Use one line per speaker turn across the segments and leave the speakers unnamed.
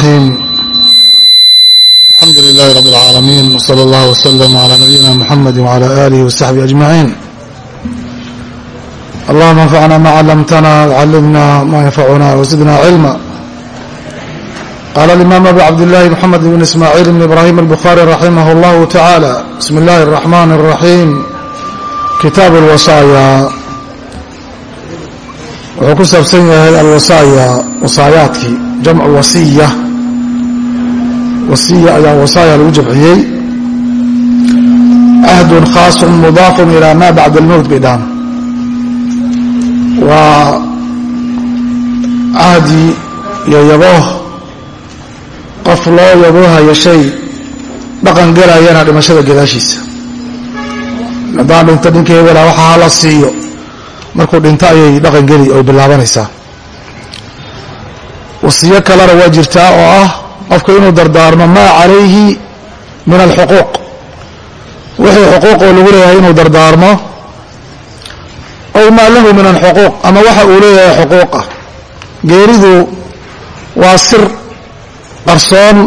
الرحيم الحمد لله رب العالمين وصلى الله وسلم على نبينا محمد وعلى آله وصحبه أجمعين اللهم انفعنا ما علمتنا وعلمنا ما ينفعنا وزدنا علما قال الإمام أبو عبد الله محمد بن إسماعيل بن إبراهيم البخاري رحمه الله تعالى بسم الله الرحمن الرحيم كتاب الوصايا wuxuu ku saabsan yahay alwasaaya wasaayaadkii jamcu wasiya wasiya ayaa wasaaya lagu jamciyey cahdun khaasun mudaafun ilaa maa bacda almowt bay dhahan waa cahdi iyo yabooh qof loo yaboohayo shay dhaqan gelayana dhimashada gadaashiisa. Haddaan dhinto ninkii hebela waxa hala siiyo markuu dhinto ayay dhaqan geli oo bilaabanaysaa. Wasiyo kalena waa jirtaa oo ah qofka inuu dardaarmo maa calayhi min alxuquuq. Wixii xuquuqoo lagu leeyahay inuu dardaarmo ow maa lahu min alxuquuq ama waxa uu leeyahay xuquuqa geeridu waa sir qarsoon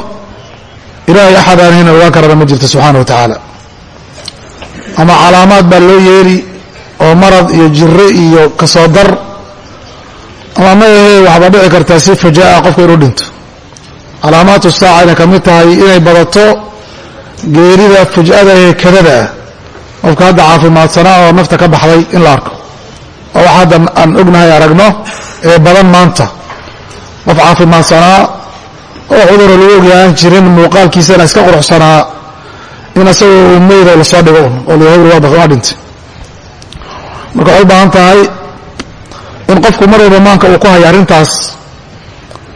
ilaahay axadaanhayna ogaan karana ma jirto subxaana wa tacaala. Ama calaamaad baa loo yeeli oo marad iyo jiro iyo ka soo dar. Ama maahee waxba dhici kartaa si fajaa qofka inuu dhinto calaamaatu saaca inay ka mid tahay inay badato geerida fuj'ada ee kadada qofka hadda caafimaadsanaa oo nafta ka baxday in la arko. Oo wax hadda aan ognahay aragno ee badan maanta. Qof caafimaadsanaa oo cuduro lagu ogyahaan jirin muuqaalkiisana iska quruxsanaa in isagoo uu meydo la soo dhigo oo la waa dhintay. Marka waxay u baahan tahay in qofku mar walba maanka uu ku hayo arrintaas.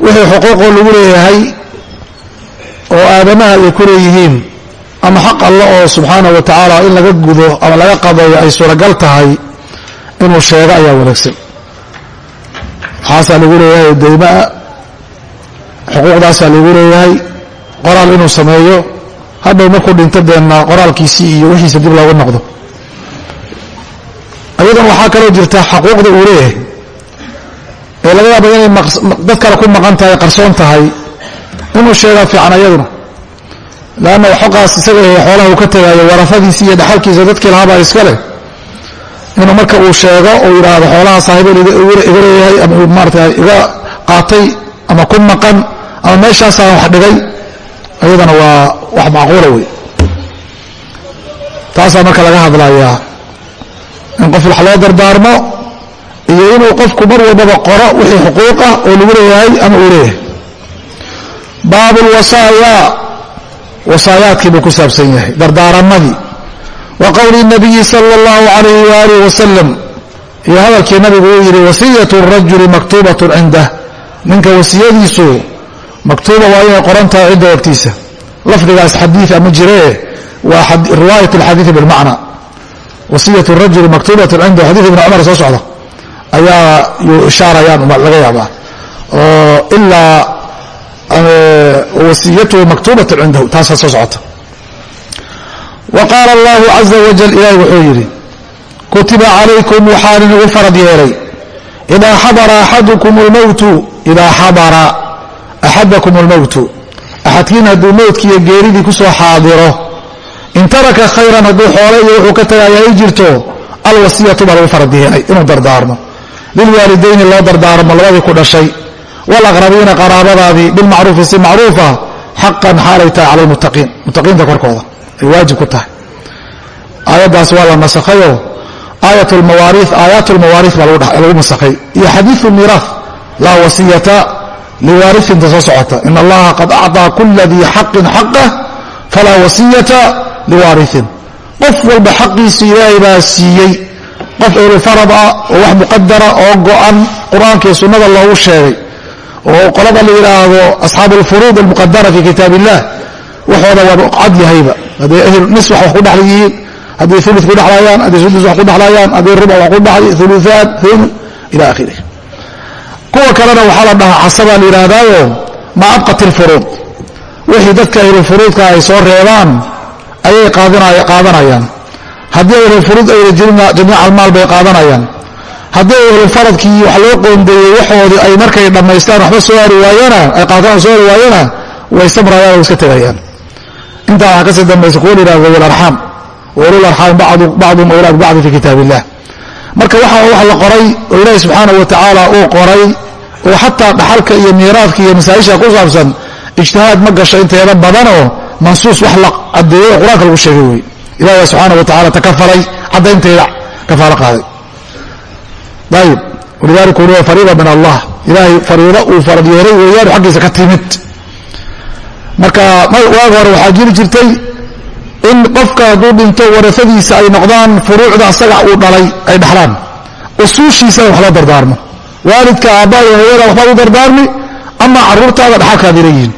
Wixii xuquuqoo lagu leeyahay oo aadamaha ay ku leeyihiin ama xaq alle oo subxaanahu wa tacaala in laga gudo ama laga qadeeyo ay suuragal tahay inuu sheego ayaa wanaagsan. Maxaasaa lagu leeyahay daymaa xuquuqdaasaa lagu leeyahay qoraal inuu sameeyo hadhow markuu dhinto deenna qoraalkiisii iyo wixiisa dib loogu noqdo. Ayadan waxaa kaloo jirta xaquuqda uu leeyahay ee laga yaaba inay dad kale ku maqan tahay qarsoon tahay inuu sheegaa fiican ayaduna. Leanna xogaas isaga xoolaha uu ka tegaayo warafadiisi iyo dhaxalkiisa dadkii lahaabaa iska leh. Inuu marka uu sheego uu yidhaahdo xoolaha saaxiibel iga leeyahay ama maarata iga qaatay ama ku maqan ama meeshaasaan wax dhigay. Ayadana waa wax macquula wey taasaa marka laga hadlayaa in qof wax loo dardaarmo iyo inuu qofku mar walbaba qoro wixii xuquuqah oo lagu leeyahay ama uu leeyahay baabu lwasaaya wasaayaadkii buu ku saabsan yahay dardaaramadii wa qowli nabiyi sala allahu calayhi waaalih wasalam iyo hadalkii nabigu uu yidhi wasiyatu rajuli maktuubatun cindah. Ninka wasiyadiisu maktuuba waa inay qoran tahay cidda wagtiisa lafdigaas xadiid ama jiree waa riwaayat alxadiidi bilmacna wasiyat rajuli maktuubat cinda xadiid ibn cumar soo socda. Ayaa ishaarayaan laga yaabaa. Ilaa wasiyatuhu maktuubat cindahu taasaa soo socota wa qaala allahu caza wajal ilaahi wuxuu yidhi kutiba calaykum waxaan inagu farad yeelay idaa xadara axadukum lmowtu idaa xadara axadakum almowtu axadkiin hadduu mowdkiiyo geeridii ku soo xaadiro in taraka khayran hadduu xoole iyo wuxuu ka tagaya ay jirto alwasiyatu baa lagu faradiinay inuu dardaarmo lilwaalidayni loo dardaarmo labadii ku dhashay walaqrabiina qaraabadaadii bilmacruufi si macruufa xaqan xaalay tahay cala lmuttaqiin muttaqiinta korkooda ay waajib ku tahay. Aayaddaas waa la nasakhayo. Aayat lmawaarii aayaat lmawaarii baa lagu nasakhay. Iyo xadiiu miiraah laa wasiyata liwaariinta soo socota. In allaha qad acطaa kula dii xaqin xaqah falaa wasiyata liwaariin qof walba xaqiisa ilaahay baa siiyey. Qof ehlufarad ah oo wax muqadara oo go'an qur'aanka iyo sunnada loogu sheegay oo qolada la yidhaahdo asxaabu alfuruud almuqadara fii kitaab illah waxooda waaba cad yahayba. Hadday ehl nis wax wax ku dhexla yihiin hadday ulu ku dhexlayaan hadday sudus wax ku dhexlayaan hadday ruba wax ku dhexlay uluaan hum ila akhirih kuwa kalena waxaa la dhahaa casabaa la yidhaahdaayo ma abqat ilfuruud wixii dadka ahlufuruudka ay soo reebaan ayay qaadanayaan haddii furud ayna jirin jamiica almaal bay qaadanayaan haddii ahlufaradkii wax loo qoondeeyey waxoodii ay markay dhammaystaan waxba soo hari waayana ay qaataan soo hari waayana way samrayaan way iska tegayaan intaa waxaa ka sii dambaysa kuwa layihahdo walarxaam waulul arxaam bacduhum awlaad bacdi fi kitaab marka waxa wax la qoray oo ilaahi subxaana wa tacaala uu qoray oo xataa dhaxalka iyo miiraadka iyo masaa'isha ku saabsan ijtihaad ma gasho inteeda badanoo mansuus wax la cadeeyo oo qur'aanka lagu sheegay wey ilahi subxaana wa tacala takafalay caddaynteeda kafaalo qaaday ayib walidalika uu fariida min allah. Ilaahay fariido uu farad yeelay xaggiisa ka timid. Marka waaga hore waxaa jiri jirtay in qofka hadduu dhinto warasadiisa ay noqdaan furuucda asaga uu dhalay ay dhaxlaan. Usuushiisana wax loo dardaarmo waalidka aabba iyo hooyada waxbaad u dardaarmi ama caruurtaada dhaxalkaad leeyihiin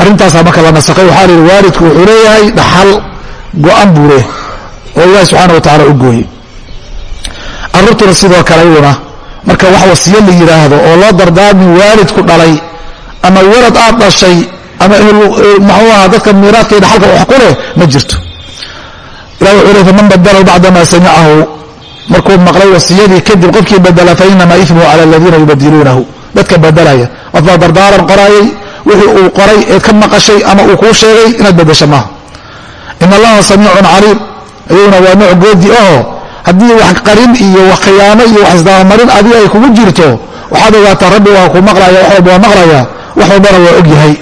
arrintaasaa marka la nasakhay waxaa la yidhi waalidku wuxuu leeyahay dhaxal go-an buu leeyahay oo ilaahi subxaana wa tacala u gooyey carruurtuna sidoo kale iyuna marka wax wasiyo la yidhaahdo oo loo dardaarmi waalidku dhalay ama walad aad dhashay ama muxuu aha dadka miiraadka iyo dhaxalka wax ku leh ma jirto. Ilah wuxuu le faman badala bacda ma samicahu markuu maqlay wasiyadii kadib qofkii badela fainama ismuhu cala aladiina yubadiluunahu dadka badelaya qof dardaaran qoraayey wixii uu qoray eed ka maqashay ama uu kuu sheegay inaad bedesho maaha. In allaha samiicun caliim. Iyaguna waa nooc goodi aho haddii wax qarin iyo wax khiyaamo iyo wax isdaabamarin adiga ay kugu jirto waxaad ogaataa rabbi waa ku maqlaya wax walba waa maqlaya wax walbana waa ogyahay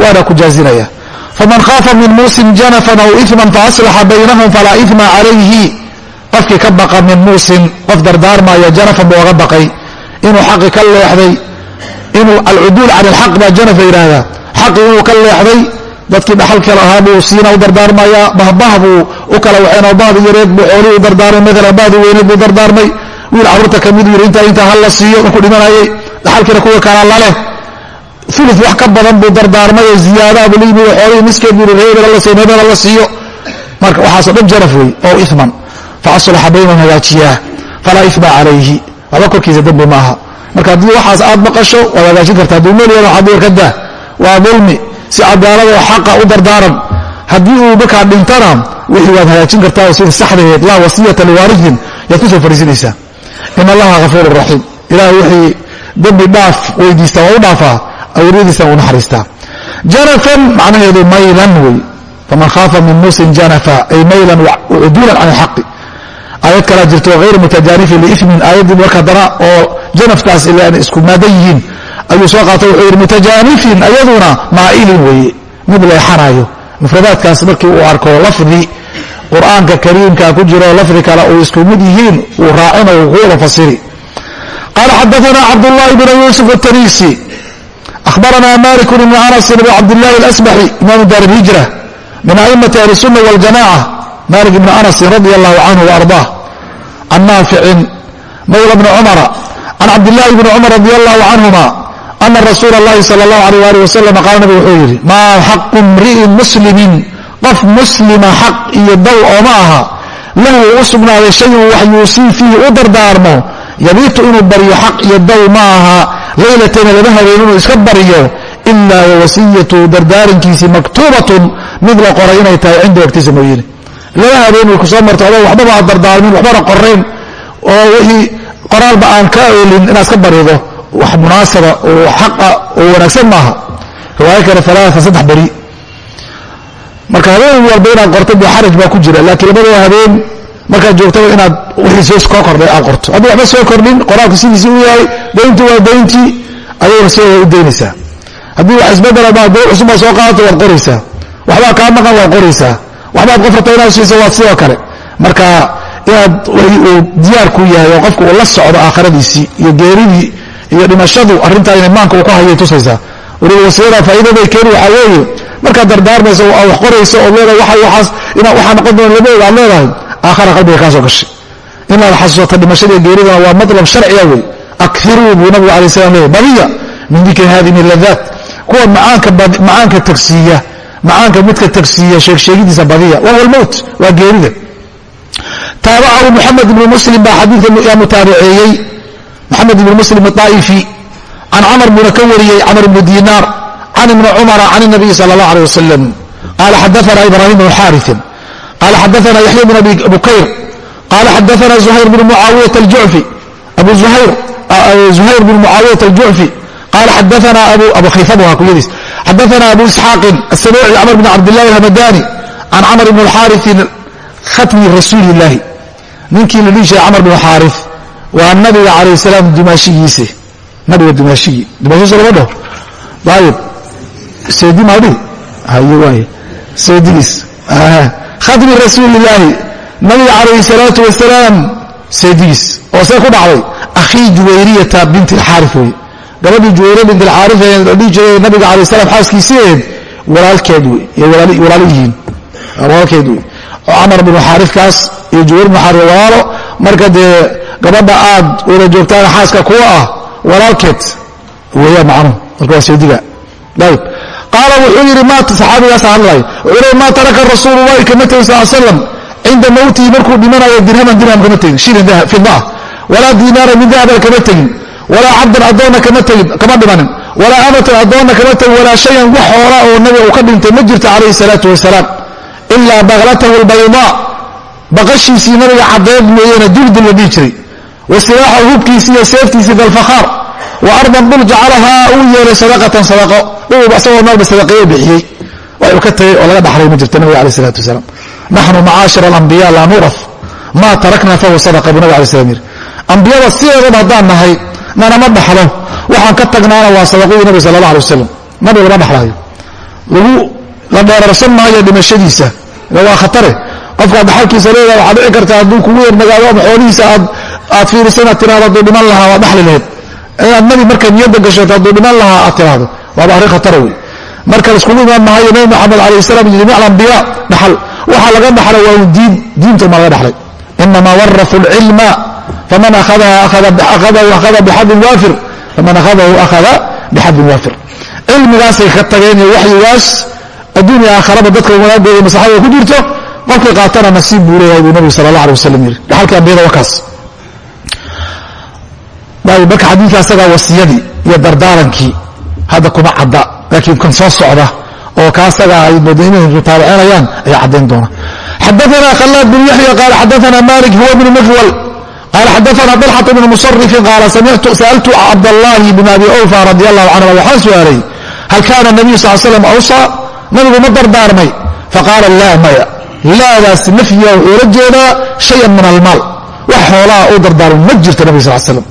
waana ku jaazinaya. Faman khaafa min muusin janafan aw iman faaslaxa baynahum falaa ima calayhi. Qofkii ka baqa min muusin qof dardaarmaya janafan buu baqay. Inuu xaqi ka leexday inuu alcuduul can ilxaq baa janaf yidhaahdaa xaqi inuu ka leexday dadkii dhaxalka lahaa buu siina u dardaarmaya bahbah buu u kala waxeen oo bahdi yareed buu xoolihii u dardaarmay maalan bahdi weyneed buu dardaarmay. Wiil carruurta ka miduu yidhi intaa intaa ha la siiyo markuu dhimanayay dhaxalkiina kuwa kalaa laleh ulu wax ka badan buu dardaarmay oo ziyaadaa buu layimi xoolihii miskeed buu reebel la siiyo mebel la siiyo. Marka waxaasoo dhan jaraf wey oo iman fa aslaxa baynahum hagaajiyaa falaa ima calayhi. Waxba korkiisa dembi maaha. Marka haddii waxaas aad maqasho waad hagaajin karta hadduu waxaad ka daa. Waa dulmi si cadaaladoo xaqa u dardaaran haddii uu markaa dhintana wixii waad hagaajin kartaa sida saxdaheed laa wasiyata liwaarihin yaad ku soo fariisinaysaa. In allaha hafuuru raxiim ilaah wixii dembi dhaaf weydiista waa u dhaafaa awriyadiisana u naxariistaa janafan macnaheedu maylan wey. Faman khaafa min muusin janafa ay maylan cuduulan can alxaqi aayad kalaa jirto hayr mutajaanifin liimin aayaddii marka haddana oo janafkaas ilaan isku maadan yihiin ayuu soo qaatay wuxuu yidhi mutajaanifin ayaduna maa'ilin weeye. Mid leexanayo mufradaadkaas markii uu arko lafdi qur'aanka kariimka ku jiro lafdi kale uu isku mid yihiin uu ku wada fasiri. Qaala xadaana cabdullahi bn yuusuf atanisi ahbarana malik bn anas bn cabdillahi alasbaxi imaamu daar alhijra min aimati ahli sunna waljamaca malik bn anasin radi allahu canhu waardah can naaficin mawla bni cumara can cabdillahi bni cumar radi allahu canhuma ana rasuula اllahi sal اllahu alيh ali wasalam qaala nabig wuxuu yidhi maa xaqu mri'in muslimin qof muslima xaq iyo dow ooma aha lahu u sugnaaday shayun wax yuusii fiihi u dardaarmo yabiitu inuu baryo xaq iyo dow ma aha laylatayna lama habeen inuu iska baryo ilaa wawasiyatu dardaarankiisii maktuubatun mid la qoray inay tahay cinda agtiisa mooyine lama habeen way ku soo marto adoo waxbaba aad dardaarmin waxbana qorayn oo wixii qoraalba aan ka oolin inaad iska barido wax munaasaba oo xaqa oo wanaagsan maaha. Riwaayo kale alaaa saddex beri. Marka habeen walba inaad qorto dee xaraj baa ku jira laakiin labadoo habeen markaad joogtaba inaad wixii soo kordhay aad qorto. Haddii waxba soo kordhin qoraalku sidiisii u yahay dayntu waa dayntii ayayna sideeda u daynaysaa haddii wax isbedela baa dayn cusubaa soo qaadato waad qoraysaa waxbaa kaa maqan waad qoraysaa waxbaad qof rabta inaad siiso waad sidoo kale. Marka inaad uu diyaar ku yahay oo qofku uu la socdo aakhiradiisii iyo geeridii iyo dhimashadu arrintaa inay maanka uu ku hayay tusaysaa weliba wasiyada faa'iidaday keeni waxaa weeye markaad dardaarmayso oo wax qorayso ood leedahay waxa waxaas inaa waxaa noqon doona lama oga leedahay aakhara qalbiga kaa gashay. Inaad xasuusato dhimashada geeridana waa matlab sharciya wey akiruu buu nabigu alay slam leeyay badiya min dikri hadimi ladaat kuwa macaanka tagsiiya macaanka midka tagsiiya sheegsheegidiisa badiya. Wahuwa almowt waa geerida. Taabacahu muxamed ibnu muslim baa xadiidka yaa mutaabiceeyey maxamed ibn muslim aaifi can camr buuna ka wariyey camr bnu dinaar can ibni cumara can nabiyi sal اlah alيه wasalam qala xadaana ibrahim bnu xariثin qala xadaana yaxya bn abi bukayr qala xadaana zuhayr bn mucaawiyata aljucfi abu zuhayr zuhayr bn mucaawiyat aljucfi qaala xadaana abu khayfab waa kuyadiis xadaana abu isxaaqin asanuuci camr bn cabdillahi alhamadani can camr bn xaariin khatmi rasuuli illaahi ninkii la dhihi jiray camr bn xaari waa nabiga calayh salaam dumaashigiise nabiga dumaashigii dumaashigiisa lama dhaho. Ayib seedi maadhi haye waaye seedigiis khatmi rasuulillaahi. Nabiga calayhi salaatu wasalaam seedigiis oo see ku dhacday. Akhii juwayriyata binti alxaari weye gabadhii juwayriya bint alxaari ee la dhihi jiray nabiga calayh salam xaaskiisiied walaalkeed wey walaalo yihiin. Walaalkeed wey oo camar binu xaarifkaas iyo juwayr binu xaarif walaalo marka dee gabadha aad wada joogtaan xaaska kuwa ah walaalkeed weeyaan macnuhu marka waa seediga ayb qaala wuxuu yidhi saxaabigaasa hadlay. Wuxuu maa taraka rasuulu llahi kama tegin sal slam cinda mowtihi markuu dhimanayo dirhaman dirham kama tegin shilin fida walaa diinaara min dahaban kama tegin walaa cabdan addoonna kama tegin kama dhimanin. Walaa amatan addoonna kama tegin walaa shayan wax xoola oo nabiga uu ka dhintay ma jirto calayhi salaatu wasalaam ilaa baklatahu albaydaa baqashiisii nabiga caddeed mooyeene duldul la dhihi jiray. Wa silaaxahu iyo seeftiisii dalfakhaar wa ardan dhul jacalahaa uu yeelay sadaqatan sadaqo. Isagoo noolba sadaqaye bixiyey. Wax uu ka tagay oo laga dhaxlay ma jirto nabiga alay isalatu wasalaam. Naxnu macaashir alambiya laa nuraf maa tarakna fahuwa sadaqa buu nabig alay slam yiri ambiyada sideedaba haddaan nahay nanama dhaxlo. Waxaan ka tagnaana waa sadaqadii nabiga sala allah alay wasalam nabiga lama dhaxlaayo. Lagu la dheerarsan maayo dhimashadiisa. Waa khatare qofkaad dhaxalkiisa leedaha waxaa dhici karta hadduu kugu yarnagaado ama xoolihiisa aad fiirisana tiraado hadduu dhiman lahaa waa dhaxli laheyd. Inaad nabi markay niyadda gashato hadduu dhiman lahaa aad tiraahdo waaba arrin khatara wey marka laiskugu imaan maayo nabi maxamed alayh salam iyo jamiic alambiya dhaxal. Waxaa laga dhaxlay waa un diin diintuma laga dhaxlay. Inamaa warafu lcilma faman akhadahu akhada bixadin waafir faman akhadahu akhada bixadin waafir. Cilmigaasay ka tageen iyo waxyigaas adduunya aakharaba dadka wanaagooda maslaxada ku jirto qofkii qaatana nasiib buu leeyahay buu nabigu sala allah alay wasalam yidhi dhaxalkii ambiyada wakaas. Marka xadiidka asagaa wasiyadii iyo dardaarankii hadda kuma cadda laakiin kan soo socda oo kaasaga ay madaynihii mutaabicinayaan ayaa caddayn doona. Xadaana khalaad bn yaxya qaala xadaana malik huwa bnu mifwal qaala xadaana dalxat bnu musarifin qaala sa'altu cabdallaahi bn abi awfa radi allahu canhu waxaan su'aalay hal kaana nabiyu sal slam awsaa nabigu ma dardaarmay faqaala laa maya laadaas nafyiga wuxuu la jeedaa shayan min almaal. Wax xoolaha uu dardaarmay ma jirto nabig sal slam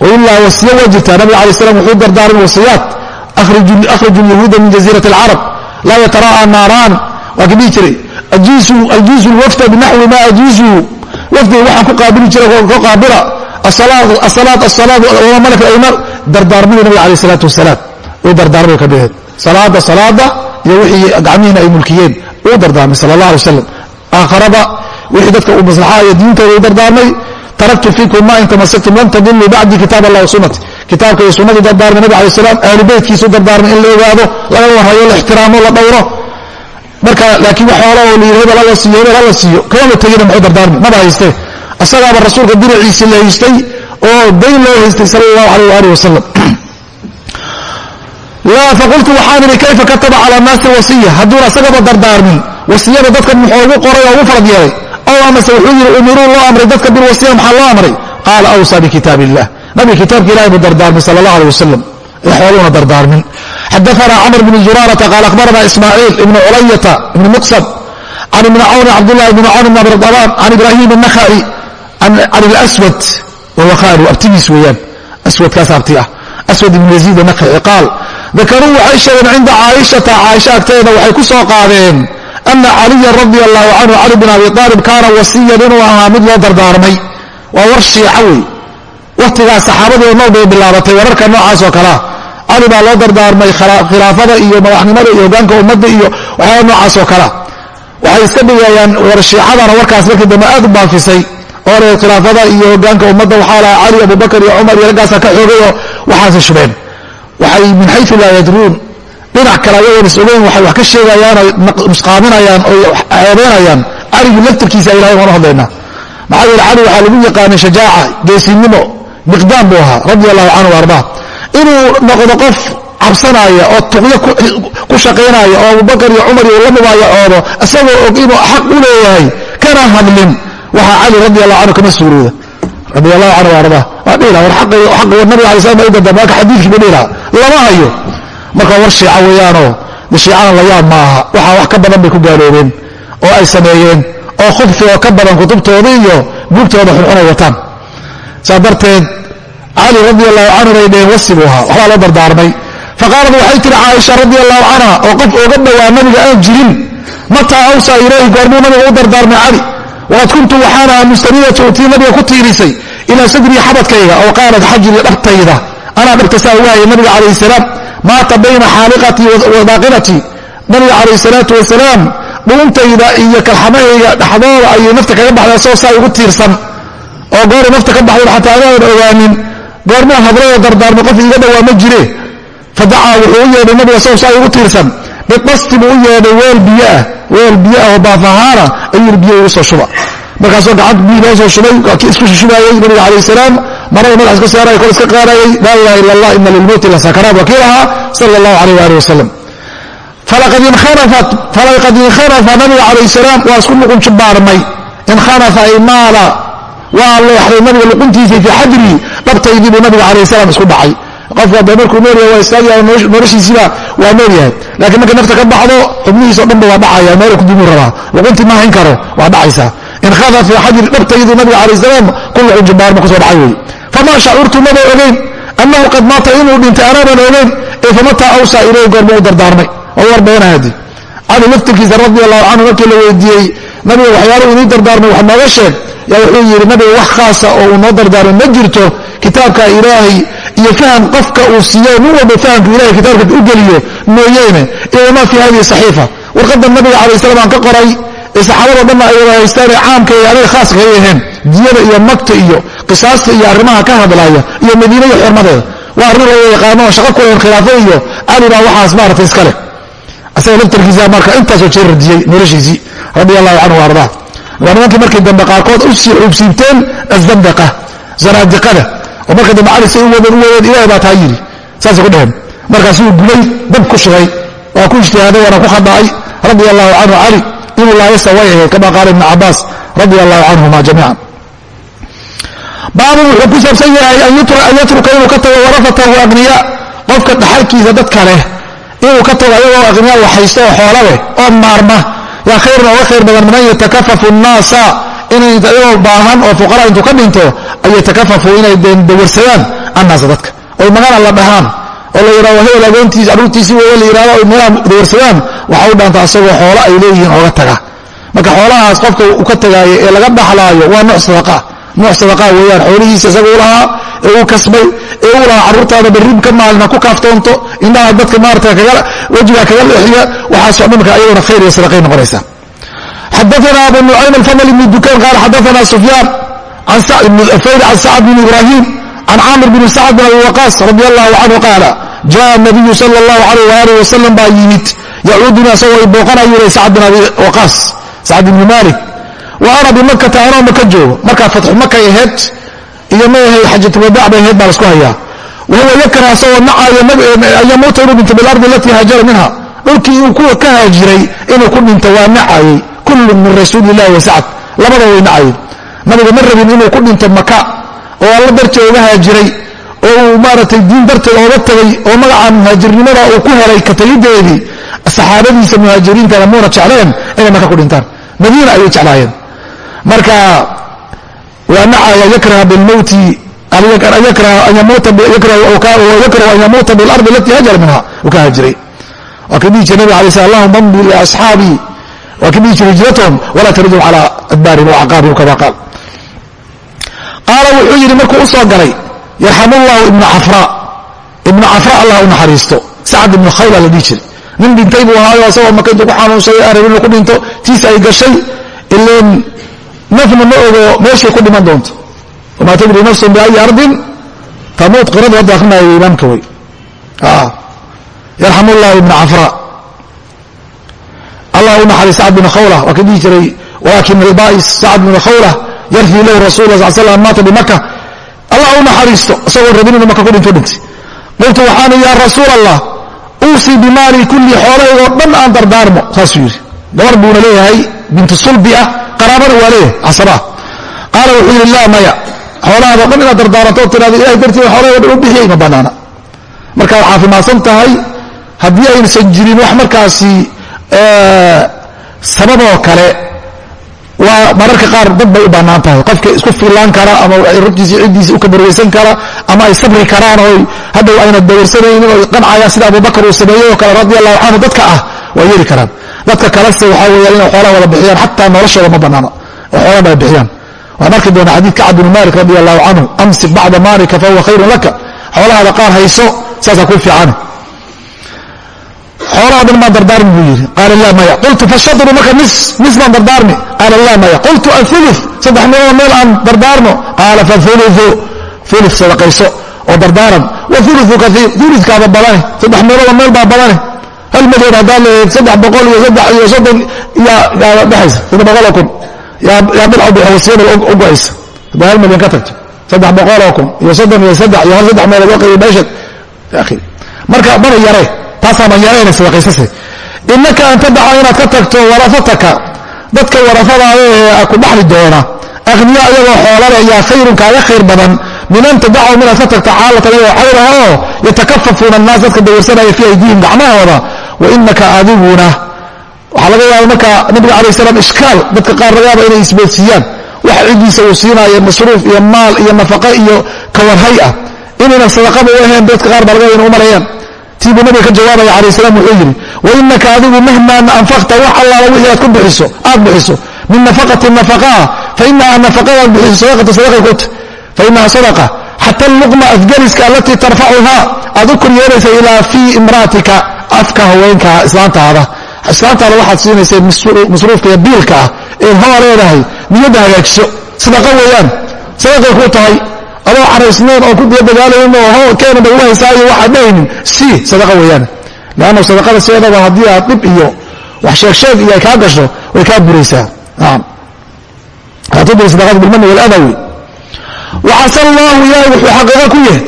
ilaa wasiy waa jirtaa nabig alay slam wuxuu dardaarmay wasiyaat. Akhriju yahuuda min jaziirat alcarab laa yataraa'a naaraan. Waa ka dhihi jiray ajiizu lwafda binaxwi ma ajiizu wafdiga waxaan ku qaabili jiray ka qaabila. Asalaad asalaad wama malak ayman dardaarmadii nabiga alayh salaatu wasalaam uu dardaarmay ka dhiheed salaada salaada iyo wixii gacmihiina ay mulkiyeen uu dardaarmay sala allah alay wasalam aakharaba wixii dadka uu maslaxaa iyo diintooda u dardaarmay taraktu fiikum ma in tamasaktum lan tadiluu bacdi kitaab allah wa kitaabka iyo sunnadii dardaarmay nabig alay slam ahlu beytkiisu dardaarmay in la ogaado laga warhayo la ixtiraamo la dhowro. Marka laakiin wax xoola oo hala siiyo hebel hala siiyo kamama tegina muxuu dardaarmay? Maba haystee asagaaba rasuulka dinaciisii la haystay oo dayn loo haystay sala allahu alayh waaalih wasalam faqultu waxaan idhi kayfa kataba calaa naasi wasiya? Hadduuna isagaba dardaarmin wasiyada dadkan muxuu ugu qoray oo ugu farad yeelay? Ow amase wuxuu yidhi umiruu loo amray dadka bilwasiya maxaa loo amray? Qaala awsaa bikitaab illah nabiga kitaabka ilahi buu dardaarmay sala allah aleh wasalam ee xooluuna dardaarmin. Xadaanaa camr bni juraarata qaala ahbaranaa ismaaciil ibni culayata ibni muqsad can ibni cawn cabdulahi ibni cawn ibn abridabaan can ibraahim nakhai can ilswad wa wakharu abtigiis weeyaan aswadkaas abti ah aswad ibn yaziid naqaci qaal dakaruu waxay sheegeen cinda caaishata caaisha agteeda waxay ku soo qaadeen ana caliya radi allahu canhu cali bin abi aalib kaana wasiyan inuu ahaa mid loo dardaarmay. Waa war shiica wey wakhtigaas saxaabadii nool bay bilaabatay wararka noocaas oo kalea cali baa loo dardaarmay khilaafada iyo madaxnimada iyo hogaanka ummadda iyo waxyaaba noocaas oo kalea waxay iska dhigayaan war shiicadana warkaas markii dambe aad u baafisay. Oo le khilaafada iyo hogaanka ummadda waxaa laha cali abubakar iyo cumar iyo raggaasa ka xoogay oo waxaasay shubeen waxay min xayu laa yadruun. Dhinac kale ayagoon is-ogeyn waxay wax ka sheegayaan oy nusqaaminayaan oy ceebeynayaan laftirkiisa ilahay waan hadlaynaa maxaa yeele cali waxaa lagu yaqaanay shajaaca geesinimo miqdaam buu ahaa radi allahu canhu ardaa inuu noqdo qof cabsanaya oo tuqyo ku shaqaynaya oo abubakar iyo cumar iyo la mubaayacoodo isagoo og inuu xaq u leeyahay kana hadlin. Waxaa cali radi allahu canhu kama suurooda radi allahu canhu arda waa dhihi war aq nabiga alay slam ugadam waa ka xadiidkii ba dhihi laha lama hayo. Marka war shiica weeyaanoo shiicana la yaab ma aha waxaa wax ka badan bay ku gaaloobeen oo ay sameeyeen oo khubfi oo ka badan kutubtooda iyo buugtooda xunxunay wataan. Saa darteed cali radi allahu canhu bay dheheen wasi buu ahaa. Waxbaa loo dardaarmay. Faqaalad waxay tihi caaisha radi allahu canha oo qof ooga dhowaa nabiga aan jirin mataa awsaa ilayhi goormuu nabiga u dardaarmay cali waqad kuntu waxaan ahaa mustanidatu tii nabiga ku tiirisay ilaa sadrii xabadkayga oo qaalat xajrii dhabtayda anaa dhabta saa waayay nabiga calayh salaam maata bayna xaaliqatii wa baaqinatii nabiga calayh salaatu wasalaam dhuuntayda iyo kalxamahayga dhexdooda ayay nafta kaga baxday asoo saa igu tiirsan oo gooray nafta ka baxday xataa anaadan ogaanin goormaa hadladoo dardaarmay qof iiga dhowaa ma jire fadacaa wuxuu u yeedhay nabiga asoo saa igu tiirsan bidasti buu u yeedhay weel biyoah weel biyo ah oo baafahaana ayuu biyo igu soo shuba markaasoo shushubaayey nabiga calayh salaam marada madax iska saaraya kor iska qaadayay laa ilaha ila allah ina lilmowti la sakaraat waa kii lahaa sala allahu alayh waali wasalam falaqad inkhanafa nabiga calayh salaam waa isku luqun jubbaarmay inkhanafa ay maala waa leexday nabiga luquntiisii fii xajrii dhabtaydii buu nabiga calayh salaam isku dhacay qofka de markuu nool yahay waa istaagaya noloshiisiiba waa nool yahay. Laakiin markay nafta ka baxdo xubnihiiso dhanba waa dhacaya meel kudumuu rabaa. Luquntii ma hayn karo waa dhacaysaa inkhada fii xajri dhabtaydii nabiga calayh salaam ku luqun jubbaarma ku soo dhacay wey famaa shacurtu maba ogeyn annahu qad maata inuu dhintay anaaban ogeyn ee famataa awsaa ilayhi goorma u dardaarmay oo warbeynahadi cali laftirkiisa radi allahu canhu markii la weydiiyey nabiga waxyaalahu inii dardaarmay wax nooga sheeg yaa wuxuu yidhi nabiga wax khaasa oo uu noo dardaarmay ma jirto kitaabka ilaahay iyo faham qofka uu siiyo nin walba fahamku ilahay kitaabka u geliyo mooyeene iyo ma fii hadihi saxiifa warqadan nabiga calay slam aan ka qoray saxaabado dhanna ay wada haystaan ee caamka iyo adiga khaaska ay aheen diyada iyo magta iyo qisaasta iyo arrimaha ka hadlaaya iyo madiina iyo xurmadeeda. Waa arrin loo yaqaano shaqo kulan khilaafo iyo cali baa waxaas maaragtay iska leh. Asaga laftarkiisa marka intaasoo jeer radiyey noloshiisii radi allahu canhu ardaa waa nimankii markii dambe qaarkood u sii xuubsiibteen azandaqa zanaadiqada oo marka dambe cali say u wadeen u wadeen ilahay baa taa yidhi. Saasay ku dheheen markaasuu gubay dab ku shugay waa ku ijtihaaday waana ku khada'ay radia allahu canhu cali inuu laayasa way ahayd kama qaala ibnu cabaas radia allahu canhuma jamiican baabun wuxuu ku saabsan yahay an yatruka inuu ka tago warafatahu aqniya qofka dhaxalkiisa dadka leh inuu ka tago ayagoo aqniya waxaysto oo xoola leh oo maarma yaa khayrun oga khayr badan miman yatakafafu nnaasa inay iyagoo baahan oo fuqara intuu ka dhinto ay yatakafafu inay dawarsadaan annaasa dadka. Oy magana la dhahaan oo la yidhahdo hebel agoontiis carruurtiisi weeye la yidhahdo oy meelaha dawarsadaan waxa u dhaanta asagoo xoolo ay leeyihiin ooga taga. Marka xoolahaas qofka uu ka tagaayo ee laga dhaxlaayo waa nooc sadaqa. Nooc sadaqa weeyaan xoolihiisa isaga u ee uu kasbay ee uu lahaa carruurtaada barrib ka maalina ku kaaftoonto indhaha dadka maarata wejiga kaga leexiya waxaasoo dhan marka ayaguna khayr iyo sadaqay noqonaysaa xadaana abu nucaym alfadl ibn dukan qaal xadaana sufyaan can sacd bn ibrahim can caamir bn sacd bn abi waqaas radi allahu canhu qaala jaءa nabiyu sal اllahu alayh waalih wasalam baa yimid. Yacuuduni asagoo i booqanayu sacd bin abi waqaas sacd ibni malik wa ana bimakata anoo maka joogo. Markaa fatxu makay ahayd iyo ma ahayd xajatulwadaac bay ahayd baa lasku hayaa. Wahuwa yakra asagoo nacaayo an yamuuta inuu dhinto bilardi alatii haajara minha. Dhulkii uu kuwa ka haajiray inuu ku dhinto waa nacayey kullu min rasuuli illahi wa sacd labada way nacayeen nabiga ma rabin inuu ku dhinto maka oo alla darteed uga haajiray oo uu maaragtay diin darteed ooga tagay oo magaca muhaajirnimada uu ku helay ka tagideedii saxaabadiisa muhaajiriintana muuna jecleen inay maka ku dhintaan. Madiina ayay jeclaayeen. Marka waa nacaya yakraha bilmowti yakrahu yarxamu llahu ibna cafra ibna cafra allah u naxariisto. Sacd ibnu khayla la dhihi jiray. Nin dhintay buu ahaayo asagoo maka intuu ku xanuunsaday aan rabin inuu ku dhinto tiisa ay gashay ileen nafna ma ogo meeshay ku dhiman doonto. Wamaa tadri nafsun biayi ardin tamuut qiradu hadda akrinaayo imaamka wey yarxam llahu ibna cafra allah u naxariis sacd bin khawla waa ka dhihi jiray walaakin albais sacd bin khawla yarfii lahu rasul la sl slam maata bimaka allah u naxariisto isagoo rabin inuu maka ku dhinto dhintay qultu waxaani yaa rasuul allah uusii bimaali kulli xoolahaygoo dhan aan dardaarmo saasuu yidhi. Gabar buuna leeyahay bintu sulbi ah qaraabana waa leeyahay casabaa qaala wuxuu yidhi laa maya xoolahaada o dhan inaad dardaaranto o tirado ilahay dartii xoolaha dhan u bixiyay ma banaana markaad caafimaadsan tahay haddii aysan jirin wax markaasi sababoo kale waa mararka qaar dad bay u bannaan tahay. Qofka isku filaan kara ama rubtiisi ciddiisi u kabarweysan kara ama ay sabri karaan oo hadhow ayna dawrsanaynin oo qancayaan sida abubakar uu sameeyey oo kale radia allahu canhu dadka ah waa yeeli karaan. Dadka kalese waxaa weeya inay xoolaha wada bixiyaan xataa noloshooda ma bannaano. Oo xoolaha baa bixiyaan. Waan arki doona xadiidka cad bnu malik radi allahu canhu amsik bacda maalika fahuwa khayrun laka. Xoolahaada qaar hayso saasaa ku fiicane xoolaha dhan baan dardaarmi buu yidhi. Qaala laa maya qultu fashadru marka nis nis baan dardaarmi. Qaala laa maya qultu aulu saddex meeloo meel aan dardaarno qaala faulu ulu sadaqayso oo dardaaran. Waulu kaiir ulikaaba badane. Saddex meelooda meel baa badane. Hal milyan haddaad leedayd saddex boqol iyo saddex iyo soddon yaa dhexaysa. Saddex boqoloo kun. Yaa dhinac bixi wasiyada u go'aysa. Haddaa hal milyan ka tagto. Saddex boqoloo kun iyo soddon iyo saddex iyo hal saddex meelood oo qaybi meesha marka mana yaree taasaaban yarayna sadaqaysase inaka an tadaca inaad ka tagto warafataka dadka warafadaada ee ku dhaxli doona. Akhniya ayagoo xoolale yaa khayrun kaaga khayr badan. Min an tadacu minaad ka tagto caalatan ayagoo cayraha oo yatakafafuuna annaas dadka dawirsanaya fii aydiihim gacmahooda. Wa inaka adiguna waxaa laga yaaba marka nabiga alay slam ishkaal dadka qaar laga inay isboodsiiyaan. Wax ciddiisa uu siinaayo masruuf iyo maal iyo nafaqo iyo kawarhay ah. Inaynan sadaqaba u ahayn dadka qaar baa laga yaaba ina u maleeyaan tii buu nabiga ka jawaabaya alayh salam wuxuu yidhi wainaka adigu mahmaa anfaqta wax allaala wixii aad ku bixiso aad bixiso. Min nafaqati nafaqaa fainaha nafaqadaad bixiso sadaqatu sadaqay kuta fainaha sadaqa xata luqma afgeliska alatii tarfacuhaa aad u kor yeelaysa ilaa fii imraatika afka haweenka islaantaada. Islaantaada waxaad siinaysay masruufka iyo biilka ah eed hoo leedahay niyadda hagaajiso. Sadaqa weeyaan sadaqay ku tahay adoo caraysnayn oo ku dadaalayn oo keena ba u haysaayo waxaad dhahaynin si sadaqa weeyaan. Leanna sadaqada sideedaba haddii aad dhib iyo wax sheegsheeg iyo ay kaa gasho way kaa buraysaa. Sadaqada bilmani waladawi wacasa allahu ilaahay wuxuu xaqiiqo ku yahay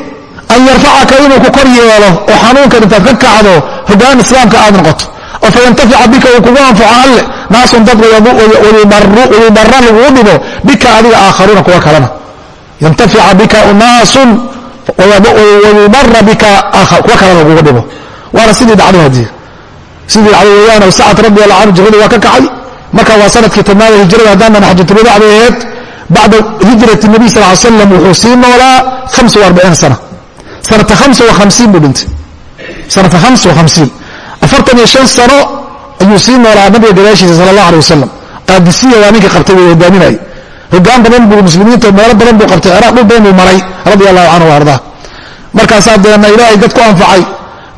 an yarfacaka inuu ku kor yeelo oo xanuunkan intaad ka kacdo hogaan islaamka aad noqoto. Oo fayantafica bika uu kugu anfaco alle naasun dad wayubara lagugu dhibo bika adiga aakharuuna kuwa kalena yantafica bika unaasun wayubara bika kuwa kalena lagugu dhibo waana sidii dhacday haddii sidii dhacday weeyaan sacad radi allah canhu jihrada waa ka kacay. Marka waa sannadkii tobnaada hijrada haddaana xajatulwadac bay ahayd bacda hijrati nabiy sal l slam wuxuu sii noolaa arbaciina sana. Sanata buu dhintay. Sanata afartan iyo shan sano ayuu sii noolaa nabiga gadaashiisa sala allah aleh wasalam qaadisiya waa ninkii qabtay way hogaaminayay hogaan badan buu muslimiinta meelo badan buu qabtay. Ciraaq dhul badan buu maray radia allahu canhu ardaa markaasaa deena ilaahay dad ku anfacay.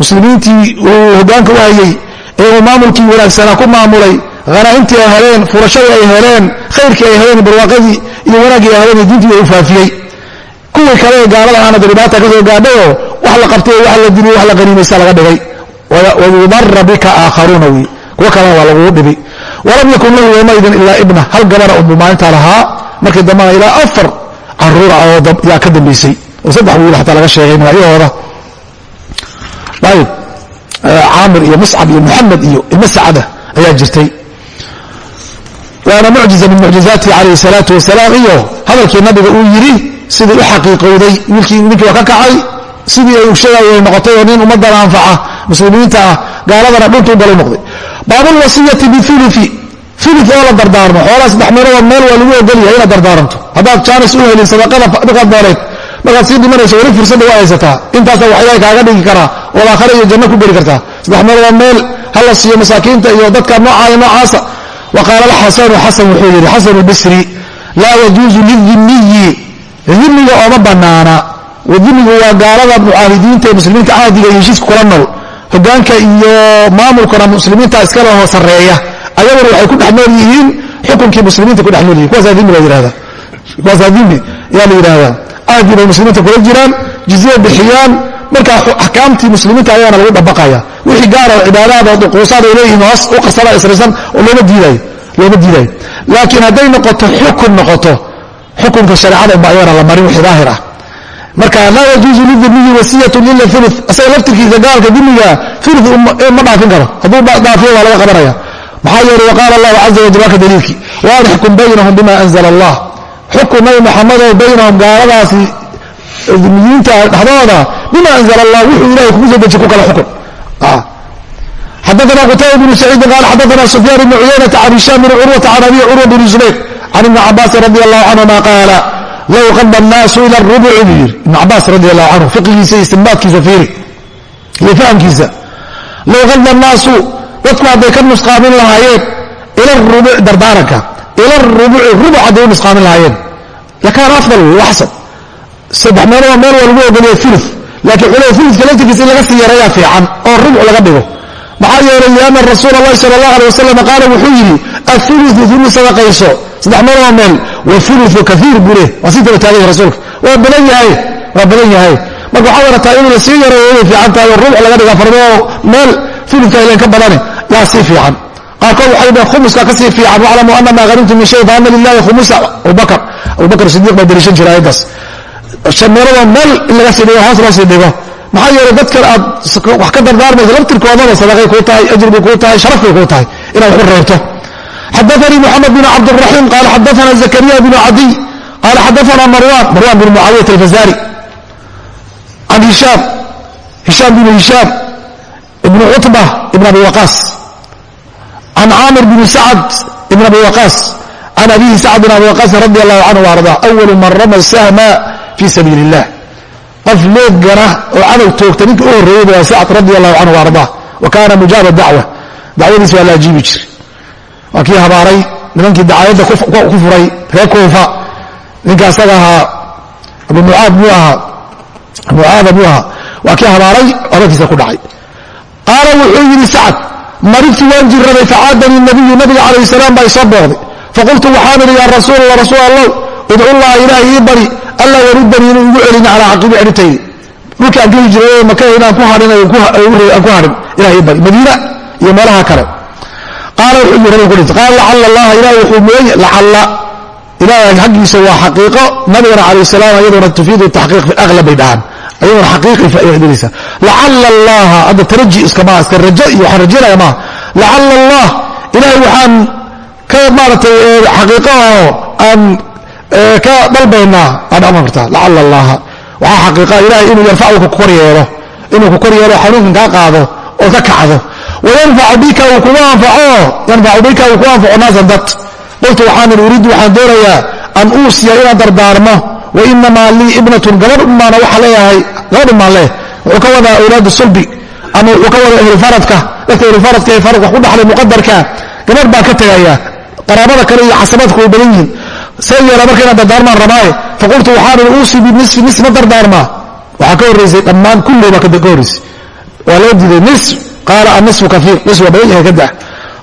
Muslimiintii uu hogaanka u hayey ee uu maamulkii wanaagsanaa ku maamulay hanaaimtii ay heleen furashadii ay heleen khayrkii ay heleen barwaaqadii iyo wanaaggii ay heleen iyo diintii u faafiyey. Kuwii kale ee gaalada aana daribaata ka soo wax la qabtay wax la diliyo wax la qaniimaysa laga dhigay. Wayudara bika aakharuuna wy kuwo kalena waa lagugu dhibi walam yakun lahu yowmaidin ilaa ibna. Hal gabana unbuu maalintaa lahaa markii dambana ilaa afar caruura yaa ka dambaysay oo saddex wiil xataa laga sheegay magacyahooda. Ayib caamir iyo muscab iyo muxamed iyo ilmo sacada ayaa jirtay. Waana mucjiza min mucjizaatihi calayhi salaatu wasalaam iyo hadalkii nabiga uu yidhi sidii u xaqiiqowday wiilkii ninkii waa ka kacay sidii ay sheegayay noqotay oo nin ummadana anfaca muslimiinta ah gaaladana dhuntuu galay noqday. Baabulwasiyati biuli uli oo la dardaarmo. Xoolaa saddex meelood meel waa lagu ogolyahay inaad dardaaranto haddaad jaanis u helin sadaqada markaad nooleed markaad sii dhimanayso weli fursadda waa haysataa. Intaasa waxyaala kaaga dhigi karaa ood aakhare iyo janno ku geli kartaa. Saddex meelood meel ha la siiyo masaakiinta iyo dadka noocaaya noocaasa. Wa qaala alxasanu xasan wuxuu yidhi xasan albisri laa yajuusu lidimiyi dimiga ooma banaana dimigu waa gaalada mucaahidiinta ee muslimiinta cahdiga iyo nool hogaanka iyo maamulkana muslimiinta iskala hoo sareeya ayaguna waxay ku dhex nool yihiin xukunkii muslimiinta ku dhex nool yihiin kuwaasaa dimi la yihahda kuwaasaa dimi ayaa la yidhahdaa aadii bay muslimiinta kula jiraan jizya bixiyaan. Markaa axkaamtii muslimiinta ayaana lagu dabaqaya wixii gaara cibaadaada duquusaad ay leeyihiin hoos u qarsada israysan oo looma diidayo laakiin hadday noqoto xukun noqoto xukunka shareecada unba ayagana la marin wixii daahir ah marka laa yajuuzu lidimiyi wasiyatun ila ulu asaga laftirkiisa gaalka dimiga ulu ma dhaafin karo. Hadduu dhaafiyo waa laga qabanaya. Maxaa yeelay waqaala allahu caza wajal waa ka daliilkii waanixkum baynahum bima anzla allah. Xukun nabi maxamed oo baynahum gaaladaasi muslimiinta dhexdooda bima anzla allah wuxuu ilahay kugu soo deji ku kala xukun. Xadaana qutayba bnu saciidin qaal xadaana sufyaan bnu cuyaynata can hishaam bni curwata can abi curwa bni zubayr can ibni cabaasin radi allahu canhuma qaala low qada annaasu ila rubuci buu yidhi. Ibn cabaas radi allahu canhu fiqigiisa iyo istinbaadkiisa fiiri. Iyo fahamkiisa. Low qada annaasu dadku hadday ka nusqaamin lahaayeen ila rubuc dardaaranka ila rubuci rubuc hadday u nusqaamin lahaayeen. Lakaana afdal wey waxsan saddex meeloo meel waa lagu ogoliya ulu laakiin culada uludka laftirkiisa in laga sii yarayaa fiican oo maxaa yeelay lianna rasuul allahi sala allah alay wasalam qaala wuxuu yidhi auludu ulu sadaqayso. Saddex meeloo meel. Wauludu kaiir buu leh waa sii taba taaganya rasuulka. Waa badan yahay. Waa badan yahay. Marka waxaa warataa in la sii inay fiican tahay oo laga dhiga farmoo meel uludka ilan ka badane yaa sii fiican. Qaarkood waxay dhaheen khumuska ka sii fiican waclamu ana maa hanimtum min shay faana lilahi khumusa. Abubakar abubakar sidiiq baa dariishan jira ayaddaas shameerada meel in laga sii dhigo hoos loo sii dhigo maxaa yeelay dadkan aad wax ka dardaarmaysa laftirkoodana sadaqay kuu tahay ajir kuu tahay sharaf kuu tahay inaad wax u reebto xadaanii moxamed bin cabdiraxiim qaala xadaana zakariya bnu cadiy qaala xadaana marwan marwan bin mucaawiyat alfazari can hishaam hishaam binu hishaam ibnu cutba ibn abi waqaas can caamir bni sacd ibn abi waqaas can abihi sacd bin abi waqaasin radi allahu canhu arda awalu man rama sahma fii sabiili illah qof leegana oo cadow toogta ninka u horreeyey waa sacd radi allahu canhu arda wa kaana mujaaba dacwa. Dacwadiis waa la ajiibi jiray. Waa kii habaaray nimankii dacayadda ku furay reer kuufa. Ninka ahaa abu mucaad muu ahaa mucaada muu ahaa. Waa kii habaaray odalkiisa ku dhacay. Qaala wuxuu yidhi sacd marigtu waan jiraday facaadanii nabiyu nabiga calayh salaam baa isoo booqday. Faqultu waxaan idhi yaa rasuul allah rasuul allow idcullaha ilaah ii bari alla yarudanii inuu igu celin calaa caqibi cidhitaydi dhulkaan geli jiray maka inaan ku hain aan ku harin ilah ii bari. Madiina iyo meelaha kale. Qaala wuxuu yii rabig kudhintay qaala lacala allaha ilaah wuxuu mooye lacalla. Ilaahay xaggiisa waa xaqiiqo. Nabigana calayh salaam iyaduna tufiidu taxqiiq fi aklab bay dhahaan. Ayaduna xaqiiqi faaidinaysa lacala allaha hadda taraji iskama iska rajo iyo waxaan rajaynaya maaha lacala allah ilahay waxaan ka maaratay xaqiiqo oo aan ka dalbaynaa aad dhama kartaa lacala allaha. Waxaa xaqiiqa ilahay inuu yarfacuka ku kor yeelo inuu ku kor yeelo xanuunkan kaa qaado oo ka kacdo. Wayanfacu bika uu kugu anfaco yanfacu bika uu ku anfaco naasan dad qultu waxaan idhi uriidu waxaan doonayaa an uusiya inaan dardaarmo wa inamaa lii ibnatun gabadh umaana waxaa leeyahay gabadh umaan leh wuxuu ka wadaa awlaadu sulbi ama wuxuu ka wadaa ehlufaradka dadka ehlufaradka ee farad wax ku dhaxlay muqadarka gabadh baan ka tegayaa qaraabada kale iyo casabadku way badan yihiin sayara marka inaan dardaarmaan rabaaye faqultu waxaan ii uusi binisfi ma dardaarmaa waxaa ka horraysay dhammaan kulli ka horraysay waa loo diiday nis qaala annisfu kaiir nis waa badan yahay ka dex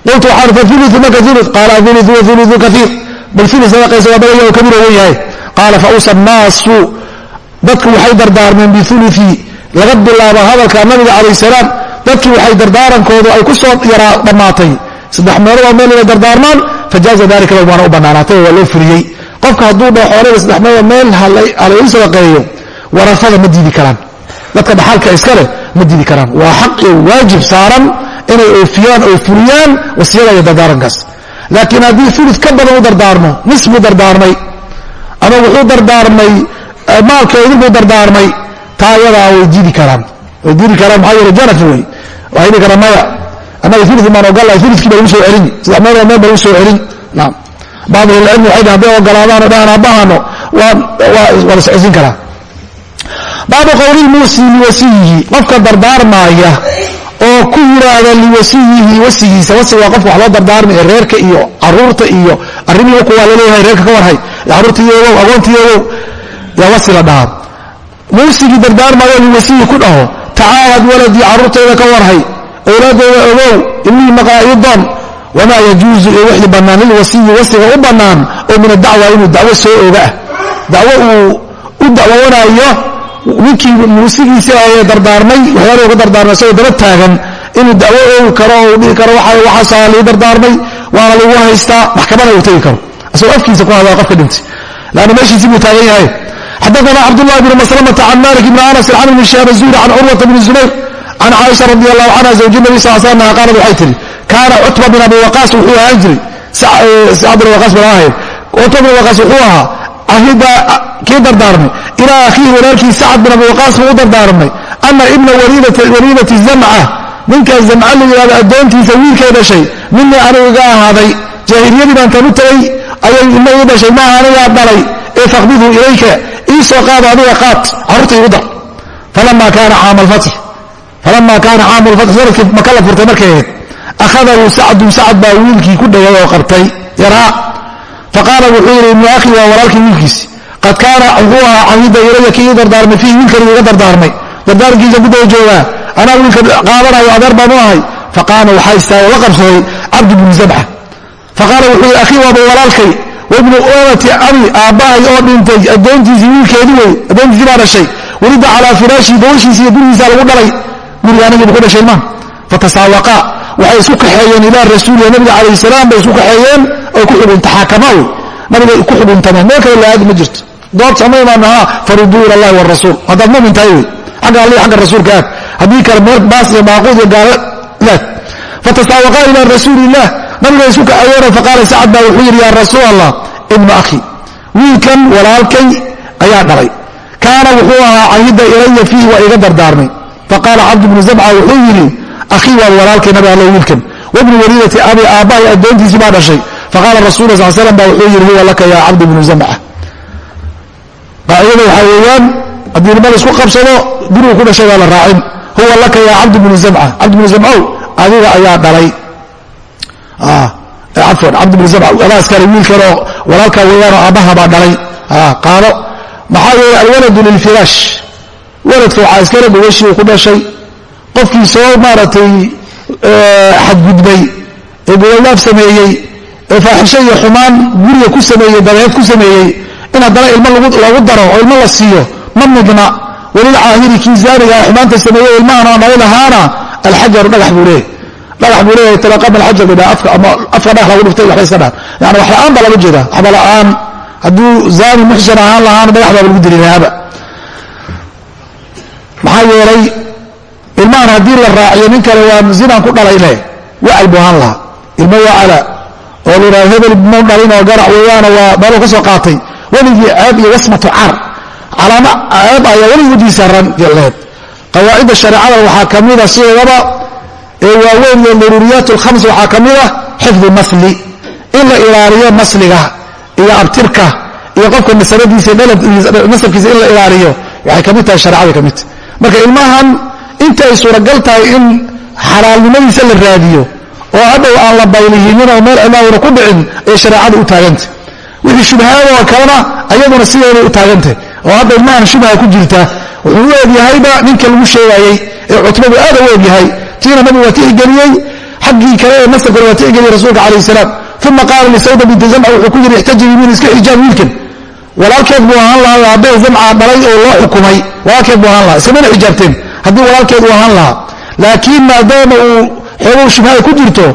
qultu waxaan faulu maka ulu qaala aulu waulu kaiir bal ulu sadaqaysa waa badan yahay oo kabir owan ah yahay. Qaala fausa annaasu dadku waxay dardaarmeen biulii laga bilaabo hadalka nabiga calayh salaam. Dadkii waxay dardaarankoodu ay ku soo yaraa dhammaatay saddex meelood oo meel inay dardaarmaan fajaaza dalika lag waana u bannaanaatay waa loo furiyey qofka hadduu dhaho xoolada saddex meeloo meel halagu sadaqeeyo warasada ma diidi karaan dadka dhaxalka iska leh ma diidi karaan waa xaq iyo waajib saaran inay oofiyaan oo fuliyaan wasiyada iyo dardaarankaas laakiin haddii ulid ka badan u dardaarmo nis buu dardaarmay ama wuxuu dardaarmay maalkeedin buu dardaarmay taa ayadaa way diidi karaan way diidi karaan maxaa yeele janaf wey waa hili kara maya annaga uli maan ogolahay ulidkii ba lagu soo celin. Saddex meel meel ba lagu soo celin. Naam. Bacd ahlicilmi waxay hadday ogolaadaan o dhahaan abbahano waa la socodsiin karaa. Baabu qowli muusi liwasiyihi qofka dardaarmaaya oo ku yidhaahda liwasiyihi wasigiisa wasiga waa qofka wax loo dardaarmay ee reerka iyo carruurta iyo arrimihii kuwaa la leeyahay reerka ka warhay caruurtii ogow agoontii ogow yaa wasi la dhahaa. Muusigii dardaarmaayo liwasiyihi ku dhaho tacaahad waladii carruurtayda ka warhay owlaadooda ogow ilmihii maqlaa ii doon wamaa yajuuzu ee wixii bannaan lilwasiyi wasiga u bannaan oo min adacwa inuu dacwo soo oga ah. Dacwo uu u dacwoonayo ninkii muusigiisii ayee dardaarmay waxyaala uga dardaarmay isagoo daba taagan. Inuu dacwo oogi karo oo dhihi karo waxaasaa lii dardaarmay waana lagu haystaa. Maxkamada uu tegi karo. Isagoo afkiisa ku hadlaa qofka dhintay lanna meeshiisii buu taagan yahay. Xadaana cabdullahi bn maslamata can malik bni anas can ibni shihaab zuhri can curwata bni zubayr can caaisha radi allahu canha zawji nabi sal slam qaalad waxay tihi kaana cutba bin abi waqaas wuxuu ahaan jiray sacd bin waqaas baan ahayn cutba bin waqaas wuxuu ahaa ahida kii dardaarmay ilaa akhiihi walaalkii sacad bin abi waqaas buu u dardaarmay ana ibna waliidati zamca ninkaa zamca la yidhahdo addoontiisa wiilkay dhashay minii anigu iga ahaaday jaahiliyadii baan kanu tagay ayay ilma ii dhashay maaha anigaa dhalay ee faqbidhu ilayka ii soo qaado adiga qaad carruurta igu dar falama kaana caama alfatx falama kaana caamu lfatx sannadkii maka la furtay markay ahayd akhadahu sacdun sacad baa wiilkii ku dhaway oo qabtay yaraa. Faqaala wuxuu yidhi ibnu akhi waa walaalkii wiilkiisi qad kaana wuxuu ahaa cahida ilaya kii ii dardaarmay fiihi wiilkani iga dardaarmay. Dardaarankiisa ku daba joogaa. Anaa wiilka qaadanayo adeer baan u ahay. Faqaama waxaa istaaga la qabsaday cabdi bnu zabxa. Faqaala wuxuu yidhi akhii waaba walaalkay. Wabnu umati abi aabbahay oo dhintay addoontiisii wiilkeedu wey addoontiisii baa dhashay. Welida calaa firaashii gawashiisa iyo gurigiisa lagu dhalay guriga anagiibu ku dhashay ilmaan fatasaawaqaa waxay isku kaxeeyeen ilaa rasuuliya nabiga calayh salaam bay isku kaxeeyeen oy ku xuduntaxaakama wey nabigay ku xuduntameen meel kale la aadi ma jirto. Dood sama imaanahaa faruduu ila allahi wrasuul haddaad mumin tahay wey. Agga all agga rasuulka aad. Haddii kale meel baas iyo maaquud iyo gaalo laad fatasaawaqaa ila rasuuli illah nabiga isku kaxeeyeeno faqaala sacad baa wuxuu yidhi yaa rasuul allah ibnu akhi wiilkan walaalkay ayaa dhalay. Kaana wuxuu ahaa cahida ilaya fiihi waa iga dardaarmay faqaala cabd bnu zamca wuxuu yidhi akhii waa walaalkay nabi allo wiilkan wabnu waliidati abi aabbahay addoontiisii baa dhashay faqaala rasul sal slam ba wuxuu yidhi huwa laka yaa cabd bnu zamca qaacidada waxaa weeyaan haddii nima la isku qabsado gurigu ku dhashay waa la raacin huwa laka yaa cabd bnu zamca cabd bnu zamcow adiga ayaa dhalay cafwan cabd bnu zamca adaa iskale wiilkanoo walaalkaa weeyaanoo aabbaha baa dhalay qaalo maxaa yeelay alwaladu lilfiraash waladka waxaa iskale gogashii ku dhashay qofkii soo maaragtay xadgudbay ee gogoldaaf sameeyey ee faaxisho iyo xumaan guriga ku sameeyey dabeed ku sameeyey in haddana ilmo lagu daro oo ilmo la siiyo ma mudna walilcaahiri kii zaaniga ah xumaanta sameeyey ilmahan aan dhalay lahaana alxajaru dhagax buu leeyahy dhagax buu leeyahay talaqama alxajar bidhaa afka ama afka dhagax lagu dhiftay waxba iska dhaan yani wax baa laga jeeda waxba la'aan. Hadduu zaani muxsan ahaan lahaana dhagax baa lagu dili lahaaba maxaa yeelay ilmahan haddii la raaciyo nin kale waa zinaan ku dhalayle wacal buu ahaan lahaa ilmo wacala oo la yidhahdo hebel mau dhalin oo garac weeyaana waa meeluu ka soo qaatay. Weligii ceeb iyo wasmatu car calaamo ceeb ayaa weligii udiisa ran qawaacidda shareecada waxaa ka mida sideedaba ee waaweyn iyo daruuriyaat alkhams waxaa ka mid ah xifdu nasli in la ilaaliyo nasliga iyo abtirka iyo qofka nasabadiisa nasabkiisa in la ilaaliyo. Waxay ka mid tahay sharecaday ka midta marka ilmahan inta ay suuragal tahay in xalaalnimadiisa la raadiyo oo hadhow aan la baylihinin oo meel cimaawna ku dhicin ay shareecada u taaganta wixii shubhaadoo kalena ayaduna sideeday u taagantah oo hadda ilmahan shubha ku jirta wuxuu u eegyahayba ninka lagu sheegaayey ee cutbadu aada u egyahay tiina nabigu waa tixgeliyey xaggii kale ee nasabkana waa tixgeliyey rasuulka calayh salaam. Uma qaala lisawda binti zamca wuxuu ku yidhi ixtajibi min iska xijaab wiilkan walaalkeed buu ahaan lahaa hadday zamca dhalay oo loo xukumay walaalkeed buu ahaan lahaa. Iskamana xijaabteen haddii walaalkeed uu ahaan lahaa. Laakiin maadaama uu xoogow shubhada ku jirto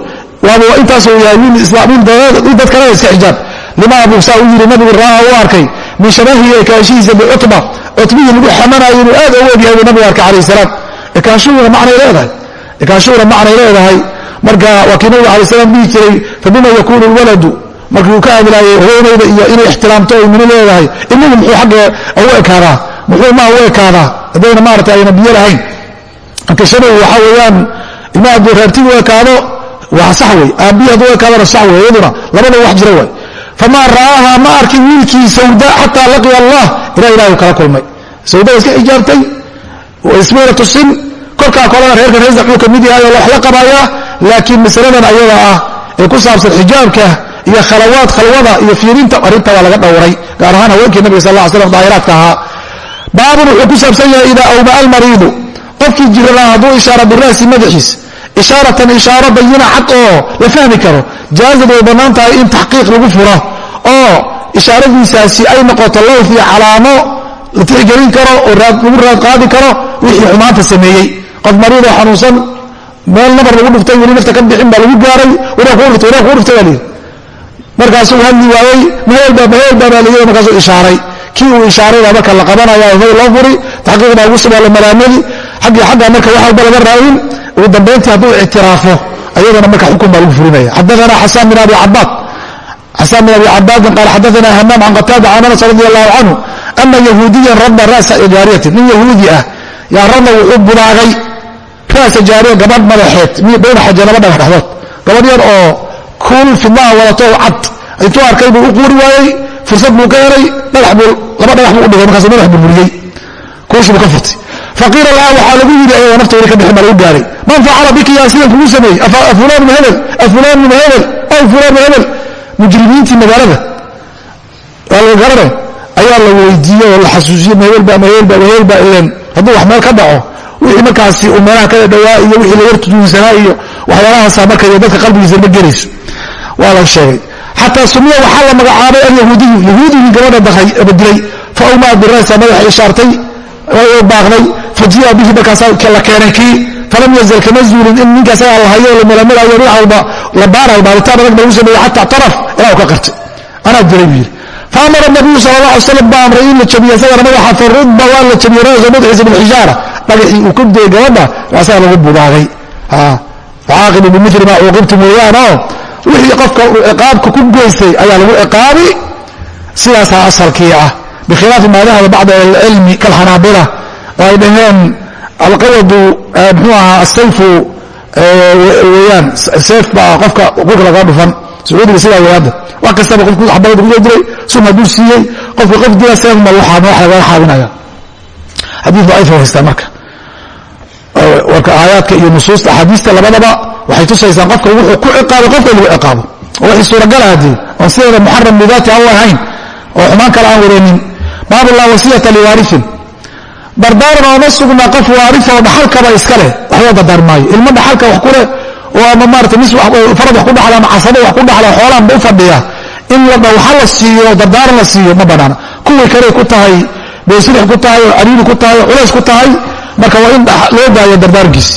waaba intaasuu yahay wiil dad kalena iska xijaab. Limaa buu saa u yidhi nabigu ra'aa u arkay min shabahihi ekaashihiisa bicutba cutbihii lagu xamanayo inuu aad ugu ogyahay buu nabigu arkay calayh salaam. Ekaashuhuna macnay leedahay ekaashuhuna macnay leedahay. Marka waa kii nabigu alay slam dhihi jiray fabima yakuunu lwaladu markii uu ka hadlaayey hooynayda iyo inay ixtiraamto ay mini leedahay ilmuhu muxuu xagga u ekaadaa muxuu maha u ekaadaa haddayna maarata ayna biyo lahayn. Marka shabahu waxaa weeyaan ilmaha hadduu reertigu ekaado waa sax wey aabbihi hadduu ekaadana sax wey iyaduna labada wax jira way famaa ra'aaha ma arkin wiilkii sawda xataa laqiya allah ilaa ilahi kala kulmay. Sawda iska xijaabtay ismayna tusin korkaa kolana reerkan reer zaxuu ka mid yahay oo wax la qabayaa laakiin masaladan ayada ah ee ku saabsan xijaabka iyo khalawaad khalwada iyo fiirinta arrinta waa laga dhowray gaar ahaan haweenkii nabiga sal ll slam daahiraadka ahaa. Baabun wuxuu ku saabsan yahay idaa awmaa almariidu qofkii jirana hadduu ishaara bira'si madaxiis ishaaratan ishaaro bayina cad oo la fahmi karo jaazad way bannaan tahay in taxqiiq lagu furo oo ishaaradiisaasi ay noqoto lowf iyo calaamo la tixgelin karo oo lagu raad qaadi karo wixii xumaanta sameeyey. Qof mariidoo xanuunsan meel nabar lagu dhuftay weli nafta ka bixin baa lagu gaaray wanaa kuu dhuftay wanaa kuu dhuftay baa layidhi markaasuu hadli waayey maheelbaa maheelbaa baa layidhi markaasuu ishaaray. Kii uu ishaarayba marka la qabanaya hoy loo furi. Taxqiiq baa ugu sugaa la malaamadi xaggii xagga marka wax walba laga raadin ugu dambayntii hadduu ictiraafo ayadana marka xukun baa lagu furinaya. Xadaana xasaan bin abi cabaad xasan bin abi cabaadin qaal xadaana hamaam can qataada can anas radi allahu canhu ana yahuudiyan radna ra'sa jaariyatin. Nin yahuudi ah. Yaa radna wuxuu budaagay ra'sa jaariya gabadh madaxeed bayna xaje laba dhagax dhexdood. Gabadh yar oo kuul fidlaha wadato cad intuu arkay buu u quuri waayey fursad buu ka helay laba dhagax buu u dhigay markaasuu madax burburiyey kuushii buu ka furtay faqiila laha waxaa lagu yidhi ayagoo naftoodi ka bixin baa lagu gaaray man facala biki yaa sidan kugu sameeyey afulaan hebel afulaan min hebel aw fulaan hebel mujrimiintii magaalada waa laga garane ayaa la weydiiyey oo la xasuusiye mahebelba mahebelba mahebelba ileen hadduu wax meel ka dhaco wixii markaasi uu meelaha ka dhawaa iyo wixii la yartuduunsanaa iyo waxyaalahaasa marka dadka qalbigiisa ma gelayso waa la sheegay. Xataa sumiya waxaa la magacaabay alyahuudiyu yahuudigii gabadha dilay fa awmaa birasa madaxa ishaartay baaqday. Faji'a bihi markaasaa la keenay. Kii falam yazal kama zuulin in ninkasagaa la hayo la melamelayo dhinac walba la baarayo baaritaan adag lagu sameeye xataa taraf ilaa u ka qartay. Anaa dilay buu yidhi. Faamara nabiyu sal la alay slam baa amray in la jabiye isagana madaxa farudba waa la jabiyey rasa madaxiisa bilxijaara dhagaxii uu ka dayay gabadha asaga lagu budaagay facaaqibu bimili maa cuuqibtu mooyaanoo wixii qofka uu ciqaabka ku geystay ayaa lagu ciqaabi sidaasaa asalkii ah. Bikhilaafi maa dahaba bacda ahlicilmi kalxanaabila oo ay dhaheen alqawadu mxuu ahaa asayfu weyaan seef baa qofka kulka lagaa dhufan sacuudiga sidaa weyaadda wax kastaba qofku xabadada ku soo diray sun hadduu siiyey qofka qof dila seef ma wax lagaga xaabinaya. Xadiis daciifa haystaa marka. Warka aayaadka iyo nusuusta axaadiista labadaba waxay tusaysaan qofka wuxuu ku ciqaabo qofka lagu ciqaabo. Oo wixii suuragala hadee oon sideeda muxaram bidaati aan u ahayn oo xumaan kale aan wareenin. Baab laa wasiyata liwaariin dardaaran ooma sugna qof waarifoo dhaxalkaba iska leh. Waxba dardaar maayo. Ilmo dhaxalka wax ku leh oo ama maarata mis farad wax ku dhaxla ama casabo wax ku dhaxla xoolaanba u fadhiya in la dhawxa la siiyo dardaaran la siiyo ma banaana kuwii kale ku tahay baysrix ku tahay oo cariiri ku tahay oo culays ku tahay marka waa in loo daayo dardaarankiisi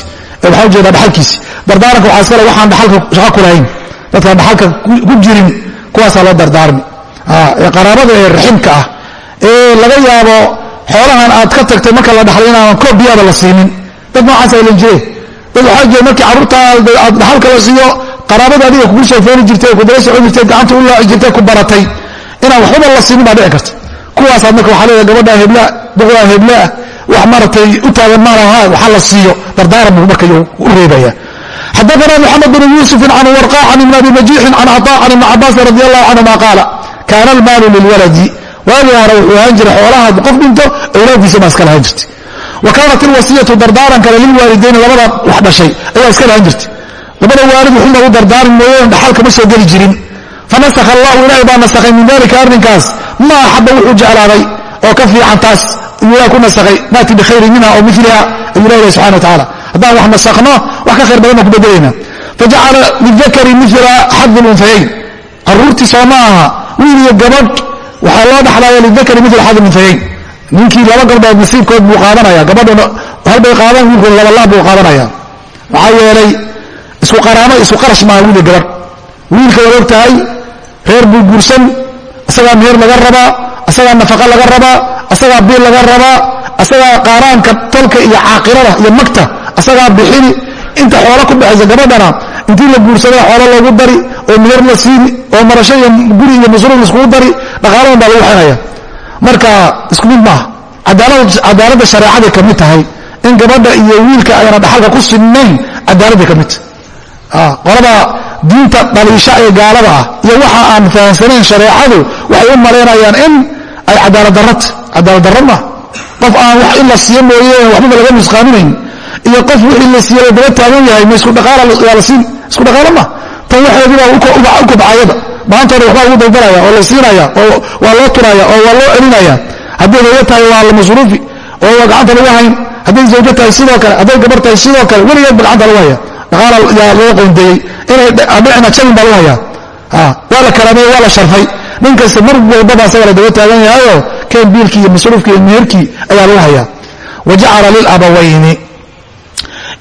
waxaa u jeedaa dhaxalkiisi dardaaranka waxaa iskale waxaan dhaxalka shaqo ku lahayn. Dadkaan dhaxalka ku jirin kuwaasaa loo dardaarmi. Ee qaraabada ee raximka ah ee laga yaabo xoolahan aad ka tagtay marka la dhaxlay inaanan koob biyaaba la siinin. Dad noocaas aylan jireen. Dad waxaa jira markii carruurta aad dhaxalka la siiyo qaraabada adiga kugu soo fooli jirtay kudaba socon jirtay gacanta u laaci jirtay ku baratay. Inaan waxbaba la siinin baa dhici karta. Kuwaasaad marka waxaa leedahay gabadhaa heblaa duqdaa heblaah wax maaragtay u taagan maalaha waxaa la siiyo. Dardaaran buu marka u reebaya xadaana mxamed bn yuusufin can warqa can ibn abi majiixin can caطa can ibni cabaasin radi allahu canhuma qaala kaana almaalu lilwaladi waagii hore wuxuu ahaan jiray xoolaha qof dhinto awlaaddiisa baa iska lahaan jirtay. Wa kaanat ilwasiyatu dardaaran kale lilwaalidayni labada wax dhashay ayaa iska lahaan jirtay. Labada waalid wuxuu lagu dardaaran mooyeen dhaxalka ma soo geli jirin. Fanasakha allahu ilaahay baa nasakhay min dalika arrinkaas. Ma axaba wuxuu jeclaaday oo ka fiican taas ayuu ilaah ku nasakhay naati bikhayrin minha oo miliha ayuu ilah ilahi subxana wa tacala haddaan wax nasakhno wax ka khayr badan baan ku bedelayna fajacala lidakari mila xadi lunfayayn caruurtii soo ma aha wiil iyo gabadh waxaa loo dhaxlaya lidakari mil xadi lunfayayn ninkii laba gabdhood nasiibkood buu qaadanaya gabadhuna halbay qaadan wiilkooda labalaab buu qaadanaya. Maxaa yeelay isku qaraamo isku qarash maaha wiil iyo gabadh. Wiilka waad og tahay reer buu guursan isagaa meher laga rabaa isagaa nafaqa laga rabaa isagaa biil laga rabaa isagaa qaaraanka tolka iyo caaqilada iyo magta isagaa bixini. Inta xoolo ku baxaysa gabadhana intii la guursada xoolo loogu dari oo meher la siini oo marasho iyo guri iyo masruuf laiskugu dari dhaqaaladan baa lagu xinaya marka isku mid maaha. Cadaaladda shareecaday ka mid tahay. In gabadha iyo wiilka ayna dhaxalka ku sinnayn cadaaladday ka mid. Tahay qolada diinta dhaliisha ee gaalada ah iyo waxa aan fahamsanayn shareecadu waxay u malaynayaan in ay cadaaladdarrata cadaaladdarra maa qof aan wax in la siiyo mooye waxbaba laga nusqaaminayn iyo qof wixii la siiye la daba taagan yahay ma isku dhaqaala siin isku dhaqaalo ma tan waxeedibaa u kobcayada maantooda waxbaa ugu daldanaya oo la siinaya oo waa loo turaya oo waa loo celinaya hadday hooyo tahay waa la masruufi oo waa gacanta lagu hayn. Hadday zawjo tahay sidoo kale hadday gabar tahay sidoo kale weligeed gacanta lagu haya dhaqaala yaa loo qoondeeyey. Inay dhicna jabin baa lagu hayaa. Waa la kalaamey waa la sharfay nin kasta mar walbaba asaga la daba taagan yahayo keen biilkii iyo masruufkii iyo meherkii ayaa lagu hayaa. Wa jacala lilabawayni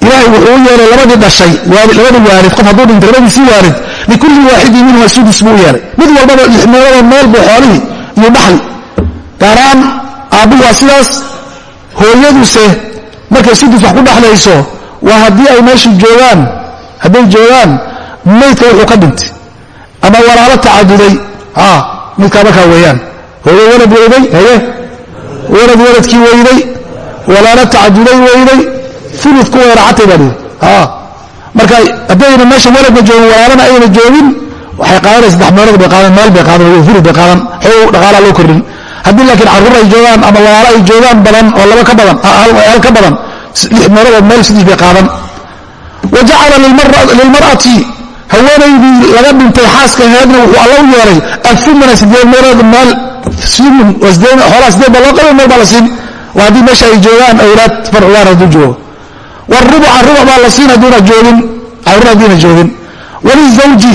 ilaahay wuxuu u yeelay labadii dhashay labada waalid qof hadduu dhintay labadiisii waalid likulli waaxidin minhuma sudus buu yeelay. Mid walbaba lix meelada meel buu xoolihii iyo dhaxli gaaraan aabbuhu waa sidaas hooyaduse markay sudus wax ku dhexlayso waa haddii ay meeshu joogaan hadday joogaan maydka wuxuu ka dhintay ama walaalo tacaduday midkaa markaa weeyaan. Hooyo walad weyday haye walad waladkii weyday walaalo tacaduday weyday ulu ku weeracatay baa lihi marka haddayna meesha waladna joogin walaalana ayna joogin waxay qaadanay saddex meelood bay qaadan meel bay qaadan ulu bay qaadan xoog dhaqaalaa loo kordhin. Haddii laakiin carruur ay joogaan ama walaalo ay joogaan badan oo laba ka badan hal ka badan lix meelood meel sidii bay qaadan. Wa lilmar'ati haweenaydii laga dhintay xaaska heedna wuxuu alla u yeelay baa loo qaba meel baa la siin. Waa haddii meesha ay joogaan awlaad farciyaan hadduu joogo. Wrubuca rubuc baa la siin hadduuna joogin carruur haddiina joogin. Walizawji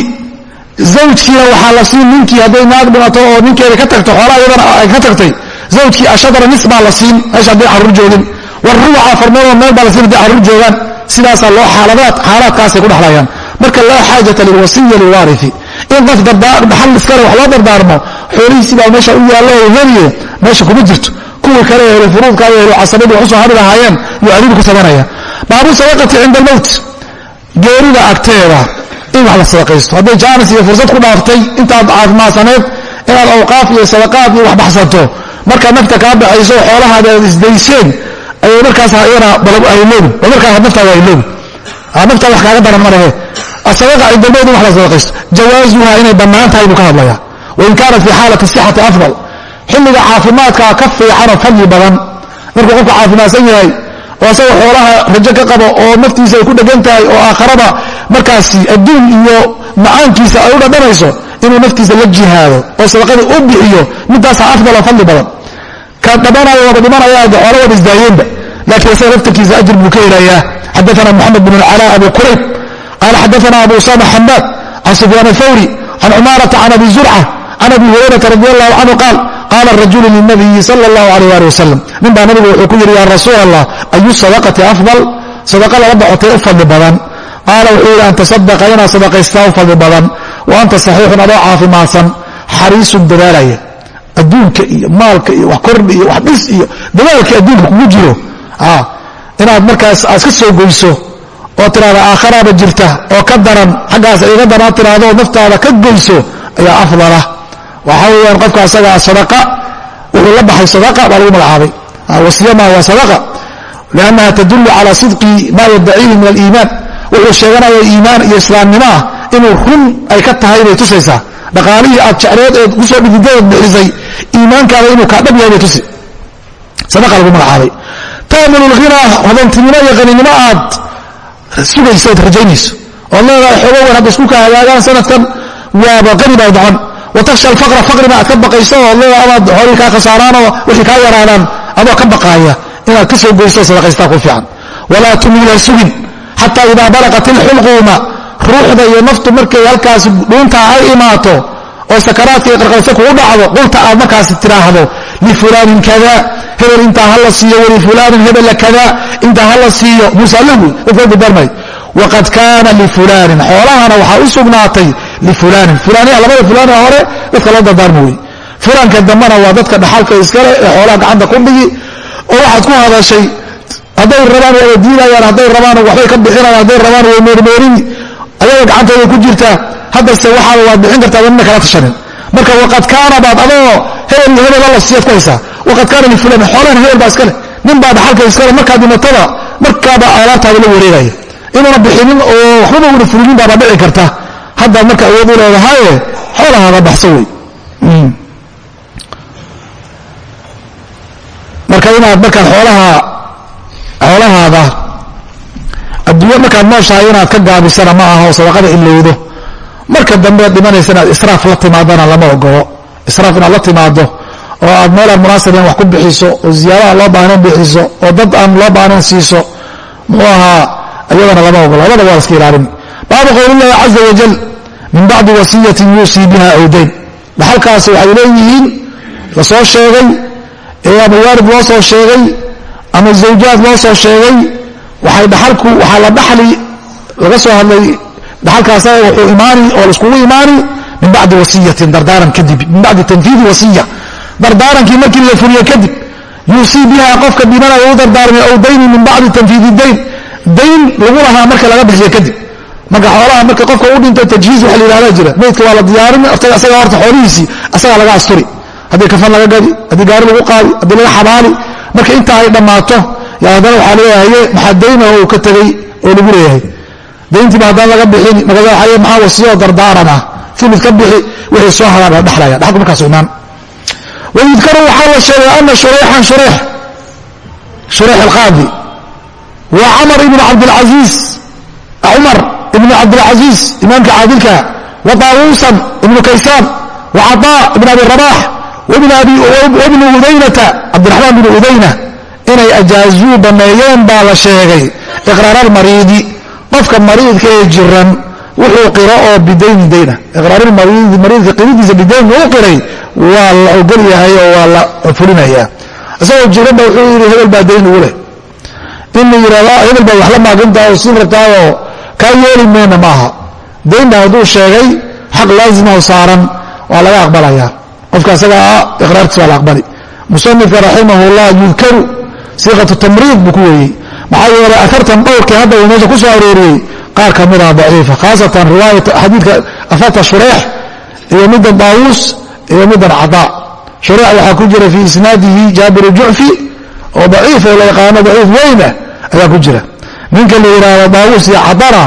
zawjkiina waxaa la siin ninkii hadday naag dhimato oo ninkeeda ka tagto xoolaa iyadana ay ka tagtay. Zawjkii ashadara nis baa la siin meesha hadday carruur joogin. Wrubuca farmeeloo meel baa la siin hadday carruur joogaan. Sidaasaa loo xaalaadkaasay ku dhexlayaan marka laa xaajata lilwasiya liwaarifi in qof dhaxal iskale wax loo dardaarmo xoolihiisi baa meesha u yaallo oo heliye meesha kuma jirto. Kuwii kale ehlu furuudka iyo ehlu casabadii wax u soo hadhi lahaayeen yuu arigu ku sabanaya baabu sadaqati cinda almowt geerida agteeda in wax la sadaqaysto. Hadday jaanis iyo fursad ku dhaaftay intaad caafimaadsaneed inaad awqaaf iyo sadaqaad iyo wax baxsato markaa nafta kaa baxayso xoolahaada aad isdayseen ayay markaas iyana hayloobin bal markaa naftaada hayloobin naftaada wax kaaga daran malehe asadaqa cinda almowt in wax la sadaqaysto jawaazuha inay bannaan tahay buu ka hadlaya wain kaanat fi xaalati sixati afdal. Xilliga caafimaadkaa ka fiicanoo fadli badan. Markuu qofku caafimaadsan yahay oo asaga xoolaha rajo ka qabo oo naftiisa ay ku dhegan tahay oo aakharada markaasi adduun iyo macaankiisa ay u dhadhanayso inuu naftiisa la jihaado oo sadaqada u bixiyo midaasaa afdaloo fadli badan. Ka dhabanayo waba dhimanaya de xoola waba isdaayeenba laakiin asaga laftarkiisa ajir buu qaala xadaana abu usama xamaad can sufyaan athawri can cumaarata can abi zurca can abi hurayrata radi allahu canhu qaal qaala rajulu linabiyi sal اllahu alayh ali wasalam nin baa nabigu wuxuu ku yidhi ya rasuul allah ayu sadaqati afdal sadaqa laba dhacotay u fadli badan qaala wuxuu yidhi an tasadaqa inaad sadaqaystaa u fadli badan wa anta saxiixun adoo caafimaadsan xariisun dadaalaya adduunka iyo maalka iyo wax kordhi iyo wax dhis iyo dadaalkii adduunka kugu jiro inaad markaas aad ka soo goyso oo tiraada aakharaaba jirta oo ka daran xaggaas iga daran tiraado naftaada ka goyso ayaa afdala. Waxaa weyaan qofka asagaa sadaqa wuxuu la baxay sadaqa baa lagu magacaabay. Wasiyama waa sadaqa. Liannaha tadullu calaa sidqi ma yaddaciihi min aliimaan. Wuxuu sheeganaya iimaan iyo islaamnimo ah inuu run ay ka tahay bay tusaysaa. Dhaqaalihii aad jecleed eed ku soo dhididadood bixisay iimaankaada inuu kaa dhab yahay bay tusi. Sadaqa lagu magacaabay. Taamulu lghinaa hodantinimo iyo qaninimo aad sugayso ood rajaynayso ood leedahay xoogo wan hadda isku ka hagaagaan sanadkan waaba qani baa noqon wataksha alfaqra faqrina aad ka baqayso oo leeda amaad xoolii kaa khasaaraanoo wixii kaa yaraadaan adoo ka baqaaya inaad ka soo goyso sadaqaystaa ku fiican. Walaa tumila sugin xataa idaa balaqat ilxulquuma ruuxda iyo naftu markay halkaas dhuuntaa ay imaato oo sakaraadka iyo qarqarso kugu dhacdo qulta aad markaas tidhaahdo lifulaanin kada hebel intaa hala siiyo walifulaanin hebela kada intaa hala siiyo. Musaalawi dadka gudarmay waqad kaana lifulaanin xoolahana waxaa u sugnaatay lifulanin fulaniya labada fulani hore dadka loo dardaarmo wey fulanka dambana waa dadka dhaxalka iskale ee xoolaha gacanta ku dhigi oo waxaad ku hadashay hadday rabaan waa diinayaan hadday rabaan waxbay ka bixinayaan hadday rabaan way meermeerini ayaga gacantooda ku jirtaa. Haddase waxaaba waad bixin kartaa wanina kala tashanin marka waqad kaana baad adoo hebel iyo hebel alla siyaad ku waqad kaana lifulan xoolahan hebel baa iskale nin baa dhaxalka iskale markaa dhimatada markaaba alaabtaada la wareegaya inuuna bixinin oo waxbaba una fulinin baaba dhici karta. Haddaad marka awood u leedahaye xoolahaada baxso wey. Marka inaad markaad xoolaha xoolahaada adduunya markaad nooshahay inaad ka gaabisana ma aha oo sadaqada ilowdo marka dambead dhimanaysa inaad israaf la timaadana lama ogolo israaf inaad la timaado oo aad meel aan munaasabeen wax ku bixiso oo ziyaaraha loo baahnayn bixiso oo dad aan loo baahnayn siiso muxuu ahaa iyadana lama ogolo labada waa iska ilaalin. Baabu qowlillahi caza wajal min bacdi wasiyatin yuusii biha awdayn. Dhaxalkaasi waxay leeyihiin la soo sheegay ee ama waalid loo soo sheegay ama zawjaad loo soo sheegay waxay dhaxalku waxaa la dhaxli laga soo hadlay dhaxalkaasa wuxuu imaani oo laiskugu imaani min bacdi wasiyatin dardaaran kadib min bacdi tanfiidi wasiya. Dardaarankii markii la fuliye kadib yuusii biha qofka dhimanaya u dardaarmay ow dayni min bacdi tanfiidi dayn. Dayn lagu lahaa marka laga bixiyo kadib. Marka xoolaha marka qofka u dhinto tajhiiz waxa la yihahda jira. Meydka waa la diyaarin isaga horta xoolihiisii asagaa laga asturi. Haddii kafan laga gadi haddii gaari lagu qaadi haddii laga xabaali marka intaa ay dhammaato yaa haddana waxaa leeyahaye maxaa daynaho uu ka tegey oo lagu leeyahay dayntiiba haddaan laga bixin waxaa maxaa wasiyoo dardaaran ah filid ka bixi wixii soo haraa la dhexlaya dhaxalku markaas imaan wayudkaru waxaa la sheegay ana shurayxan shurayx shurayx alqaadi. Wa camar ibnu cabdilcasiis cumar ibnu cabdilcasiis imaamka caadilka wa daawuusan ibnu kaysaan wa cadaa ibn abi rabax wabnu udaynata cabdiraxmaan bnu udayna. Inay ajaazuu banneeyeen baa la sheegay. Iqraaralmariidi qofka mariidka ee jiran wuxuu qiro oo bidayni dayna iqraarulmariidka qiridiisa bidayn uu qiray waa la ogol yahay oo waa la fulinayaa. Isagoo jiranba wuxuu yidhi hebel baa dayn ugu leh. In la yidhahdo hebel baa wax la maagintaa oo siin rabtaayoo kaa yeeli mayna maaha. Daynba hadduu sheegay xaq laasimaho saaran waa laga aqbalayaa qofka asagaa ah iqraartiis waa la aqbali. Musanifka raximahullah yudkaru siiqatu tamriid buu ku weeyey maxaa yeelay afartan dhowrkii hadda uu meesha ku soo arooriyey qaar ka mida daciifa khaasatan riwaayat xadiidka afarta shureex iyo middan daawuus iyo middan cadaa shureex waxaa ku jira fii isnaadihi jaabiru jucfi oo daciif oo la yaqaano daciif weynah ayaa ku jira. Ninka la yidhaahdo daawuus iyo cadana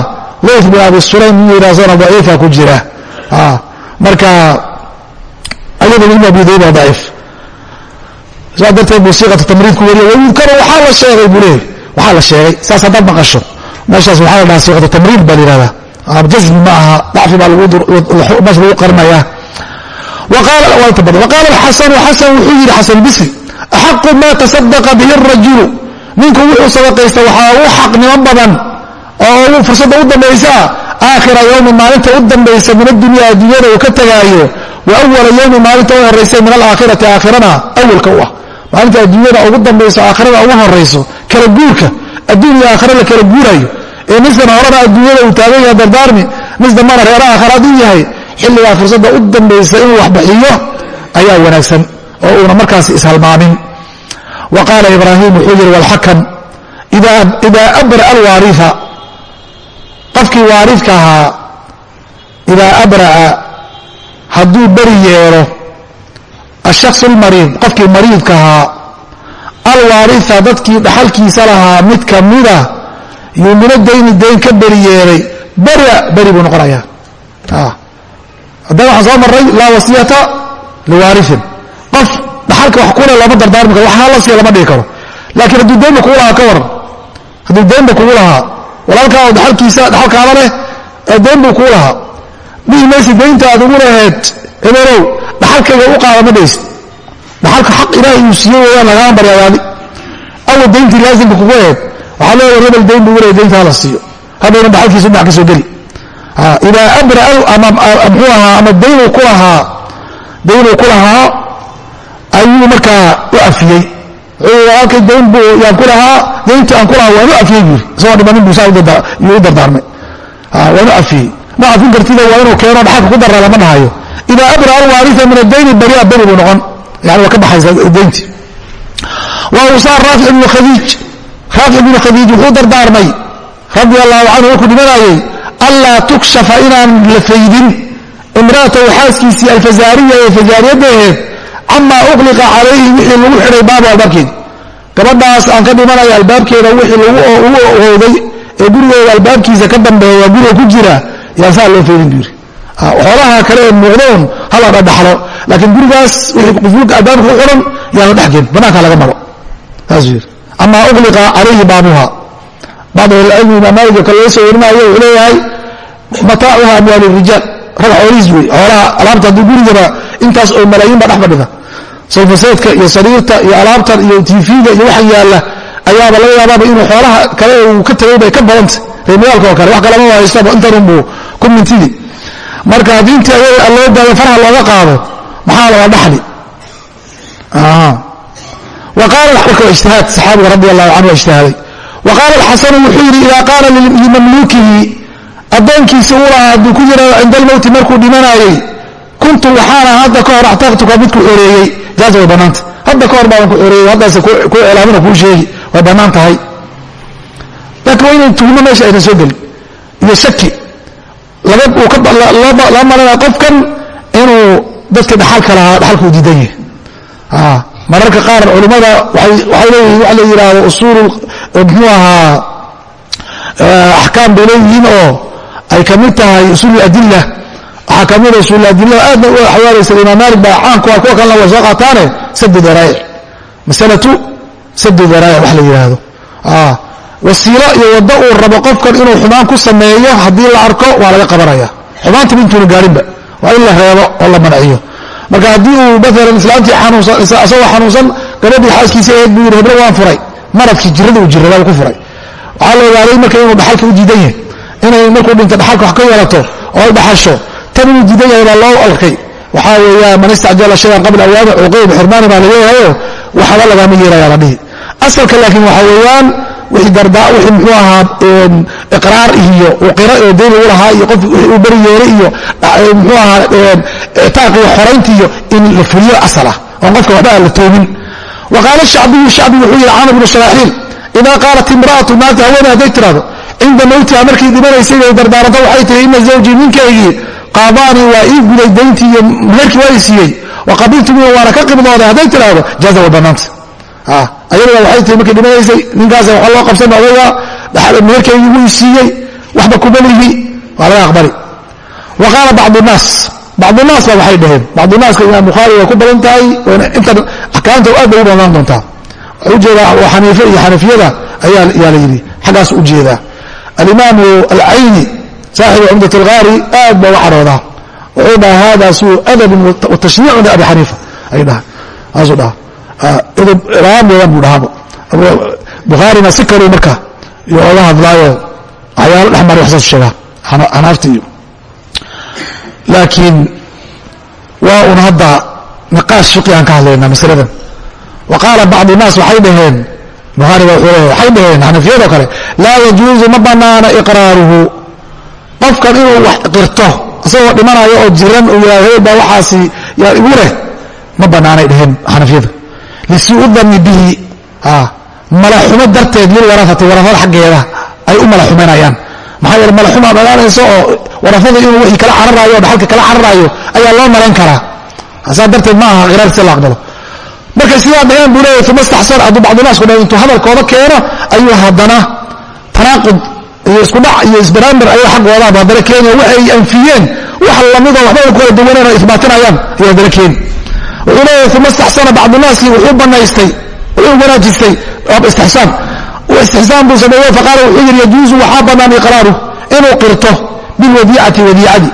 layf bin abi sulaym nin yidhahdona daciifa ku jira? Marka ayadana ibn abi dayba daciif. Saa darteed buu siiqata tamriidku wariya wayudkaru waxaa la sheegay buu leeyahy waxaa la sheegay saas haddaad maqasho. Meeshaas waxaa la dhaha siiqatu tamriid baa la yihahdaa jasmi ma aha dacfi baa meesha lagu qarinayaa waqaala alxasanu xasan wuxuu yidhi xasan bisri axaqu maa tasadaqa bihi arajulu ninku wuxuu sadaqaysta waxaa ugu xaqnimo badan oo fursadda u dambaysaa aakhira yowmin maalinta u dambaysa min addunya adduunyada uu ka tegaayo wa awala yowmin maalinta u horaysa min alaakhirati aakhirana awalka u ah maalinta adduunyada ugu dambayso aakhirada ugu horayso kala guurka adduun iyo aakhira la kala guurayo ee niskan horena adduunyada uu taagan yaha dardaarmi nis dambana reera aakhiraad u yahay xilligaa fursadda u dambaysa inuu waxbixiyo ayaa wanaagsan oo uuna markaas ishalmaamin. Wa qaala ibraahim wuxuu yihi walxakam idaa abra alwaaria qofkii waaridka ahaa idaa abra'a hadduu beri yeelo ashaksu lmariid qofkii mariidka ahaa alwaaria dadkii dhaxalkiisa lahaa mid ka mida yuu mina dayni dayn ka beri yeelay bera beri buu noqonayaa haddana waxaan soo marray laa wasiyata liwaariin qof dhaxalka wax kule lama dardaarmi karo wax hala siiya lama dhigi karo laakiin hadduu daynba kugu lahaa ka waran hadduu daynba kugu lahaa walaalkaa oo dhaxalkiisa dhaxalkaada leh ee dayn buu kugu lahaa dhihi maysi daynta aad ugu laheed eberow dhaxalkayga u qaada ma dhaysid dhaxalka xaq ilaahay uu siiye weyaan lagama baryaadaadi awa dayntii laasimka kugu aheed waxaa leeya hebel dayn buu lehay daynta hala siiyo. Haddayna dhaxalkiisu dhinac ka soo geli. Idaa abra mxuu ahaa ama daynuu ku lahaa daynuu ku lahaa ayuu markaa u afiyey. Walaalkay dayn buu yaan ku lahaa dayntii aan ku lahaa waan u afiyey buu yiri isagoo dhimanin buu saa yuu u dardaarmay. Waan u afiyey. Ma afin kartida waa inuu keeno dhaxalka ku darra lama dhahayo idaa abra alwaarisa min adayni baria beri buu noqon yani waa ka baxaysa dayntii wa raafic ibnu khadiij raafic ibnu khadiij wuxuu dardaarmay radi allahu canhu markuu dhimanayey anlaa tukshafa inaan la faydin imra'atahu xaaskiisii alfazaariya ee fazaariyadda aheed camaa uqliqa calayhi wixii lagu xidhay baabu albaabkeedi gabadhaas aan ka dhimanaya albaabkeeda wixii ugu ooday ee gurigeeda albaabkiisa ka dambeeya guriga ku jira yaan saa loo faydin buu yidhi xoolaha kale ee muuqdoon hala dhadhaxlo laakiin gurigaas qufulka albaabka ku xihan yaan la dhexgelin bannaanka laga maro. Saasuu yidhi amaa uqliqa calayhi baabuha. Bacd ahlicilmi imaam maalik oo kale laga soo warinaayo wuxuu leeyahay mataacuha amwaal rijaal. Rag xoolihiis wey. Xoolaha alaabta hadduu gurigaba intaas oo malaayiin baa dhex fadhida sayfaseedka iyo sariirta iyo alaabtan iyo tiifiga iyo waxan yaalla ayaaba laga yaabaaba inuu xoolaha kale uu ka tegay bay ka badanta reemiyaalka oo kale wax kalama haystaba intanunbuu ku mintidi marka haddii intii ayaga loo daayo farha looga qaado maxaa laga dhaxli? Ijtihaad saxaabiga radi allahu canhu ijtihaaday. Wa qaala alxasanu wuxuu yidhi idaa qaala limamluukihi addoonkiisi uu lahaa hadduu ku yidhahdo cinda almowti markuu dhimanaayey kuntu waxaana hadda ka hor axtaqtuka midku xoreeyey jaasa way bannaanta. Hadda ka hor baaban ku xoreeyey haddaase ku celaamin oo kuu sheegi. Way bannaan tahay. Laakiin waa inay tugmo meesha ayna soo gelin. Iyo shaki la maranaya qofkan inuu dadka dhaxalka lahaa dhaxalkuu diidan yahay. Ah, mararka qaar culimmada waxay leeyihiin waxa la yidhaahdo usuul muxuu ahaa eh, axkaam bay leeyihiin oo ay ka mid tahay usuul adilla. Waxaa ka mida usuul adillada aadna u xawaalaysa imaam maalik baa caanku ah kuwa kalena way soo qaataane sadu daraa'ic masalatu sadu daraa'ic wax la yidhaahdo ah, wasiilo iyo waddo uu rabo qofkan inuu xumaan ku sameeyo haddii la arko waa laga qabanaya. Xumaantiba intuuna gaarinba waa in la reebo oo la manciyo. Marka haddii uu maalan islaamtii asagoo xanuunsan gabadhii xaaskiisa aheed buu yidhi heblo waan furay. Maradkii jirada uu jirada ku furay. Waxaa la ogaaday marka inuu dhaxalka u diidan yahay inay markuu dhinto dhaxalka wax ka yeelato oo ay dhaxasho tan inuu diidan yahay baa loo arkay. Waxaa weeya man istacjala shayan qabla awaami cuqayb xirmaani baa laleeyahayo waxba lagaama yeelaya la dhihi. Asalka laakiin waxaa weeyaan wii mxuu ahaa iqraar iyo qira oo dayn lagu lahaa iyo qof uu beri yeelay iyo mxuu ahaa itaaq iyo xoraynta iyo in la fuliyo asal ah oon qofka waxba aan la toomin wa qaala shacbiyu shacbigu wuxuu yidhi camr bnu sharaaxiil idaa qaalat imra'atu naagta haweeney hadday tidhahdo cinda mawtiha markay dhimanaysay bay dardaaranto waxay tihi ina zawjii ninkaygii qaadaanii waa ii guday dayntii iyo meherkii waa i siiyey wa qabiltu minhu waana ka qibdooday hadday tidhaahdo jaaza wa bannaanta ayaduna waxay tii markay dhimanaysay ninkaas waxa loo qabsan odayga meherkeygii wuu siiyey waxba kuma lihi waa laga aqbali. Wa qaala bacdu naas. Bacdunaas ba waxay dhaheen. Bacdunaaska imaam bukhaari way ku badan tahay intan axkaamta aad bay u badnaan doontaa. Ujeedaa xaniife iyo xanafiyada ayaa la yidhi xaggaas u jeedaa. Alimaamu alcayni saaxibu cumdat algaari aad ba uga caroodaa wuxuu dhaha hada suu adabin wa tashniicun liabi xaniifa ayuu dhaha saasuu dhaha raamoodan buu dhahaaba bukhaarina si kaluu marka iyo oga hadlaayo waxyaalo dhexmari waxsaas sheegaa xanaafta iyo. Laakiin waa un hadda niqaash fiqi aan ka hadlaynaa masaladan. Wa qaala bacdu naas waxay dhaheen bukhaariga wuxuu leeya waxay dhaheen xanafiyadoo kale laa yajuuzu ma banaana iqraaruhu. Qofkan inuu wax qirto isagoo dhimanayo oo jiran uu yihahdo hebel baa waxaasi yaa igu leh ma banaanay dhaheen xanafiyada lisuu dani bihi malaxumo darteed lilwaraati warafada xaggeeda ay u malaxumanayaan. Maxaa yeele malaxuma dhalaanayso oo warafada inuu wixii kala cararaayo dhaxalka kala cararaayo ayaa loo malayn karaa. Saa darteed ma aha qiraar si la aqbalo. Markay sidaa dhaheen buu leeyahy uma staxsan hadduu bacdunaasku dha intuu hadalkooda keeno ayuu haddana tanaaqud iyo isku dhac iyo isbaraamir ayay xaggoodaaba haddana keenya waxay anfiyeen wax lamidoo waxba ay kala duwaneen oo isbaatinayaan ayay haddana keeni wuxuu leeyahay uma istaxsana bacdunaaskii wuxuu banaystay wuxuu wanaajistay istixsaan istixsaan buu sameeye faqaala wuxuu yidhi yajuusu waxaa bannaan iqraaru inuu qirto bilwadiicati wadiicadi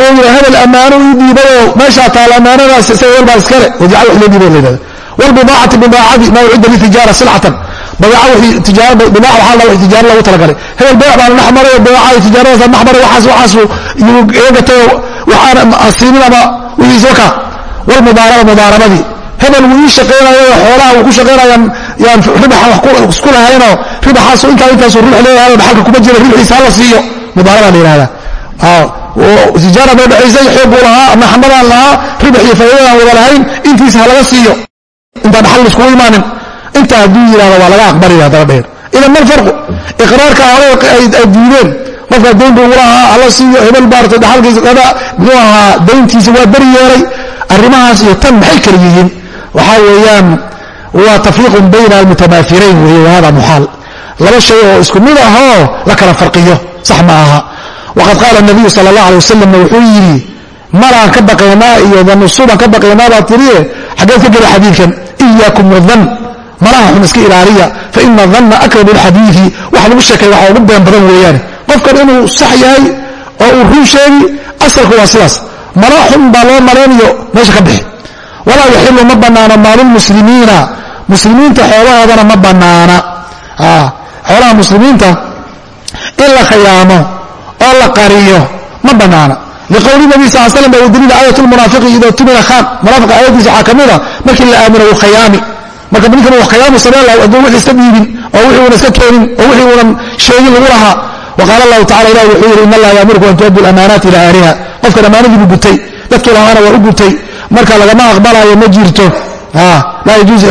oo yidha hebel ammaano ii dhiibayoo meeshaa taal ammaanadaas isaga walbaa iskale. Wadiica wax loo dhiibay laydhahda walbidaacati bidaacadi maa ucidda litijaara silcatan tijaara loogu talagalay. Hebel beec baan dhex maray bidaaca tijaaradaas dhex maray waxaas waxaasu iga gatay waxaan siinin ama wixiis wakaa wlmudaaraba mudaarabadii hebel wuu ii shaqaynayo xoolaha wuu ku shaqaynayaan yaan ribaxan wax isku lahaynoo ribaxaasu intaa intaasu rux leeyahay dhaxalka kuma jira rixiisa hala siiyo. Mudaaraba la yihahda tijaara bay dhexaysay xoog buu lahaa ama xamadaan lahaa ribax iyo faa'iidadaan wada lahayn intiisa ha laga siiyo. Intaan dhaxal laiskugu imaanin. Intaa hadduu yidhahdo waa laga aqbalaya haddaba dheer. Idan mal farqu iqraarka hore ay diideen qofkaa dayn buu lahaa hala siiyo hebel baartay dhaxalkiisa muxuu ahaa dayntiisa waa beri yeelay arrimahaas iyo tan maxay kala yihiin? Waxaa weeyaan waa tafriiqun bayna almutamaafirayn weeye wahada muxaal. Laba shay oo isku mid ahoo la kala farqiyo sax ma aha. Waqad qaala nabiyu sala allah alay wasalamna wuxuu yidhi malaan ka baqaynaa iyo danusuban ka baqaynaa baa tiriye xaggeed ka gela xadiidkan iyaakum wadan malaha xun iska ilaaliya fa ina danna akrabu lxadiidi. Waxa lagu sheekay waxa ugu been badan weeyaane qofkan inuu sax yahay oo uu run sheegi asalku waa sidaas mala xun baa loo malaynayo meesha ka bixi. Walaa yaxilu ma bannaano maalulmuslimiina muslimiinta xoolahoodana ma bannaana. Xoolaha muslimiinta in la khayaamo oo la qariyo ma bannaana. Liqowli nabi sal slam ba daliila aayat lmunaafiqi ida tumina khaan munaafiqa aayaddiisa waxaa ka a markii la aamino uu khayaami marka ninkan uu khayaamu samayn laha hadduu wixii iska dhiibin oo wixii unan iska keenin oo wixii unan sheegin lagu lahaa waqaala allahu tacala ilah wuxuu yidhi in allaha yaamurku an tuaddu lamaanaati ila ahliha qofkan ammaanadii buu gutay dadkii lahaana waa u gutay marka lagama aqbalayo ma jirto laa yajuuzu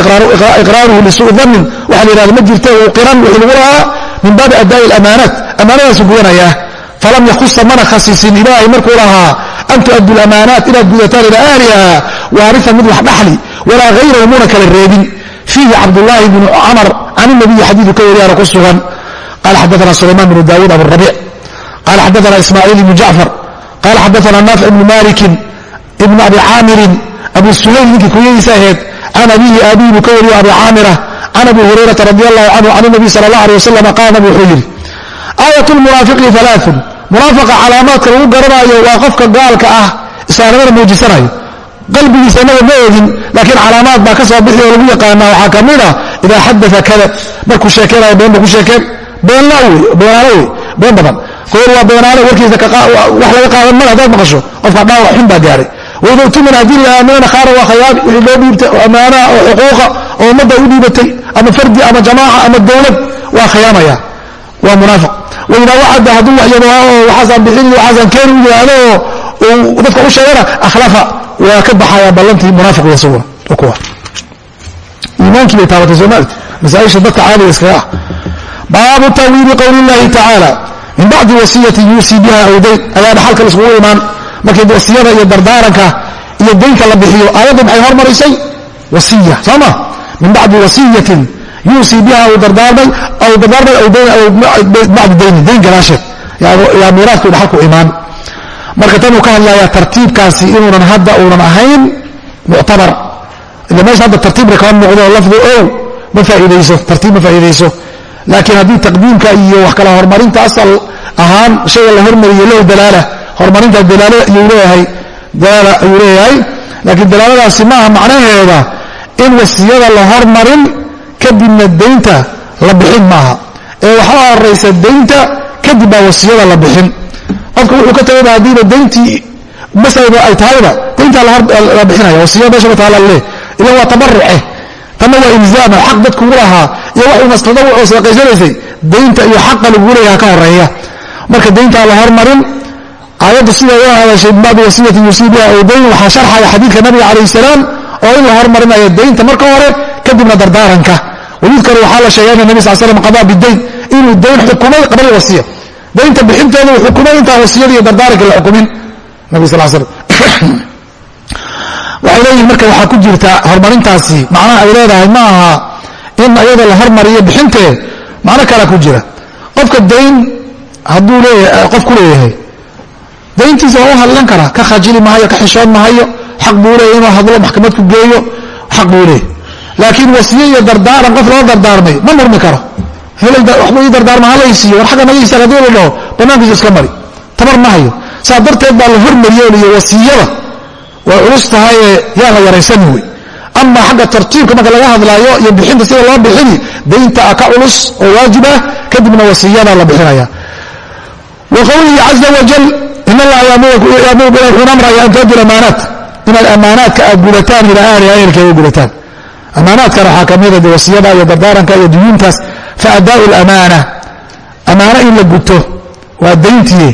iqraaruhu lisuu danin waxa la yihahda ma jirto uu qiran wixii lagu lahaa min baabi adaa'i alamaanaat ammaanadaasu gudanayaa falam yakusa mana khasisin ilaahay markuu lahaa an tu'addu lamaanaat inaad gudataan ilaa ahliha waarian mid wax dhaxli walaa hayrahu muna kala reebin fiihi cabdulaahi bnu camar can inabiyi xadiidu ka wariyaana ku sugan qala xadaana sulaymaan bnu daawuud aburabic qala xadaana ismaaciil ibnu jacfar qala xadaana naafic ibnu malikin ibnu abi caamirin abu sulayl ninkii kunyadiisa ahayd can abihi aabihi buu ka wariyo abi caamira can abi hurayrata radi allahu canhu can nabiy sala allah alay wasalam qaala nabi wuxuu yidhi aayat lmunaafiqi alaaun munaafaqa calaamaadka lagu garanaayo waa qofka gaalka ah islaamnimada muujisanayo qalbigiisa inaga ma ogin laakiin calaamaad baa ka soo bixi oo lagu yaqaana waxaa ka mid a idaa xadaa kadab markuu sheekeynayo been ba ku sheekeen beenaale wey been badan. Koor waa beenaale warkiisa wax laga qaadan male hadaad maqasho qofka dhaawac xun baa gaaray. Wida tumina haddii la aamana khaara waa khayaabi wixii loo dhiibtay oo ammaanaha oo xuquuqa oo ummadda u dhiibatay ama fardi ama jamaaca ama dowlad waa khiyaamaya waa munaafiq. Waidaa wacada hadduu waxyado oo waxaasaan bixin iyo waxaasaan keeni u yidhaahdo oo uu dadka u sheegana akhlafa waa ka baxaya ballantii munaafiq wey isaguna oo kuwa. Iimaankii bay taabatay soomaalid masaaisha dadka caaliga iskaga ah baabu tawiili qowli اllahi tacaala min bacdi wasiyati yuusii biha aw dayn. Ayaa dhaxalka laiskugu imaan. Markii wasiyada iyo dardaaranka iyo daynka la bixiyo aayaddu maxay hormarisay wasiya soo ma? Min bacdi wasiyatin yuusii biha aw dardaarmay aw dardaarmay aw bacdi dayni dayn gadaasheed yaa miiraadku dhaxalku imaan. Marka tanuu ka hadlayaa tartiibkaasi inuunan hadda uunan ahayn muctabar ila meesha hadda tartiibka kama muuqdo lafdi ow ma faa'iidayso tartiib ma faa'iidayso laakiin haddii taqdiimka iyo wax kala horumarinta asal ahaan shayga la hormariyo lahu dalaala horumarinta dalaala ayuu leeyahay dalaala ayuu leeyahay. Laakiin dalaaladaasi maaha macnaheeda in wasiyada la hormarin kadibna daynta la bixin maaha. Ee waxaa horaysa daynta kadib baa wasiyada la bixin. Qofka wuxuu ka tagayba haddiiba dayntii masalba ay tahayba dayntaa la bixinaya wasiyada meeshaba taala leh ilan waa tabaruce tanna waa ilzaama xaq dadkugu lahaa iyo waxuu mastadawucoo sadaqaysanaysay daynta iyo xaqa lagugu leeyaha ka horreeya marka dayntaa la hormarin aayadda siday u hadashay min bacdi wasiyati yusii biha ow dayn waxaa sharxaya xadiidka nabiga calayh salaam oo in la hormarinayo daynta. Marka hore kadibna dardaaranka wayudkaru waxaa la sheegay ana nabi sal slam qadaa bidayn inuu dayn xukumay qabla wasiya. Daynta bixinteeda uu xukumay intaan wasiyada iyo dardaaranka la xukumin. Nabi sal slam waxay leeyihiin marka waxaa ku jirta horumarintaasi. Macnaha ay leedahay ma aha in ayada la hormariyo bixintee macno kalea ku jira. Qofka dayn hadduu leeyahay qof ku leeyahay dayntiisa waa u hadlan karaa. Ka khajili mahayo ka xishoon mahayo xaq buu leeyahy inuu hadlo maxkamad ku geeyo xaq buu leeyahy laakiin wasiye iyo dardaaran qof loo dardaarmay ma murmi karo. Waxbuu ii dardaarma halaysiiyo war xagga nagaysa haddii la dhaho bannaankiisa iska mari. Tabar ma saa darteed baa la hormariyo liyo wasiyada way culus tahayee yaan la yaraysanin wey. Ama xagga tartiibka marka laga hadlaayo iyo bixinta sida loo bixini daynta ka culus oo waajib ah kadibna wasiyada la bixinaya. Wa qowlihi caza wajal in allaha wuxuuna amraya an tuaddu amaanaat inaad ammaanaadka aad gudataan ilaa ahliha ehelkeeda gudataan ammaanaadkana waxaa ka mida wasiyada iyo dardaaranka iyo duyuuntaas faadaau lamaana ammaano in la guto waa dayntiye.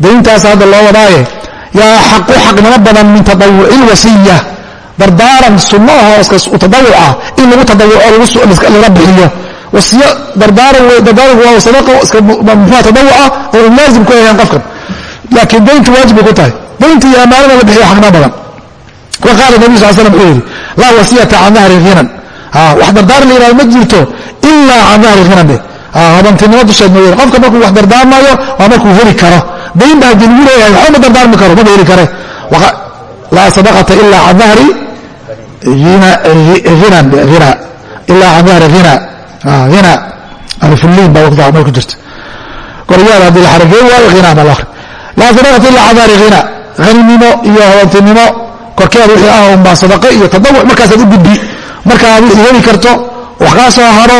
Dayntaas hadda loo wadaaye yaa xaqu xaqnimo badan min taawuci lwasiya dardaaran sunno ahoo tadawuc ah in lagu tadawuco laga bixiyo. Wasiyo dardaaranku waa sadaqa muxua tadawuca oo un laazim ku ahayn qofkan. Laakiin dayntu waajib bay ku tahay. Daynta iyo ammaanada la bixiyo xaqnimo badan. Wa qaala nabi slam wuxuu yidhi laa wasiyata can dahri hinan wax dardaaran la yihahdo ma jirto ilaa can dahri hinan be habantinimo dusheed mooyeen qofka markuu wax dardaarmayo waa markuu heli karo dayn baa haddii lagu leeyahay waxba ma dardaarmi karo maba heli kare. Laa sadaqata ila can dahri hina ilaa can dahri hina hina alfulliin baa waqtiga may ku jirta. Goryaada haddii la xarageyn waayo hina baa la akhri. Laa sadaqata ila can dahri hina haninimo iyo habantinimo korkeeda wixii ah unbaa sadaqo iyo tadawuc. Markaasaad u gudbi markaa wixii heli karto wax kaa soo haro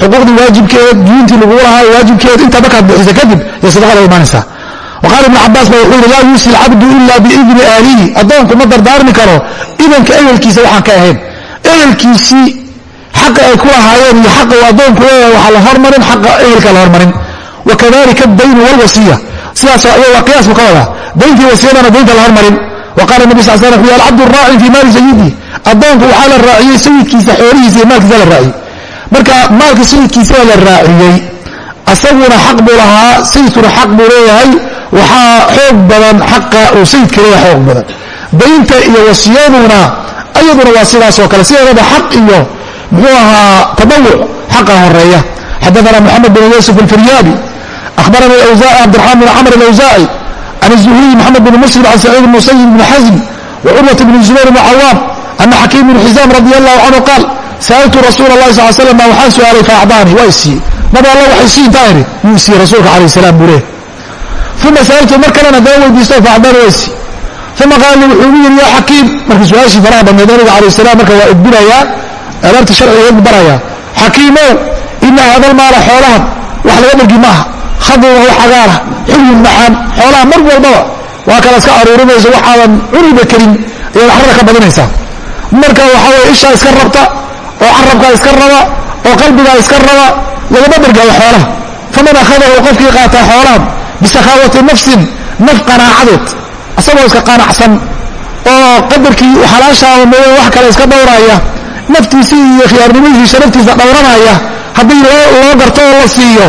xuquuqdii waajibkeed diintii lagugu lahaa waajibkeed intaa markaad bixisa kadib iyo sadaqada imaanaysaa waqaala ibnu cabaas ba wuxuu yidhi laa yuusi alcabdu ila biidni aalihi addoonku ma dardaarmi karo idanka ehelkiisa waxaan ka ahayn ehelkiisii xaqa ay ku lahaayeen iyo xaqa uu addoonku leeyahay waxaa la hormarin xaqa ehelka la hormarin wakadalika adaynu walwasiya sidaasoo ayaga qiyaas buu ka wadaa dayntii wasiyadana daynta la hormarin wa qaala nabi sal wuxuu alcabdu raacin fii maali sayidi addoonku waxaa la raaciyey sayidkiisa xoolihiisa iyo maalkiisa la raaciyey marka maalka sayidkiisaa la raaciyey asaguna xaq buu lahaa sayidkuna xaq buu leeyahay waxaa xoog badan xaqa uu sayidka leeya xoog badan daynta iyo wasiyaduna ayaduna waa sidaasoo kale sideedaba xaq iyo muxuu ahaa tadawuc xaqa horeeya xadaana moxamed bin yuusuf alfiryaabi ahbarana cabdiraxmaan bin camr alawsaaci can الzuhriy moxamed bin muslim can saciid bn musayib bn xasm wcurwat bn zubayr bn cawaam ana xakiim bn xisaam radi allahu canhu qaal sa'altu rasuula اlahi sal slam baa waxaan su'aalay faacdaani waa isiiye nabi alla waxay sii intaa idhi wuu isiiye rasuulka alayh salaam buu leeh uma sa'altu mar kalena daba weydiisto faacdaani waa isiiye uma qaal wuxuu igu yidhi yaa xakiim markii su'aashii faraha badneed nabiga alayh salam marka waa edbinayaa aadaabta sharcigeedu barayaa xakiimow ina hada lmaala xoolahan wax laga dhergi maaha. Khadun wa cagaara xulyin macaan. Xoolaha mar walbaba waa kala iska aruurinayso waxaadan cuniba karin. Ayaad carada ka badinaysaa. Marka waxaa weye ishaa iska rabta oo carabkaa iska raba oo qalbigaa iska raba lagama dhergaayo xoolaha. Faman akhadahu qofkii qaataa xoolahan bisakhaawati nafsin naf qanaacadeed asagoo iska qanacsan oo qadarkii xalaashaaba mooye wax kale iska dhowraya naftiisii iyo khiyaarnimadiisa naftiisa dhowranaya haddii loo garto oo la siiyo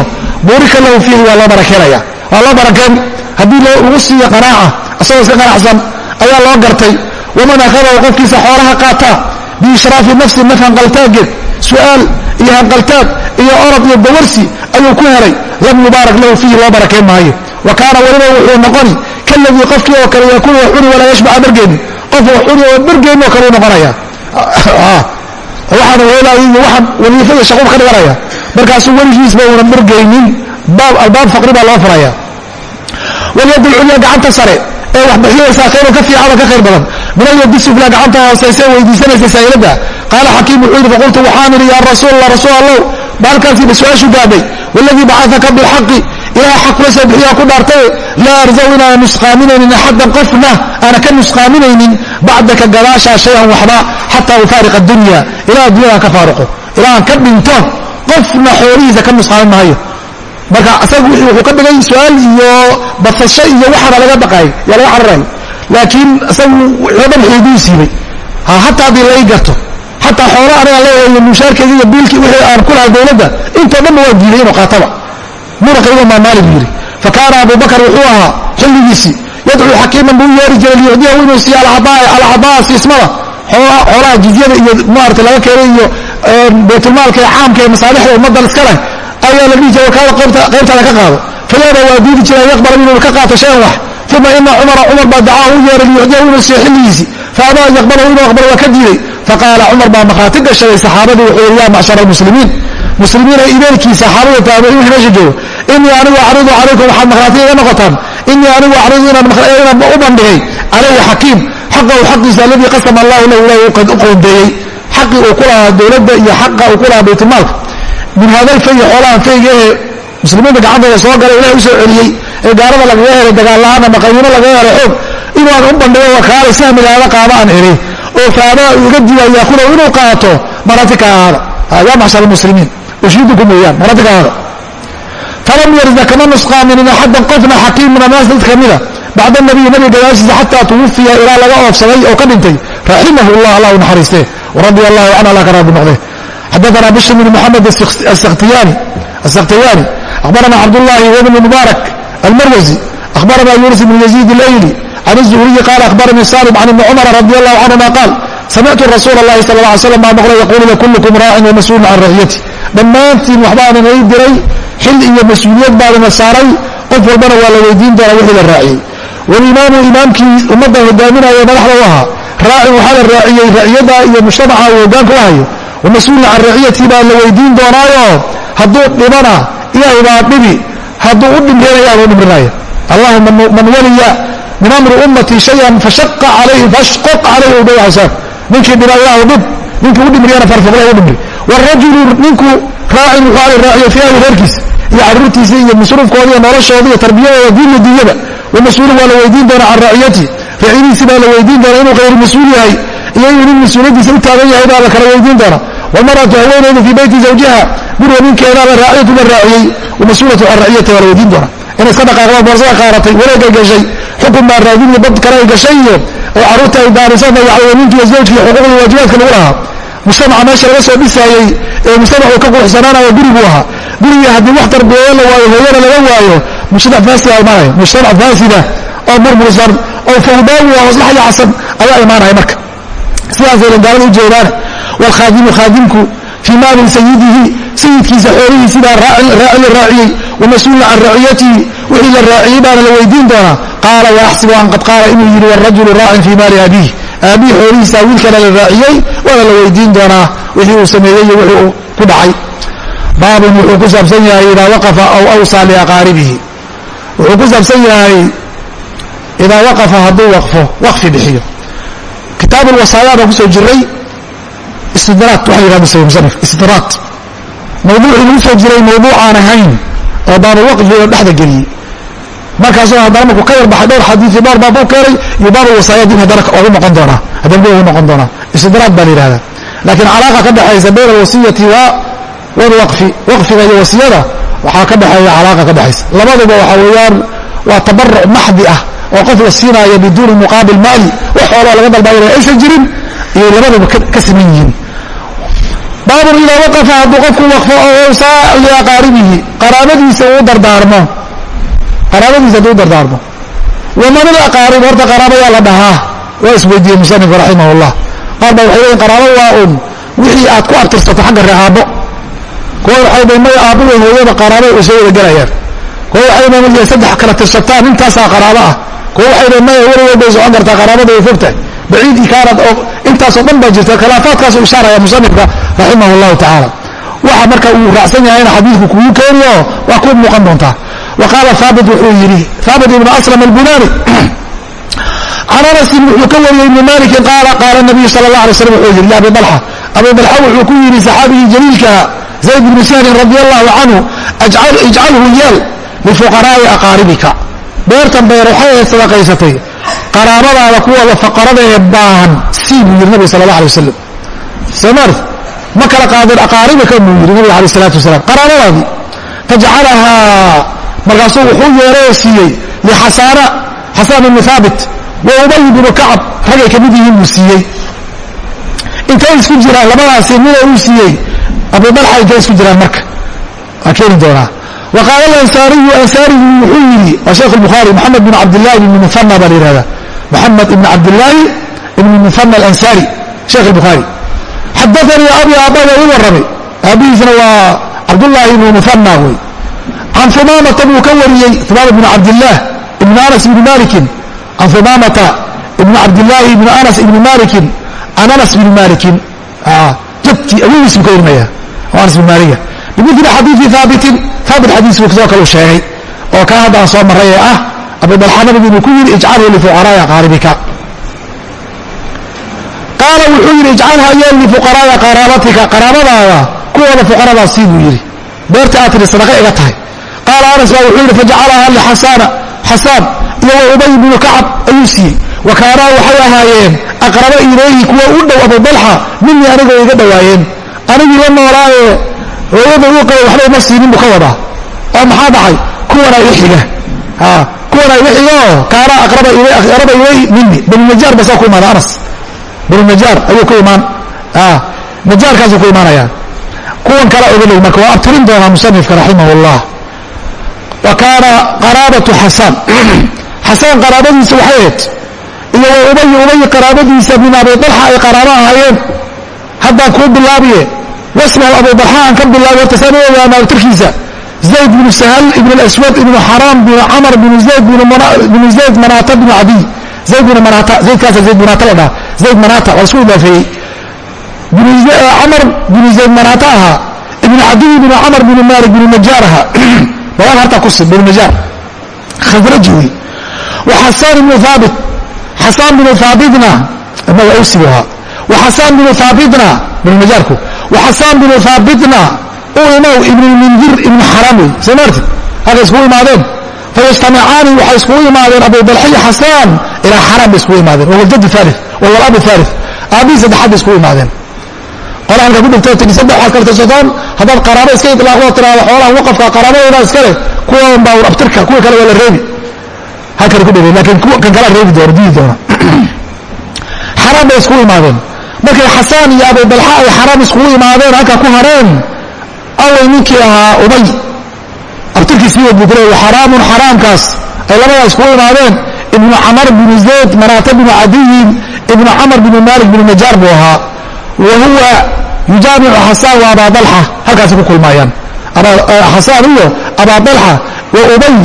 buurika lahu fiihi waa loo barakeenaya waa loo barakeen haddii lagu siiyo qanaaca asagoo iska qanacsan ayaa loo gartay waman akhadahu qofkiisa xoolaha qaata biishraafi nafsi naf hanqaltaageed su'aal iyo hanqaltaag iyo orod iyo dawarsi ayuu ku helay. Lam yubaarak lahu fiihi loo barakeen maayo. Wa kaana weliba wuxuu noqoni kaladii qofkii oo kale yakuunu wax cuni walaa yashbaca dhargeenni qof wax oo dhargeenni oo kale u noqonaya. Waxaana weelaayo iyo waxaan waliifada shaquu ka dhiganaya. Markaasuu weligiisba uunan dhargaynin albaab faqri baa loo furaya. Walyad ulculya gacanta sare ee wax bixinaysaa khayrun ka fiican oo ka khayr badan. Min alyadi sufla gacanta hoosayse weydiisanaysa saa'ilada qaala xakiim wuxuu yidhi faqultu waxaan idhi yaa rasuul allah rasuul allow baalkaasiiba su'aashu gaadhay waladii bacataka bilxaqi ilaah xaq kula soo bixiyaa ku dhaartaye laa arzaw inaana nusqaaminaynin axadan qofna aana ka nusqaaminaynin bacdaka gadaashaa shayan waxba xataa ufaariq addunya ilaa addunyadaan ka faaruqo. Ilaa aan ka dhinto qofna xoolihiisa ka nusqaamin maayo marka isagu wuxuu ka dhigay su'aal iyo basasho iyo waxaana laga baqaay yaa laga cararayo laakiin isagu wuxuu dhan xiiduu siibay. Ha hataa haddii lai garto xataa xoola aniga leeyahay mushaarkeeda iyo biilkii wixii aan ku lahaa dowladda intoo dhanba waa diiday inuu qaataba. Muraqayga maa maali buu yidhi fa kaana abubakar wuxuu ahaa xilligiisii yadcuu xakiiman buu u yeeri jiray liyucdiyahu inuu siiyo alcadaa siismada. Xoolaha jizyada iyo maarata laga keenay iyo baytulmaalka ee caamka ee masaalixda ummaddan iska leh ayaa la dhihi jiray kaada qaybtaada ka qaado. Fayaaba waa diidi jira an yaqbala inuu ka qaato shayan wax. Uma ina cumara cumar baa dacaahu u yeeray liyucdiyahu inuu siiyo xilligiisii faabaa an yaqbalahu inuu aqbalo waa ka diiday. Faqaala cumar baa markhaati gashaday saxaabadii wuxuu yidhi ya macshara almuslimiin. Muslimiina idaelkii saxaabada taabiciin meesha joogo inii anigu acridu calaykum waxaad markhaati iga noqotaan. Inii anigu acridu inaan u bandhigay calayhi xakiim. Xaqahu xaqiisa aladii qasama allahu lahu ilahi u qoondeeyey xaqii uu ku lahaa dowladda iyo xaqa uu ku lahaa baytulmaalka min haadal faygi xoolahan fayga ee muslimiinta gacantooda soo galay ilahi u soo celiyey ee gaalada lagaga helay dagaal-la'aan ama qaymimo lagaga helay xoog inuu u bandhigo wakaale sahmigaada qaado aan iri oo faabaa iga diida yaakudahu inuu qaato marati ka ahaada yaa maxshar almuslimiin ushiidukum weeyaan marati falam yarda kama nusqaaminin axadan qofna xakiim min annaas dad kamida bacda nabiyi nabi gadaashiisa xataa tuwafiya ilaa laga oofsaday oo ka dhintay. Raximahu llah allah u naxariiste radia allahu canhu allah ka raabi noqde xadaana bishr bn moxamed asakhtiyaani akhbarana cabdullaahi ibn mubaarak almarwazi. Akhbarana yuunus bn yaziid alayli. Can zuhuriyi qaala akhbaranii saalim can ibni cumara radi allahu canhuma qaal samictu rasuula اllahi sal ه slam baa maqlay yaquulu lakullukum raacin wamas-uulun can raciyati dhammaantiin waxbaanan ii diray xil iyo mas'uuliyad baadana saaray qof walbana waa la weydiin doonaa wixii la raaciyey walimaamu imaamkii ummadda hogaaminaya madaxda u ahaa raacin waxaa la raaciyey raciyada iyo mujtamaca uu hogaanka u hayo wamas-uulun can raciyatii baa la weydiin doonaayo hadduu dhibana ilaahay baa dhibi hadduu u dhimrinaya buu dhimrinaya allahuma man waliya min amri ummatii shayan fashaqa calayhi fashqoq calayhi udhawaxasaan ninkii dhiba ilaahu dhib ninkii u dhimriyana farfuqla u dhimri wrajulu ninku raacin wuxuu ala raaciyo fi reerkiisa iyo caruurtiisa iyo masruufkooda iyo noloshooda iyo tarbiyadooda diinla dunyada wamas-uulun waa la weydiin doonaa can raaciyati raaciyadiisi baa la weydiin doonaa inuu khayr mas'uul yahay iyo inuu nin mas'uuliyadiisa u taagan yahay baa la kala weydiin doonaa walmaratu haweeneydu fii beyti zawjiha guriga ninkeedaa la raaciyatu la raaciyey wamas-uulatu can raciyati waa la weydiin doonaa inay iska dhaqaaqdo boorsada qaaratay wareegay gashay xukun baa raadiniyo dad kale ay gashay iyo oo carruurta ay daarisa dayacday ninkiiyo zawjkii xuquuqdii waajibaadka lagu lahaa mujtamaca meesha laga soo dhisaayey ee mujtamac uu ka quruxsanaanaya guriguu ahaa gurigii haddii wax tarbiyeeyo la waayo hooyana laga waayo mujtamac faasida imaanaya mujtamac faasida oo murmursan oo fawdaawi oo maslaxa yacsan ayaa imaanaya marka sidaasayna gaalada u jeedaan waalkhaadimu khaadimku fii maali sayidihi sayidkiisa xoolihiisiibaa raaci la raaciyey wamas-uulun can raaciyatihi wixii la raaciyey baana la weydiin doonaa qaala waaxsibu an qad qaala inuu yidhi wrajulu raacin fii maali abiih aabbihi xoolihiisa wiilkana la raaciyey waana la weydiin doonaa wixii uu sameeyey iyo wixii uu ku dhacay baabun wuxuu ku saabsan yahay idaa waqafa aw awsaa liaqaaribihi wuxuu ku saabsan yahay idaa waqafa hadduu waqfo waqfi bixiyo kitaab alwasaaya baan ku soo jiray istidraad waxa yihahda sayi musanif istidraad mawduucii lagu soo jiray mawduuc aan ahayn oo baabulwaqfiga dhexda geliyey. Markaasoo haddana markuu ka yarbaxay dhowr xadiii dhowr baab u keenay iyo baabulwasaaya dib haddana ogu noqon doonaa. Haddana dib ugu noqon doonaa. Istidraad baa la yihahdaa laakiin calaaqa ka dhexaysa bayna alwasiyati wa walwaqfi waqfiga iyo wasiyada waxaa ka dhexeeya calaaqa ka dhexaysa labaduba waxa weeyaan waa tabaruc maxdi ah oo qof la siinaayo biduuni muqaabil maali. Wax xooloo laga dalbaayana aysan jirin ayay labaduba ka siman yihiin baabun idaa waqafa hadduu qofku waqfo oo saa liaqaaribihi qaraabadiisa uu dardaarmo qaraabadiisa hadduu dardaarmo waman alaqaarib horta qaraabayaa la dhahaa waa isweydiiyey musanifku raximah llah qaar baa waxay leeyiin qaraabo waa un wixii aad ku abtirsato xagga reeaabbo kuwa waxay dhan may aabbuda hooyada qaraabo ay soo wada gelayaan kuwa waxay dhan markay saddex kala tirsataan intaasaa qaraabo ah kuwa waxay dhan maya weligeed bay socon qaraabada way fogtahay baciid ikaanad oo intaasoo dhan baa jirta khilaafaadkaasuu ishaaraya musanifka raximah llahu tacaala. Waxa marka uu raacsan yahayna xadiidku kugu keeniyo waa ku muuqan doontaa. Wa qaala wuxuu yidhi haabit ibnu aslam albunani can anasin wuxuu ka wariyey ibni malikin qaala qaala nabiyu sala allah alay slam wuxuu yidhi ya abi dalxa abi dalxa wuxuu ku yidhi saxaabigii jaliilkaa zayd bni sahrin radi allahu canhu ijcalhu yeel lifuqaraa'i aqaaribika. Beertan beer waxay sadaqaysatay qaraabadaada kuwooda faqarada ee baahan sii buu yidhi nabig sala allah alay wasalam ma kala qaadin aqaaribika buu yidhi nabiga alayh isalaatu wasalaam. Qaraabadaadii fajacalahaa markaasuu wuxuu yeerayoo siiyey lixasaana xasaan ibni haabit wa ubay bnu kacab ragay ka mid yihiin buu siiyey. Intay isku jiraan labadaasi mida uu siiyey? Abu dalxa intay isku jiraan marka. Waa keeni doonaa. Wa qaala alansaariyu ansaarigu wuxuu yidhi waa sheekh الbukhaari moxamed bn cabdillahi ibn muhana baa la yihahda moxamed ibn cabdillaahi ibn muhana alansaari sheekh الbukhaari xadaanii abi aababa i warramay aabihiisna waa cabdullaahi ibnu muhana wey can humaamata buu ka wariyey humaama bn cabdillaah ibn anas ibni malikin can humaamata ibn cabdillaahi ibn anas ibni malikin can anas bni malikin jadkii awogiis buu ka warinaya anas bn maliga bimili xadiii haabitin haabit xadiis buu sidoo kale u sheegay oo kaa hadda aan soo marray ee ah abudalxa nabigu inuu ku yidhi ijcalhu lifuqaraai aqaaribika qaala wuxuu yidhi ijcalha yeel lifuqaraai qaraabatika qaraabadaada kuwooda fuqaradaas sii buu yidhi. Beerta aad tidhi sadaqa iga tahay. Qaala anas baa wuxuu yidhi fajacalaha lixasaana xasaan iyo wa ubay bnu kacab ayuu siiyey. Wa kaanaa waxay ahaayeen aqraba ilayhi kuwa u dhow abudalxa minii anigoo iga dhowaayeen anigii la noolaaye hooyada uu qaba waxba uma siinin buu ka wadaa. Oo maxaa dhacay kuwanaa i xiga xiga oo kaana aqraba ilay mini banu najaar ba saa ku imaada anas. Banu najaar ayuu ku imaan najaarkaasuu ku imaanaya. Kuwan kala ogaley marka waa abtirin doonaa musanifka raximah dalxa ay qaraabo ahaayeen. Haddaan kuu bilaabiye wasmahu abubarxa aan ka bilaabo horta saan u ogaana abtirkiisa zayd binu sahal ibn اlaswad ibnu xaraam binu camar binu zayd binu zayd manata binu cadiy zayd binu manata zaydkaasa zayd manata la dhaha zayd manata waa isku idaafeeyey camar binu zayd manata ahaa ibnu cadiy binu camar binu malik binu najaar ahaa baban hartaa kusi binu najaar khasraji wey wa xasaan ibnu haabit xasaan binu haabitna inaga awsi buu ahaa wa xasaan binu haabitna binu najaarku waxasaan binu haabitna u imow ibnulmundir ibnu xaraam wey soo maartid halkay iskugu imaadeen. Fayajtamicaani waxay iskugu imaadeen abudalxa iyo xasaan ilaa xaraam bay iskugu imaadeen wahuwa jaddu aali wahuwa alabu aali aabbihii saddexaad bay iskugu imaadeen. Qola halka ku dhigtoo tii saddex waxaad kala tirsataan haddaad qaraabo iska idlaaqdo tiraado xoolaha waqafka qaraabadooda iskale kuwan baa abtirka kuwa kale waa la reebi. Halkana ku dhegay laakiin kan kalaa reebi doona diidi doona. Xaraam bay iskugu imaadeen. Markay xasaan iyo abudalxa ay xaraam iskugu imaadeen halkaa ku hareen away ninkii ahaa ubay. Abtirkiisii kule xaraamun xaraamkaas. Ay labadaa iskugu imaadeen. Ibnu camar binu zayd manaata binu cadiyin ibnu camar binu malik binu najaar buu ahaa. Wa huwa yujaamicu xasaan wa abaa dalxa. Halkaasay ku kulmaayaan xasaan iyo abaa dalxa wa ubay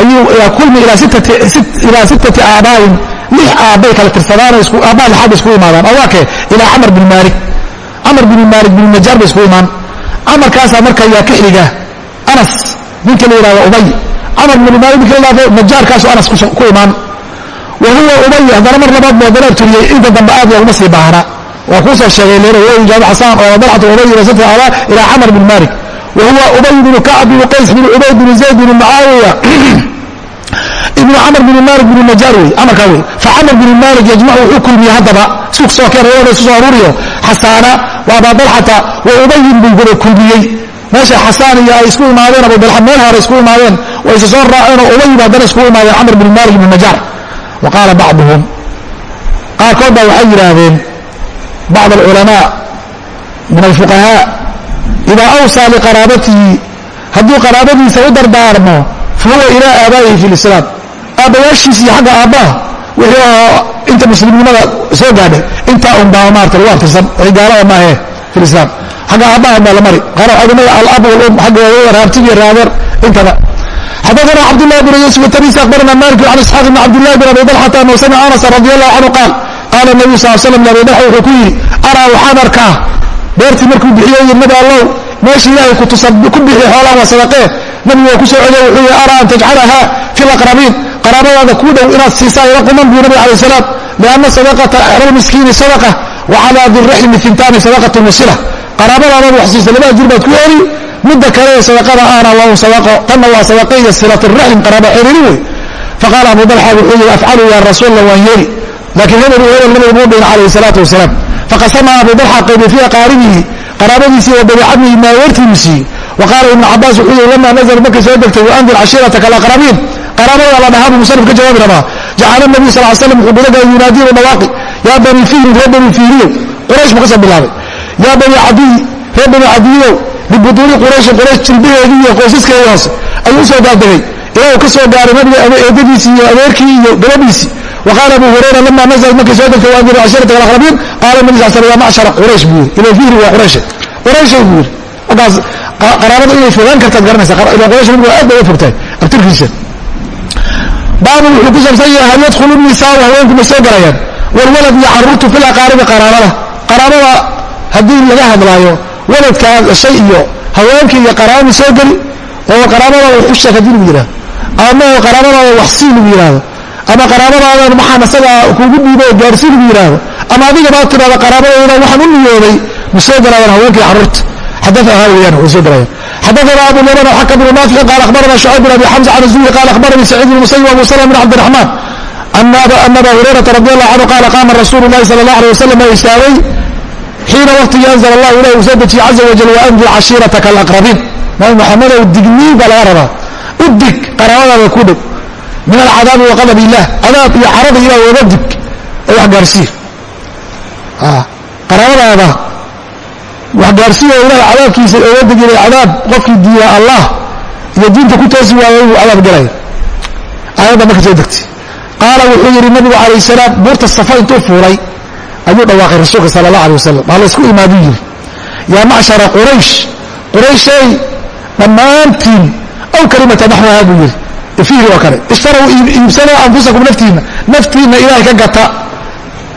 ayuu kulmi ilaa sittati aabaain lix aabbay kala tirsadaan aabbaha lixaad isku imaadaan. Oo waa kee ilaa camar bin maalik. Camar bin maalik binu najaar bay isku imaan camarkaasaa marka yaa ka xiga anas ninka la yihahdo ubay. Camar la yihahdo najaarkaasu anas ku imaan. Wa huwa ubay haddana mar labaad haddana turiyey inta dambe aad looguma sii baahna. Waa kuu soo sheegay leer jaami xasaan oo dalxatu ubay rasata aba ilaa camar bin maalik. Wa ubay binu kacb binu qays binu ubayd binu zayd binu mucaawiya ibnu camr bn malik bn najaar wey amarkaa wey. Facamr bn malik yajmacu wuxuu kulmiyey haddaba suuq soo keen reerada isu soo aruuriyo. Xasaana wa abadalxata wa ubayin buu gura kulmiyey meesha xasaan iyo ay isku imaadeen abudalxa meel hore isku imaadeen way isa soo raaceenoo ubay ba haddana iskugu imaadeen camr bn malik bn najaar. Wa qaala bacduhum qaarkood baa waxay yidhaahdeen bacd alculamaa min alfuqahaa idaa awsaa liqaraabatihi hadduu qaraabadiisa u dardaarmo fahuwa ilaa aabaa'ihi fi lislaam aabbayaashiis iyo xagga aabbaha wixii oo inta muslimnimada soo gaadhay intaa un baa maarata lagu artirsan wixii gaalada maahe fi lislaam xagga aabbaha baa la mari qaar waxaa dhimaya alab walum xagga hooyada raabtig iyo raadeer intaba xadaثna cabdالlah بن yuسف التبيسي أخبرna mالك عن اسحاaq بن cabd لله بن abi طلحة أنه samca aنس رضي الله عنه قاal qaala النبي sal sلم abi طلحة wuxuu ku yidhi araa waxaan arkaa beertii markuu bixiyey nabi allow meesha ilaahay ku bixi xoolaha waa sadaqee nabigu waa ku soo celiya wuxuu yihi araa an tajcalaha fi اlaqrabiin qaraabadaada kuu dhow inaad siisaa ila quman buu nabi alay salaam lianna sadaqata almiskiini sadaqa wa calaa diraximi fintaani sadaqatu musila qaraabadaadaad wax siisa labada jir baad ku heli midda kale sadaqada ahna waa sadaqo tanna waa sadaqa iyo silat raxim qaraaba xiriiri wey faqaala abu dalxa wuxuu yihi afcalu ya rasuulallah waan yeeli laakiin hebel hebel nabigu muu dhihin calayhi salaatu wasalaam faqasama abu dalxa qaybi fii qaaribihi qaraabadiisii wa babiicamihi maaweertiimu siiyey wa qaala ibnu cabaas wuxuu yihi lama nazl markay soo degtay waandir cashiirataka alaqrabiin qaraabada la dhahaa buu musanif ka jawaabi rabaa jacala nabiy sal l slam wuxuu gudagalay yunaadiyu dhawaaqi yaa bani fihrin reer bani fihriyow quraysh buu ka soo bilaabay yaa bani cadiy reer bani cadiyow bibuduuni qurayshin quraysh jilbaheedii iyo qoysaskeedii hoose ayuu u soo daadegay ilaa uu ka soo gaaray nabiga eedadiisii iyo adeerkii iyo gabadhiisii wa qaala abu hurayra lama nazlat markay soo degtay waandiru cashiirata alaqrabiin qaala nabi sal slam ya macshara quraysh buu yidhi ila fihri waa qurayshe qurayshay buu yidhi markaas qaraabada inay fogaan kartaad garanaysa ila quraysh nabigu aad bay uga fogtahay abtirkiisa baabu wuxuu ku saabsan yahay hal yadkhulu nisaau haweenku may soo galayaan walwalad iyo caruurtu fil aqaaribi qaraabada qaraabada haddii laga hadlaayo waladkaa dhashay iyo haweenkii iyo qaraabadii soo geli oo qaraabadaada u haddii lagu yidhahdo ama qaraabadaada wax sii lagu yidhaahdo ama qaraabadaadan maxaan asagaa kuugu dhiibo oo gaarsii lagu yidhaahdo ama adigabaa tidhahda qaraabadooda waxaan u niyooday ma soo galaayaan haweenkii carruurta xadaثha weyaan way soo galayaan xadana abu lman xakm bn naafici qaal abarana shucayb bn abi xamza can zuhri qaal abaranii saciid bn musayib abu slm bn cabdiraxmaan an aba hurayrata radi allah canhu qaala qaama rasuulu lahi sala allah aleh wasalam a istaagay xiina waqtigii anzla allah ilah uu soo dejiyey caza wajal waandir cashiirataka alaqrabiin nabi maxamedow digniin baa laga rabaa u dig qaraabadaada ku dhow min alcadaabi waqadab ilah cadaab iyo carada ilah oga dig oo wax gaarsiir qaraabadaada waxgaarsiya ilaah cadaabkiisa oga degilay cadaab qofkii diiya allah iyo diinta ku toosi waayo inuu cadaab galaya aayadda marka soo degtay. Qaala wuxuu yidhi nabigu calayh salaam buurta safa intuu fuulay ayuu dhawaaqay rasuulka sala allah alay wasalam waa la ysku imaaduu yidhi yaa macshara quraysh qurayshay dhammaantiin aw kalimata naxwaha buu yidhi. Ifiiri oo kale. Ishtarow iibsano anfusakum naftiinna naftiinna ilaahay ka gata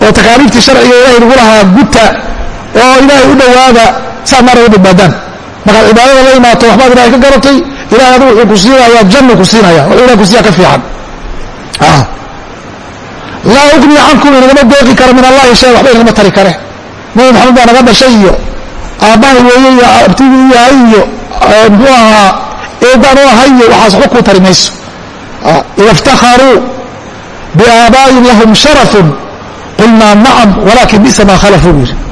oo takaaliiftii sharciga ilahay lagu lahaa guta oo ilaahay u dhowaada saad naar uga badbaadaan markaad cibaadada la imaato waxbaad ilahay ka garatay ilahay adu wuxuu ku siinayaa jannu ku siinaya wuxuu ilahay ku siiya ka fiican. Ah. laa ugni cankum inagama deeqi karo min allahi shay waxba inagama tari kare. Nabi maxamed baa naga dhashay iyo aabbaha weeye iyo abtigii yahay iyo muxuu ahaa eedaan u ahay iyo waxaas waxba kuu tari mayso. Ah. ida iftakharuu biaabaayin lahum sharafun. Qulnaa nacam walakin bisa maa khalafuu buu yidhi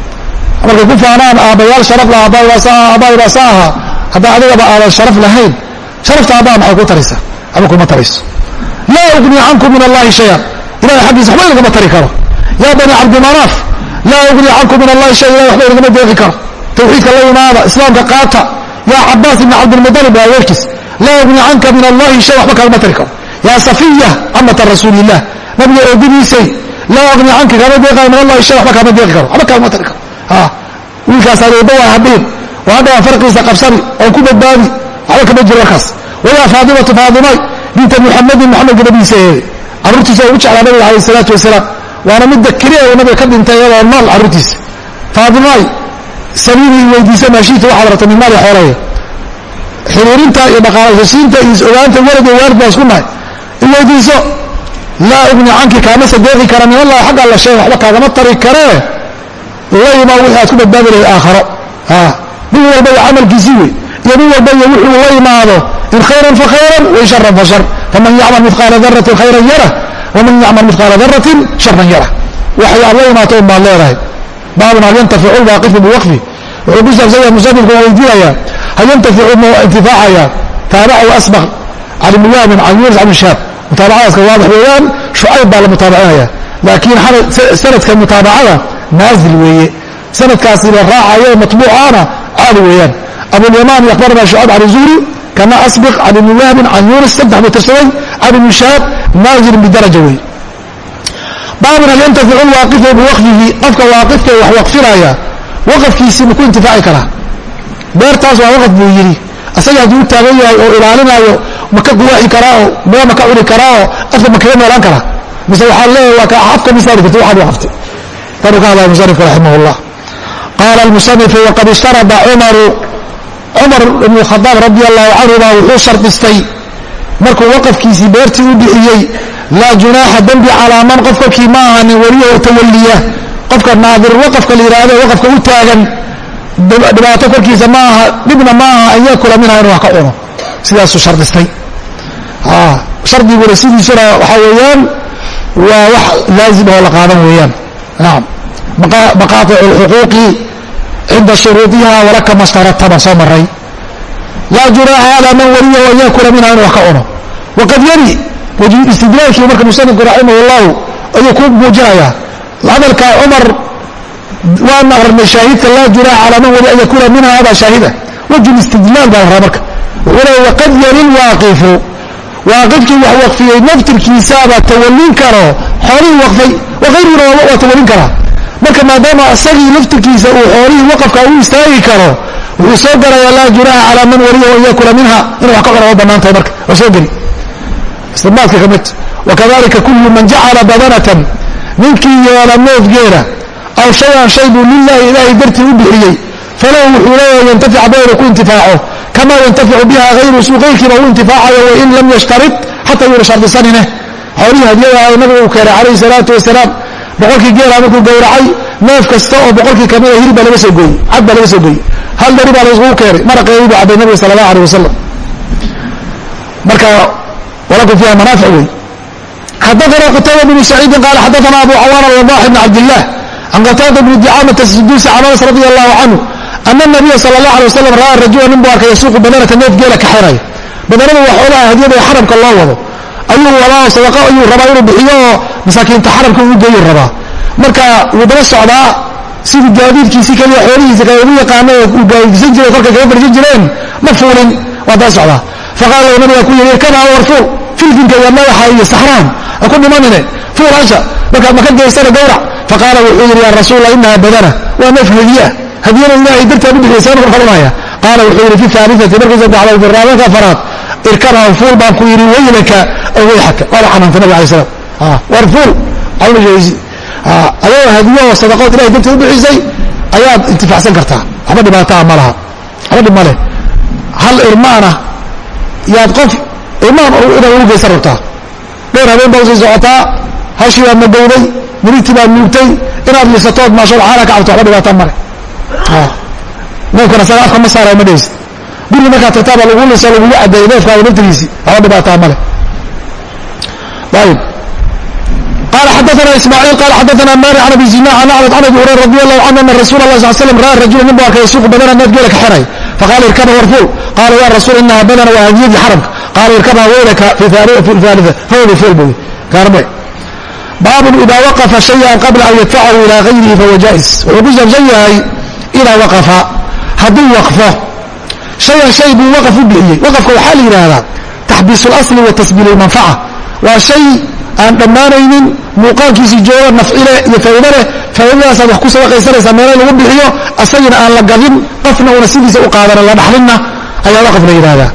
markay ku faanaan aabbayaal sharaf lah aabbaybasa ahaa. Haddaa adigaba aadan sharaf lahayn. Sharafta aabbaha maxay ku taraysaa? Ama kuma tarayso? Laa ugni cankum min allahi shayan. Ilahay xaggiisa waxba inagama tari karo. Yaa bani cabdimanaaf laa ugni cankum min allahi shayan. Ilahay waxba inagama deeqi karo. Tawxiidka la imaada islaamka qaata. Yaa cabaas ibni cabdilmualib waa adeerkiis laa ugni canka min allahi shay waxba kaagama tari karo. Yaa safiya amata rasuulilah nabiga oogadiisay laa ugni canka kaama deeqayo min allahi shay waxba kaama deeqi karo. Waxba kaagama tari karo wiilkaas adeeba waa hadhiin oo hadda aan farqiisa qabsani oon ku badbaadi waxba kama jiro warkaas wayaa faatimatu faatimay binta muxamadin maxamed gabadhiisa eede carruurtiisa ugu jeclaa nabiga alayh isalaatu wasalaam waana midda keliya uu nabiga ka dhintay iyadoo nool carruurtiisa faatimay saliidii weydiisa maashiita waxaad rabta min maali xoolaya xiriirinta iyo dhaqaalashasiinta iyo is-ogaanta walad iyo waalid baa isku nahay in weydiiso laa ugni canki kaama sadeeqi kara min allahi xagga alla sheega waxba kaagama tari karee layma wixii aad ku badbaadi lahay aakharo nin walba iyo camalkiisii wey. Iyo nin walba iyo wuxuu la imaado. In khayran fa khayran wain sharan fa shar faman yacmal midqaala daratin khayran yarah waman yacmal midqaala daratin sharan yarah waxay aad la imaato un baad leedahay. Baabun hal yantaficu lwaaqifu biwaqfi. Wuxuu ku saabsan yahay musanifku weydiinayaa hal yantaficu ma intifaacaya? Taabacahu asbaq. Cali muyaamin can yunis can shaab. Mutaabacadaska waadax weeyaan shucayb baa la mutaabacinaya laakiin sanadka mutaabacada naazil weeye. Sanadkaasi la raacayo matbuucaana caali weeyaan. Abulyamaan akhbarana shucayb can zuhri kana asbiq can ibni wahbin can yunis saddex buu tirsaday. Can ibni shaab naazilin bidaraja weeye. Baabun hal yantaficu lwaaqifu biwaqfihi qofka waaqifka wax waqfinaya waqafkiisii ma ku intifaaci karaa beertaas waa waqaf buu yidhi. Asaga hadduu u taagan yahay oo ilaalinaayo ma ka quwaaxi karaa oo mea ma ka cuni karaa oo afka ma kaga noolaan karaa. Mise waxaa leeyahay waa ka afka ma saari karti waxaad waqaftay tanuu ka hadlaya musanifku raximah اllah qaala almusanifu waqad ishtarada cumaru cumar ibn khadaab radi allahu canhu baa wuxuu shardistay. Markuu waqafkiisii beertii u bixiyey laa junaaxa dembi calaa man qof kolkii ma ahanin weliyaho tawaliya qofka naadir waqafka la yidhaahdo waqafka u taagan dhibaato korkiisa ma aha dhibna ma aha an yakula minha inuu wax cuno. Sidaasuu shardistay. Shardiguna sidiisuna waxaa weeyaan waa wax laazim oo la qaadan weeyaan naam maqaaticu lxuquuqi cinda shuruudiha walaka mastarataba soo maray laa junaaxa alaa man waliyahu an yakula minha inu wax ka cuno waqad yali istidlaajkii marka musanifku raximah llahu ayuu ku muujinayaa hadalka cumar waan aqrinay shaahidka laa junaaxa alaa man waliya an yakula minha baa shaahida wajun istidlaal baa la rabaa marka wuxuu leey waqad yali lwaaqifu waaqifkii wax waqfiyey naftirkiisaaba tawallin karo xoolihii waqfay wakayruna waa tawallin karaa. Marka maadaama isagii laftirkiisa uu xoolihii waqafka u istaagi karo wuxuu soo galayaa laa junaaxa calaa man waliyahu an yakula minha inuu wax ka cuna waa bannaan tahay marka waa soo geli. Istinbaadka ka mid wakadalika kullu man jacala badanatan ninkii yeela neefgeeda aw shay-an shay buu lilahi ilaahay dartii u bixiyey falahu wuxuu leeyahay yantafic baynu ku intifaaco kama yantaficu biha hayru suu qayrkiiba u intifaacayo wain lam yashtarit xataa yuuna shardisanine xoolihii hadiyada nabigu uu keenay calayhi salaatu wasalaam boqolkii geela markuu gowracay neef kasta oo boqolkii kamida hilib baa laga soo gooyey cad baa laga soo gooyey. Hal dari baa laisugu keenay maraqeedii buu cabay nabiga sala allah aleh wasalam marka walakum fiiha manaafic wey xadaana qutayba bnu saciidin qaala xadaana abu cawaana alwadax bn cabdilah can qataada bni dicaamata suduusi cabaas radi allahu canhu ana nabiya sala allah alay wasalam ra'aa rajula nin buu arkay yasuuqu badanata neef geela kaxiraya badanada waa xoolaha hadiyada ee xaramka loo wado ayuu wadaa sadaqa ayuu rabaa inuu bixiyo oo masaakiinta xaramka uu geeyu rabaa. Marka wuu daba socdaa sidii gaadiidkiisii keliya xoolihiisi kale ugu yaqaana ee uu gaadiidsan jiray korka kaga fadhisan jireen ma fuulin waa daba socdaa. Faqaala lahu nabiga ku yidhi irkabha warfuul filfinka iyo madaxa iyo saxraan ha ku dhimanine. Fuul hasha markaad maka geystana gawrac. Faqaala wuxuu yidhi yaa rasuul allah inaha badana waa neef hadiya. Hadiyana ilaahay darteed u bixiyay saan farfaranaya qaala wuxuu yidhi fi aaliati markii saddexaad biraabanka afaraad irkabha fuul baan ku yidhi waylaka aw wayxaka waada xanaanta nabig alay slam war fuul. Almajeysi adoo hadiyo oo sadaqood ilahay darteed u bixisay ayaad intifaacsan kartaa. Waxba dhibaataa ma laha. Waxba dhib ma leh. Hal irmaana yaad qof irmaan inaad ugu geysan rabtaa. Dhowr habeen baad u sii socotaa. Hashii baad madowday. Miligtii baad nuugtay. Inaad lisatood maashood caana ka cabto waxba dhibaataa ma leh. Neefkana saga afka ma saaraya ma dhehaysid guri markaad tagtaaba lagu liso lagugu cadeeyey neefkaada naftigiisii waxba dhibaataa ma leh. Ayib qala xadaana ismaaciil qala xadaana mari can abi zina an acrad can abi hurayra radi allahu canhu ana rasuula lah sal slam ra'a rajula nin bu arkay yasuuqu badana neef geela ka xeray. Faqala irkaba warfuul qaala ya rasuul inaha badana waa hadiyadii xaramka. Qaala irkabha weylaka fi aalida fawli fuul buy gaarme baabun idaa waqafa shayan qabla an yadfacahu ilaa gayrihi fahuwa jaa'is. Wuxuu ku saabsan yahay idaa waqafa. Hadduu waqfo shayan shay buu waqaf u bixiyey waqafka waxaa la yidhaahdaa taxbiisu اlasli wa tasbiil اlmanfaca waa shay aan dhammaanaynin muuqaalkiisii jooga nafcile iyo faa'ido leh faa'iidadaasaad wax ku sadaqaysanaysaa meelo lagu bixiyo asagina aan la gadin qofna una sidiisa u qaadana la dhaxlinna ayaa waqaf la yidhahdaa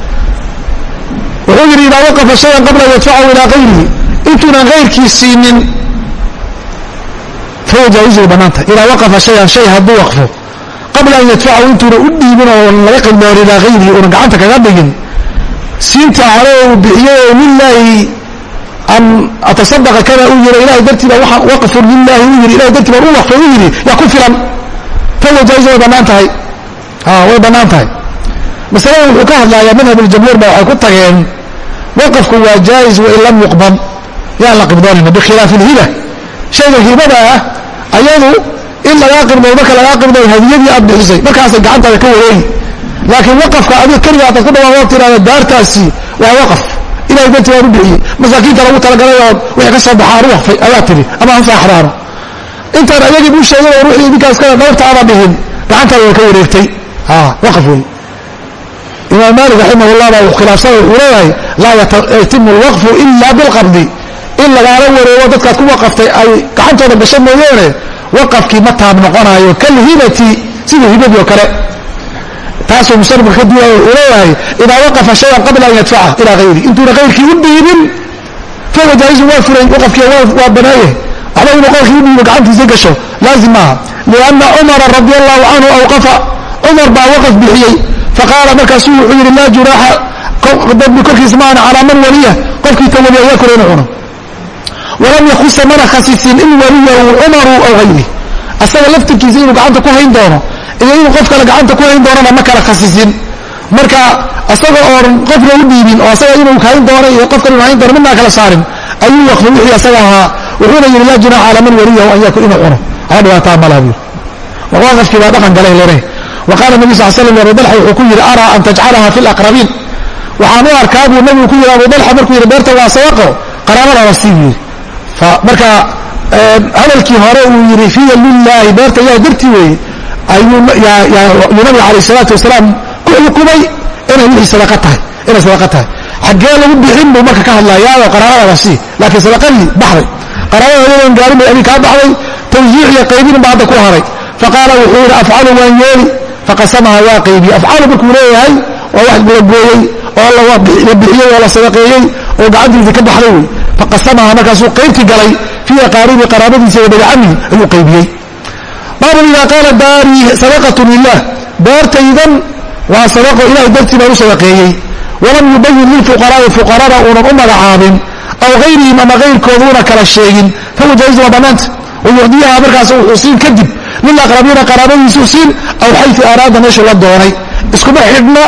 wuxuu yidhi idaa waqafa shayan qabla an yadfacahu ilaa kayrihi intuunan kayrkii siinin fahuwa jaaizuu bannaanta idaa waqafa shayan shay hadduu waqfo qabla an yadfacahu intuuna u dhiibin oo laga qilmoon ilaa kayrihi una gacanta kaga dhigin siinta hore uu bixiyey oo lilaahi an atasadaqa kada uu yiri ilahay dartii baa waxaan waqfun lilaahi uu yiri ilahay dartii baan u waqfay uu yidhi yaa ku filan. Fahuwa jaa'iz way bannaan tahay. Way bannaan tahay. Masalada wuxuu ka hadlayaa madhab aljamhuur ba waxay ku tageen waqafku waa jaa'iz wain lam yuqbad yaan la qibdoonayna bikhilaafi ilhiba shayga hibada ah ayadu in lagaa qibdoodo marka lagaa qibdoodo hadiyadii aad bixisay markaasay gacantaada ka wareegi laakiin waqafka adiga keliga ataad ku dhawaaqo tirahda daartaasi waa waqaf. Ilahay dartii waan u bixiyey. Masaakiinta lagu talagalay oo wixii ka soo baxaan u waqfay ayaa tidhi ama han saaxdaano intaan ayagii buu sheegay oo ruuxii idinkaas kada dhabarta aada dhihin gacantaada way ka wareegtay. Waqaf wey imaam maalik raximah llah baa khilaafsana wuxuu leeyahay laa yatimu alwaqfu ila bilqabdi in lagaala wareego dadkaad ku waqaftay ay gacantooda gasho mooyeene waqafkii ma taab noqonaayo kalhibati sida hibadii oo kale. Taasuu musanifka ka duwaya wuxuu leeyahay idaa waqafa shayan qabla an yadfaca ilaa hayri intuuna hayrkii u dhiibin fahuwa jaaizun waa furay waqafkii waa banaaye. Waxba inuu qolkii u dhiibo gacantiisa gasho laazim maaha. Lianna cumara radi allahu canhu awqafa. Cumar baa waqaf bixiyey. Faqaala markaasuu wuxuu yidhi laa junaaxa dambi korkiisa maana calaa man waliya. Qofkii ta waliya yaa kore inuu cuno walam yakusa mana khasisin in waliyahu cumaru aw hayri asaga laftirkiisa inuu gacanta ku hayn doono iyo inuu qof kale gacanta ku hayn doonana ma kala khasisin marka asaga oon qofna u dhiibin oo asaga inuu hayn doono iyo qof kale inu hayn doono midnaa kala saarin ayuu waqfay wixii asaga ahaa. Wuxuuna yidhi laa junaaxa calaa man waliyahu an yakun inuu cuno. Waxba dhibaataa malaha buu waqafkii baa dhaqan galay lene wa qaala nabi sal slam abu dalxa wuxuu ku yidhi araa an tajcalaha fi laqrabiin waxaan u arkaa buu nabigu ku yidhi abu dalxa markuu yidhi beerta waa sadaqo qaraabadana sii buu yidhi marka hadalkii hore uu yidhi fiya lilaahi beerta ilahay dartii weeye ayuu nabiga alayh salaatu wasalaam ku xukumay inay wixii sadaqa tahay inay sadaqa tahay. Xaggee lagu bixin buu marka ka hadlayaa oo qaraabadana sii. Laakiin sadaqadii baxday. Qaraabada ayadoon gaarin bay adin kaa baxday tawjiic iyo qaybin ba hadda ku haray. Faqaala wuxuu yidhi afcalu waan yeeli. Faqasamaha waa qaybiye afcaalu markuu leeyahay waa wax la gooyey oo la bixiyey oo la sadaqeeyey oo gacantiisii ka baxday wey. Faqasamaha markaasuu qaybtii galay fii aqaaribi qaraabadiisa wa bagacamihi ayuu qaybiyey. Baabun idaa qaala daarii sadaqatu lilah daartaydan waa sadaqo ilahay dartii baan u sadaqeeyey. Walam yubayin lilfuqaraai fuqarada uunan u magacaabin aw hayrihim ama hayrkooduuna kala sheegin. Fahuwa jaaizun waa bannaanta wayucdiyaha markaas wuxuu siin kadib lilaqrabiina qaraabadiisuu siin aw xayu araada meeshuu la doonay. Iskuma xidhna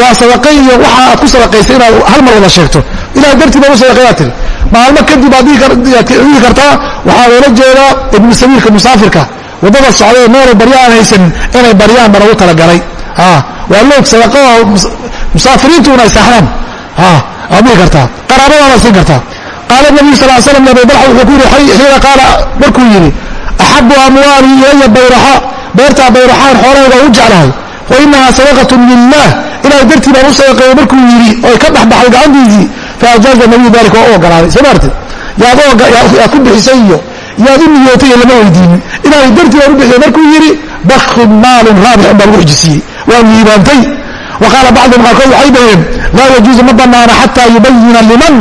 waa sadaqa iyo waxa aad ku sadaqaysay inaad hal mar wada sheegto. Ilahay dartii baa u sadaqeeyaa tiri maalmo kadib aad dhihi kartaa waxaa loola jeedaa ibnu sabiilka musaafirka. Waddada socdae meelay barya aan haysanin inay baryaan baa lagu talagalay waa loog sadaqao musaafiriintuuna ay saaxdaan. Waad dhihi kartaa. Qaraabadaadaad siin kartaa. Qaala nabiyu sal slam abi dalxa wuxuu ku yidhi xiina qaala markuu yidhi axabu amwaali ilaya bayraxa beertaa bayraxaan xoolahayda u jeclahay. Wa inahaa sadaqatu lilah ilahay dartii baan u markuu yidhi oy ka dhexbaxay gacantiisii. Faajaaza nabiyu dalika waa u ogolaaday soo maartay yaad ku bixisay iyo yaad u niyootay iyo lama weydiinin. Ilahay dartii baan u markuu yidhi bakhin maalun raabixin baa lagu xijisiiyey waa liibaantay wa qaala qaarkood waxay dhaheen laa yajuusu ma banaana xataa yubayina liman.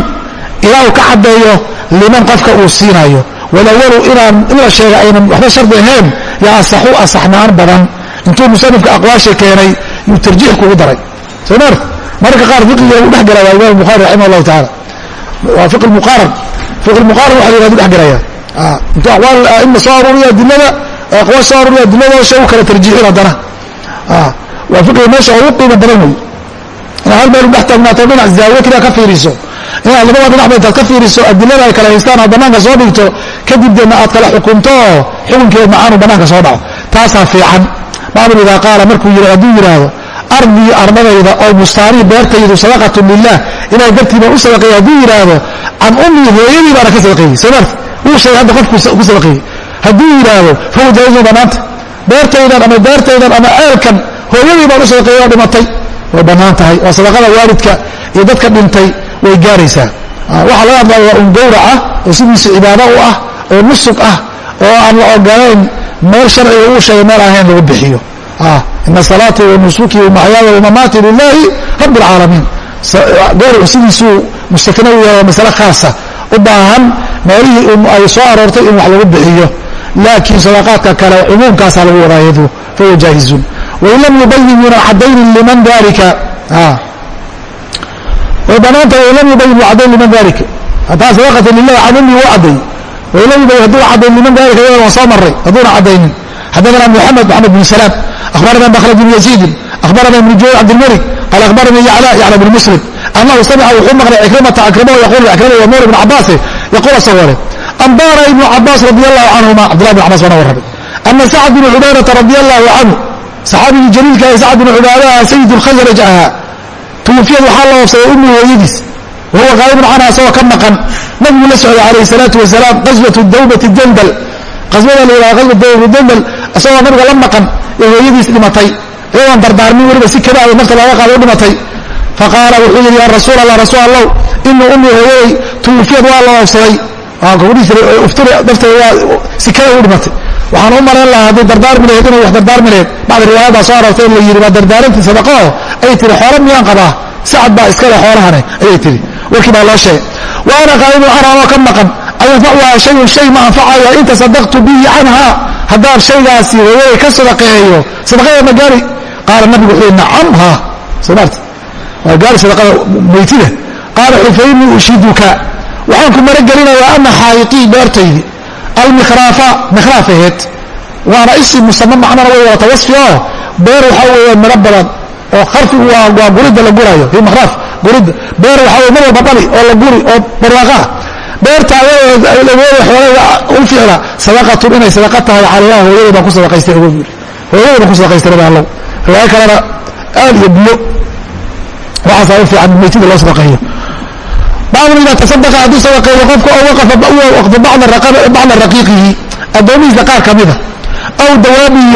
Ilaa uu ka caddeeyo liman qofka uu siinayo. Walawalu inaan in la sheega aynan waxba shardi ahayn yaa asaxu asaxnaan badan. Intuu musanifka aqwaasha keenay yuu tarjiix kugu daray soo maart mararka qaar fiqiga uu dhex galaya imam bukhari raximah allahu tacaala. Waa fiqi muqaaran fiqi muqaaran waxa la yihahdu dhex galaya. Intuu aqwaal aima soo aruuriya adilada aqwaal soo aruuriya adiladoosa u kala tarjiixin haddana. Waa fiqiga meesha ugu qiimo badan wey. Inaad hal meel u dhex taagnaato dhinac zaawiye keliya ka fiiriso. Inaad labada dhinacba intaad ka fiiriso adilada ay kala haystaan aad bannaanka soo dhigto kadib deedna aad kala xukunto oo xukunkeed macaanu bannaanka soo dhaco. Taasaa fiican. Baabul idaa qaala markuu yidhi hadduu yidhaahdo ardii ardadayda oo mustaanii beertaydu sadaqatun lilah ilahay dartii baan u sadaqeeyey hadduu yidhaahdo can ummii hooyadii baana ka sadaqeeyey soo maarta wuu sheegay hadda qofku ku sadaqeeyey. Hadduu yidhaahdo fahu jaaizun bannaanta beertaydan ama beertaydan ama ceelkan hooyadii baan u sadaqeeyey oo dhimatay. Way bannaan tahay oo sadaqada waalidka iyo dadka dhintay way gaaraysaa. Waxaa laga hadlaya waa un gowrac ah oo sidiisa cibaado u ah oo nusug ah oo aan la ogolayn meel sharciga uu sheegay meel lagu bixiyo ina salaatii wa nusuki wamaxyaaya wamamaati lilahi rabi اlcaalamiin gowracu sidiisuu mustaknawi yahay masale khaasa. U baahan meelihii ay soo aroortay in wax lagu bixiyo. Laakiin sadaqaadka kale cumuumkaasaa lagu wadaa yadu fahuwa jaahizun. Wain lam yubayin yunan liman dalika way banaanta wain lam yubayin u liman dalika hataa sadaqata lilahi cadayni wuu cadday wain lam yubayin hadduu cadayn liman dalika iyada waan soo maray hadduuna cadaynin xadana mxamed mxamed bn salaam ahbarana mkhlad bn yaziidin ahbarana ibn jur cabdilmalik qaal ahbarani yacla yacla bn muslim anahu samica wuxuu maqlay cikrimata akrimo yaqul akrima wa mawla bn cabaase yaquul asagoo leh anbana ibnu cabaas radi allahu canhuma cabdillahi bn cabas baana warramay ana sacad bn cubaadata radi allahu canhu saxaabigii jaliilkaah sacad bn cubaadaha sayid lkhasraj ahaa tuwafiyad waxaa la oobsaday ummu hooyadiis wahuwa qaa'ibun canha asagoo ka maqan nabigu la socday calayhi salaatu wasalaam qaswatu dawbati jandal qaswada la yidhaha qaswa dawbati jandal isagoo nabiga la maqan ee hooyadiis dhimatay iyadoon dardaarmin weliba si kadaada nafta looga qaado u dhimatay faqaala wuxuu yidhi yaa rasuul allah rasuul allow inii ummii hooyaday tuwufiyad waa la oofsaday nafteeda sikada u dhimatay. Waxaan u malayn lahaa hadday dardaarmi laheed inay wax dardaarmi laheed bacdi riwaayadaa soo aroortay in la yidhi waa dardaarantii sadaqaoo ayay tihi xoolo miyaan qabaa? Sacad baa iskale xoolahane ayay tihi warkii baa loo sheegay. Wa ana qaa'imu ananoo ka maqan. Ayanfacuhaa shayun shay ma anfacayo in tasadaqtu bihi canha haddaan shaygaasi hooyaday ka sadaqeeyo sadaqada ma gaari? Qaala nabigu wuxuu nacam ha. Soo maarti waa gaari sadaqada meytida qaala xufayni ushiduka. Waxaan ku maragelinayaa ana xaayiqii beertaydi almikraafa mikraaf aheed. Waana isi musame macnana way wadata wasfi oo beer waxaa weeyaan midho badan oo karfigu waa guridda la gurayo fi mikraaf guridda beer waxaa wey mid walba dhali oo la guri oo barwaaqaa beerta xoolada u ficla sadaqatun inay sadaqa tahay calayha hooyadii baan ku sadaqaystay ogo buuri hooyadii baan ku sadaqaystay nabi allow riwaayo kalena aal iyo biyo. Waxaasaa u fiican meytida loo sadaqeeyo. Bacdun idaa tasadaqa hadduu sadaqeeyo qofka oo waqfa bacda raqiiqihi. Addoomihiisa qaar ka mida aw dawaabihi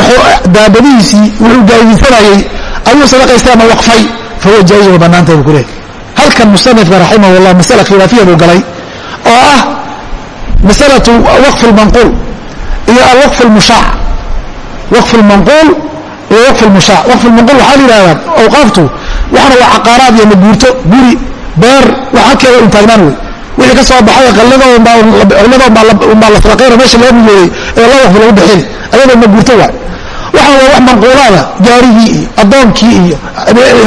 daabadihiisii wuxuu gaadisanayey ayuu sadaqaystay ama waqfay fahuwa jaa'iz wa bannaantay buu ku leehay halkan musanifka raximah llah masala khilaafiya buu galay oo ah masalatu waqf lmanquul iyo alwaqf lmushaac waqf lmanquul iyo waqf lmushaac waqf lmanquul waxaa la yidhahdaa awqaaftu waxana waa caqaaraad iyo maguurto guri beer wax halkeeda un wey wixii ka soo baxay qalladaunbaa la sadaqayna meesha laga miyeeyey ee la waqf lagu bixini ayadoo maguurto waay. Waxaan waa wax manquulaada gaarigii iyo addoonkii iyo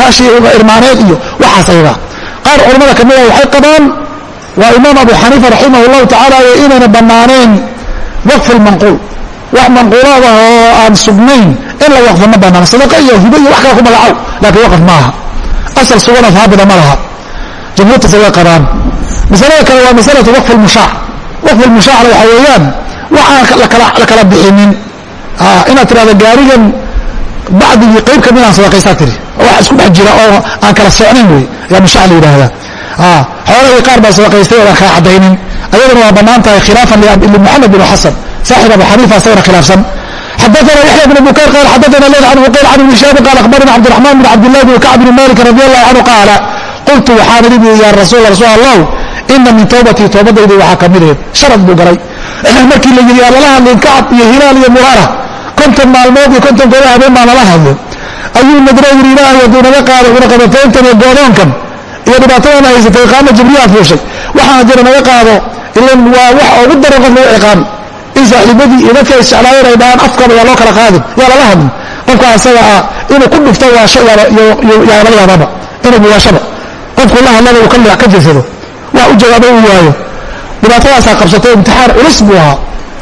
hashii irmaaneed iyo waxaas ayagaa qaar culamada ka mid ah waxay qabaan waa imaam abu xaniifa raximah اllahu tacaala inayna bannaanayn waqf lmanquul wax manquulaad ah oo aan sugnayn in la waqfo ma banaano sadaqa iyo hibo iyo wax kale ku magacow laakiin waqf maaha asal suganoo haabida ma laha. Jumhuurtaas way qabaan. Masalada kale waa masalatu waqf lmushaac waqf lmushaacna waxa weeyaan waxaan la kala bixinin. Inaad tirahdo gaarigan bacdigii qayb ka mid aan sadaqaystaa tiri wax isku dhex jira oo aan kala socnayn wey. Ayaa mushaac la yidhaahdaa xoolahii qaar baa sadaqaystay oodan kala cadaynin ayaduna waa bannaan tahay khilaafan limuxamed bin xasan saaxib abu xaniifa asagana khilaafsan. Xadaana yaxya bn bukayr qaal xadaana leyl can buqayr can ibni shaabi qaal akhbarana cabdiraxmaan bin cabdillahi bn kacb bni malik radi allahu canhu qaala qultu waxaan idhi bu ya rasuul rasuul allah ina min towbatii toobadaydi waxaa ka mideed sharad buu galay markii la yidhi lala hadlin kacab iyo hilaal iyo muraara konton maalmood iyo konton gooda habeen baa nala hadlay. Ayuu nadra yidhi ilaahay hadduu naga qaado cunaqabatayntan iyo goodoonkan iyo dhibaatadan haysatay iqaama jibriyaa fuushay. Waxaan haddii naga qaado ilan waa wax ugu daran qof lagu ciqaam. In saaxiibadii iyo dadka isjeclaayeen ay dhahaan afkaba yaa loo kala qaadin. Yaa lala hadlin qofka asaga ah inuu ku dhufto waasho yaa laga yaababa. Inuu buwaashaba qofku la hadlaba uu ka jeedsado. Wax u jawaaba uu waayo. Dhibaatadaasaa qabsatay imtixaan culus buu ahaa.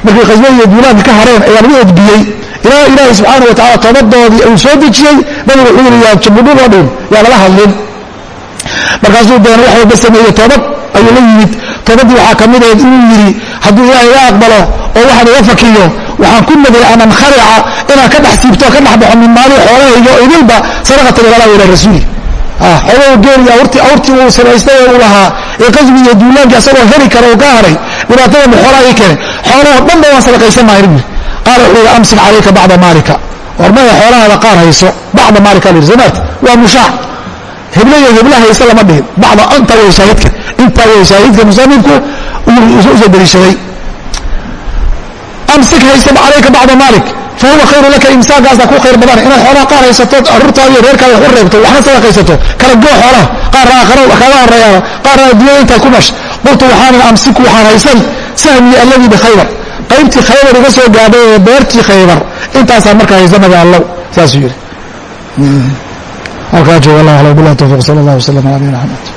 Markii khasbad iyo duulaanka ka hareen ayaa lagu edbiyey ilaa ilaahay subxaana wa tacala toobadoodii uu soo dejiyey. Nabigu wuxuu yidhi yaa jabudhul oo dhin yaa lala hadlin markaasuu deen wax walba sameeyey toobad ayuu la yimid. Toobadii waxaa ka mid ahayd inuu yidhi hadduu ilaahay iga aqbalo oo waxaan iga fakiyo waxaan ku nagay an ankharica inaan ka dhex siibto ka dhex baxo min maali xoolahayga oo idilba sadaqatan ilaalah ila rasuuli xoolaha geeli awrtii uu samaystay uu lahaa ee qasbi iyo duulaankii asagoo heli kara uu ka haray dhibaatadana xoolaha ii keenay. Xoolahoo dhan ba waan sadaqaysan maayo buuri qaala wuxuu yidhi amsik calayka bacda maalika. War maya xoolahaada qaar hayso bacda maalika la yidhi soo maarta waa mushaac heblo iyo hebla hayse lama dhihin. Bacda intaa wey shaahidka. Intaa wey shaahidka musanifku u soo deliishaday amsik haysaba calayka bacda maalik. Fa huwa khayru laka imsaakaasa ku khayr badan. Inaad xoolaha qaar haysato aruurtaada iyo reerkaada wax u reebto waxna sadaqaysato kala goo xoolaha qaarna aakhara wax kaaga horeeyaan qaarna adduunyada intaad ku mash qultu waxaanan amsiku waxaan haysan sahmii alladii bikhaybar qaybtii khaybar iga soo gaadhay ee beertii khaybar. Intaasaa markaa haysanaba allow saasuu yidhi halkaa jooga allah ala bilah tawfiq sala allah wasalam ala nabina axmed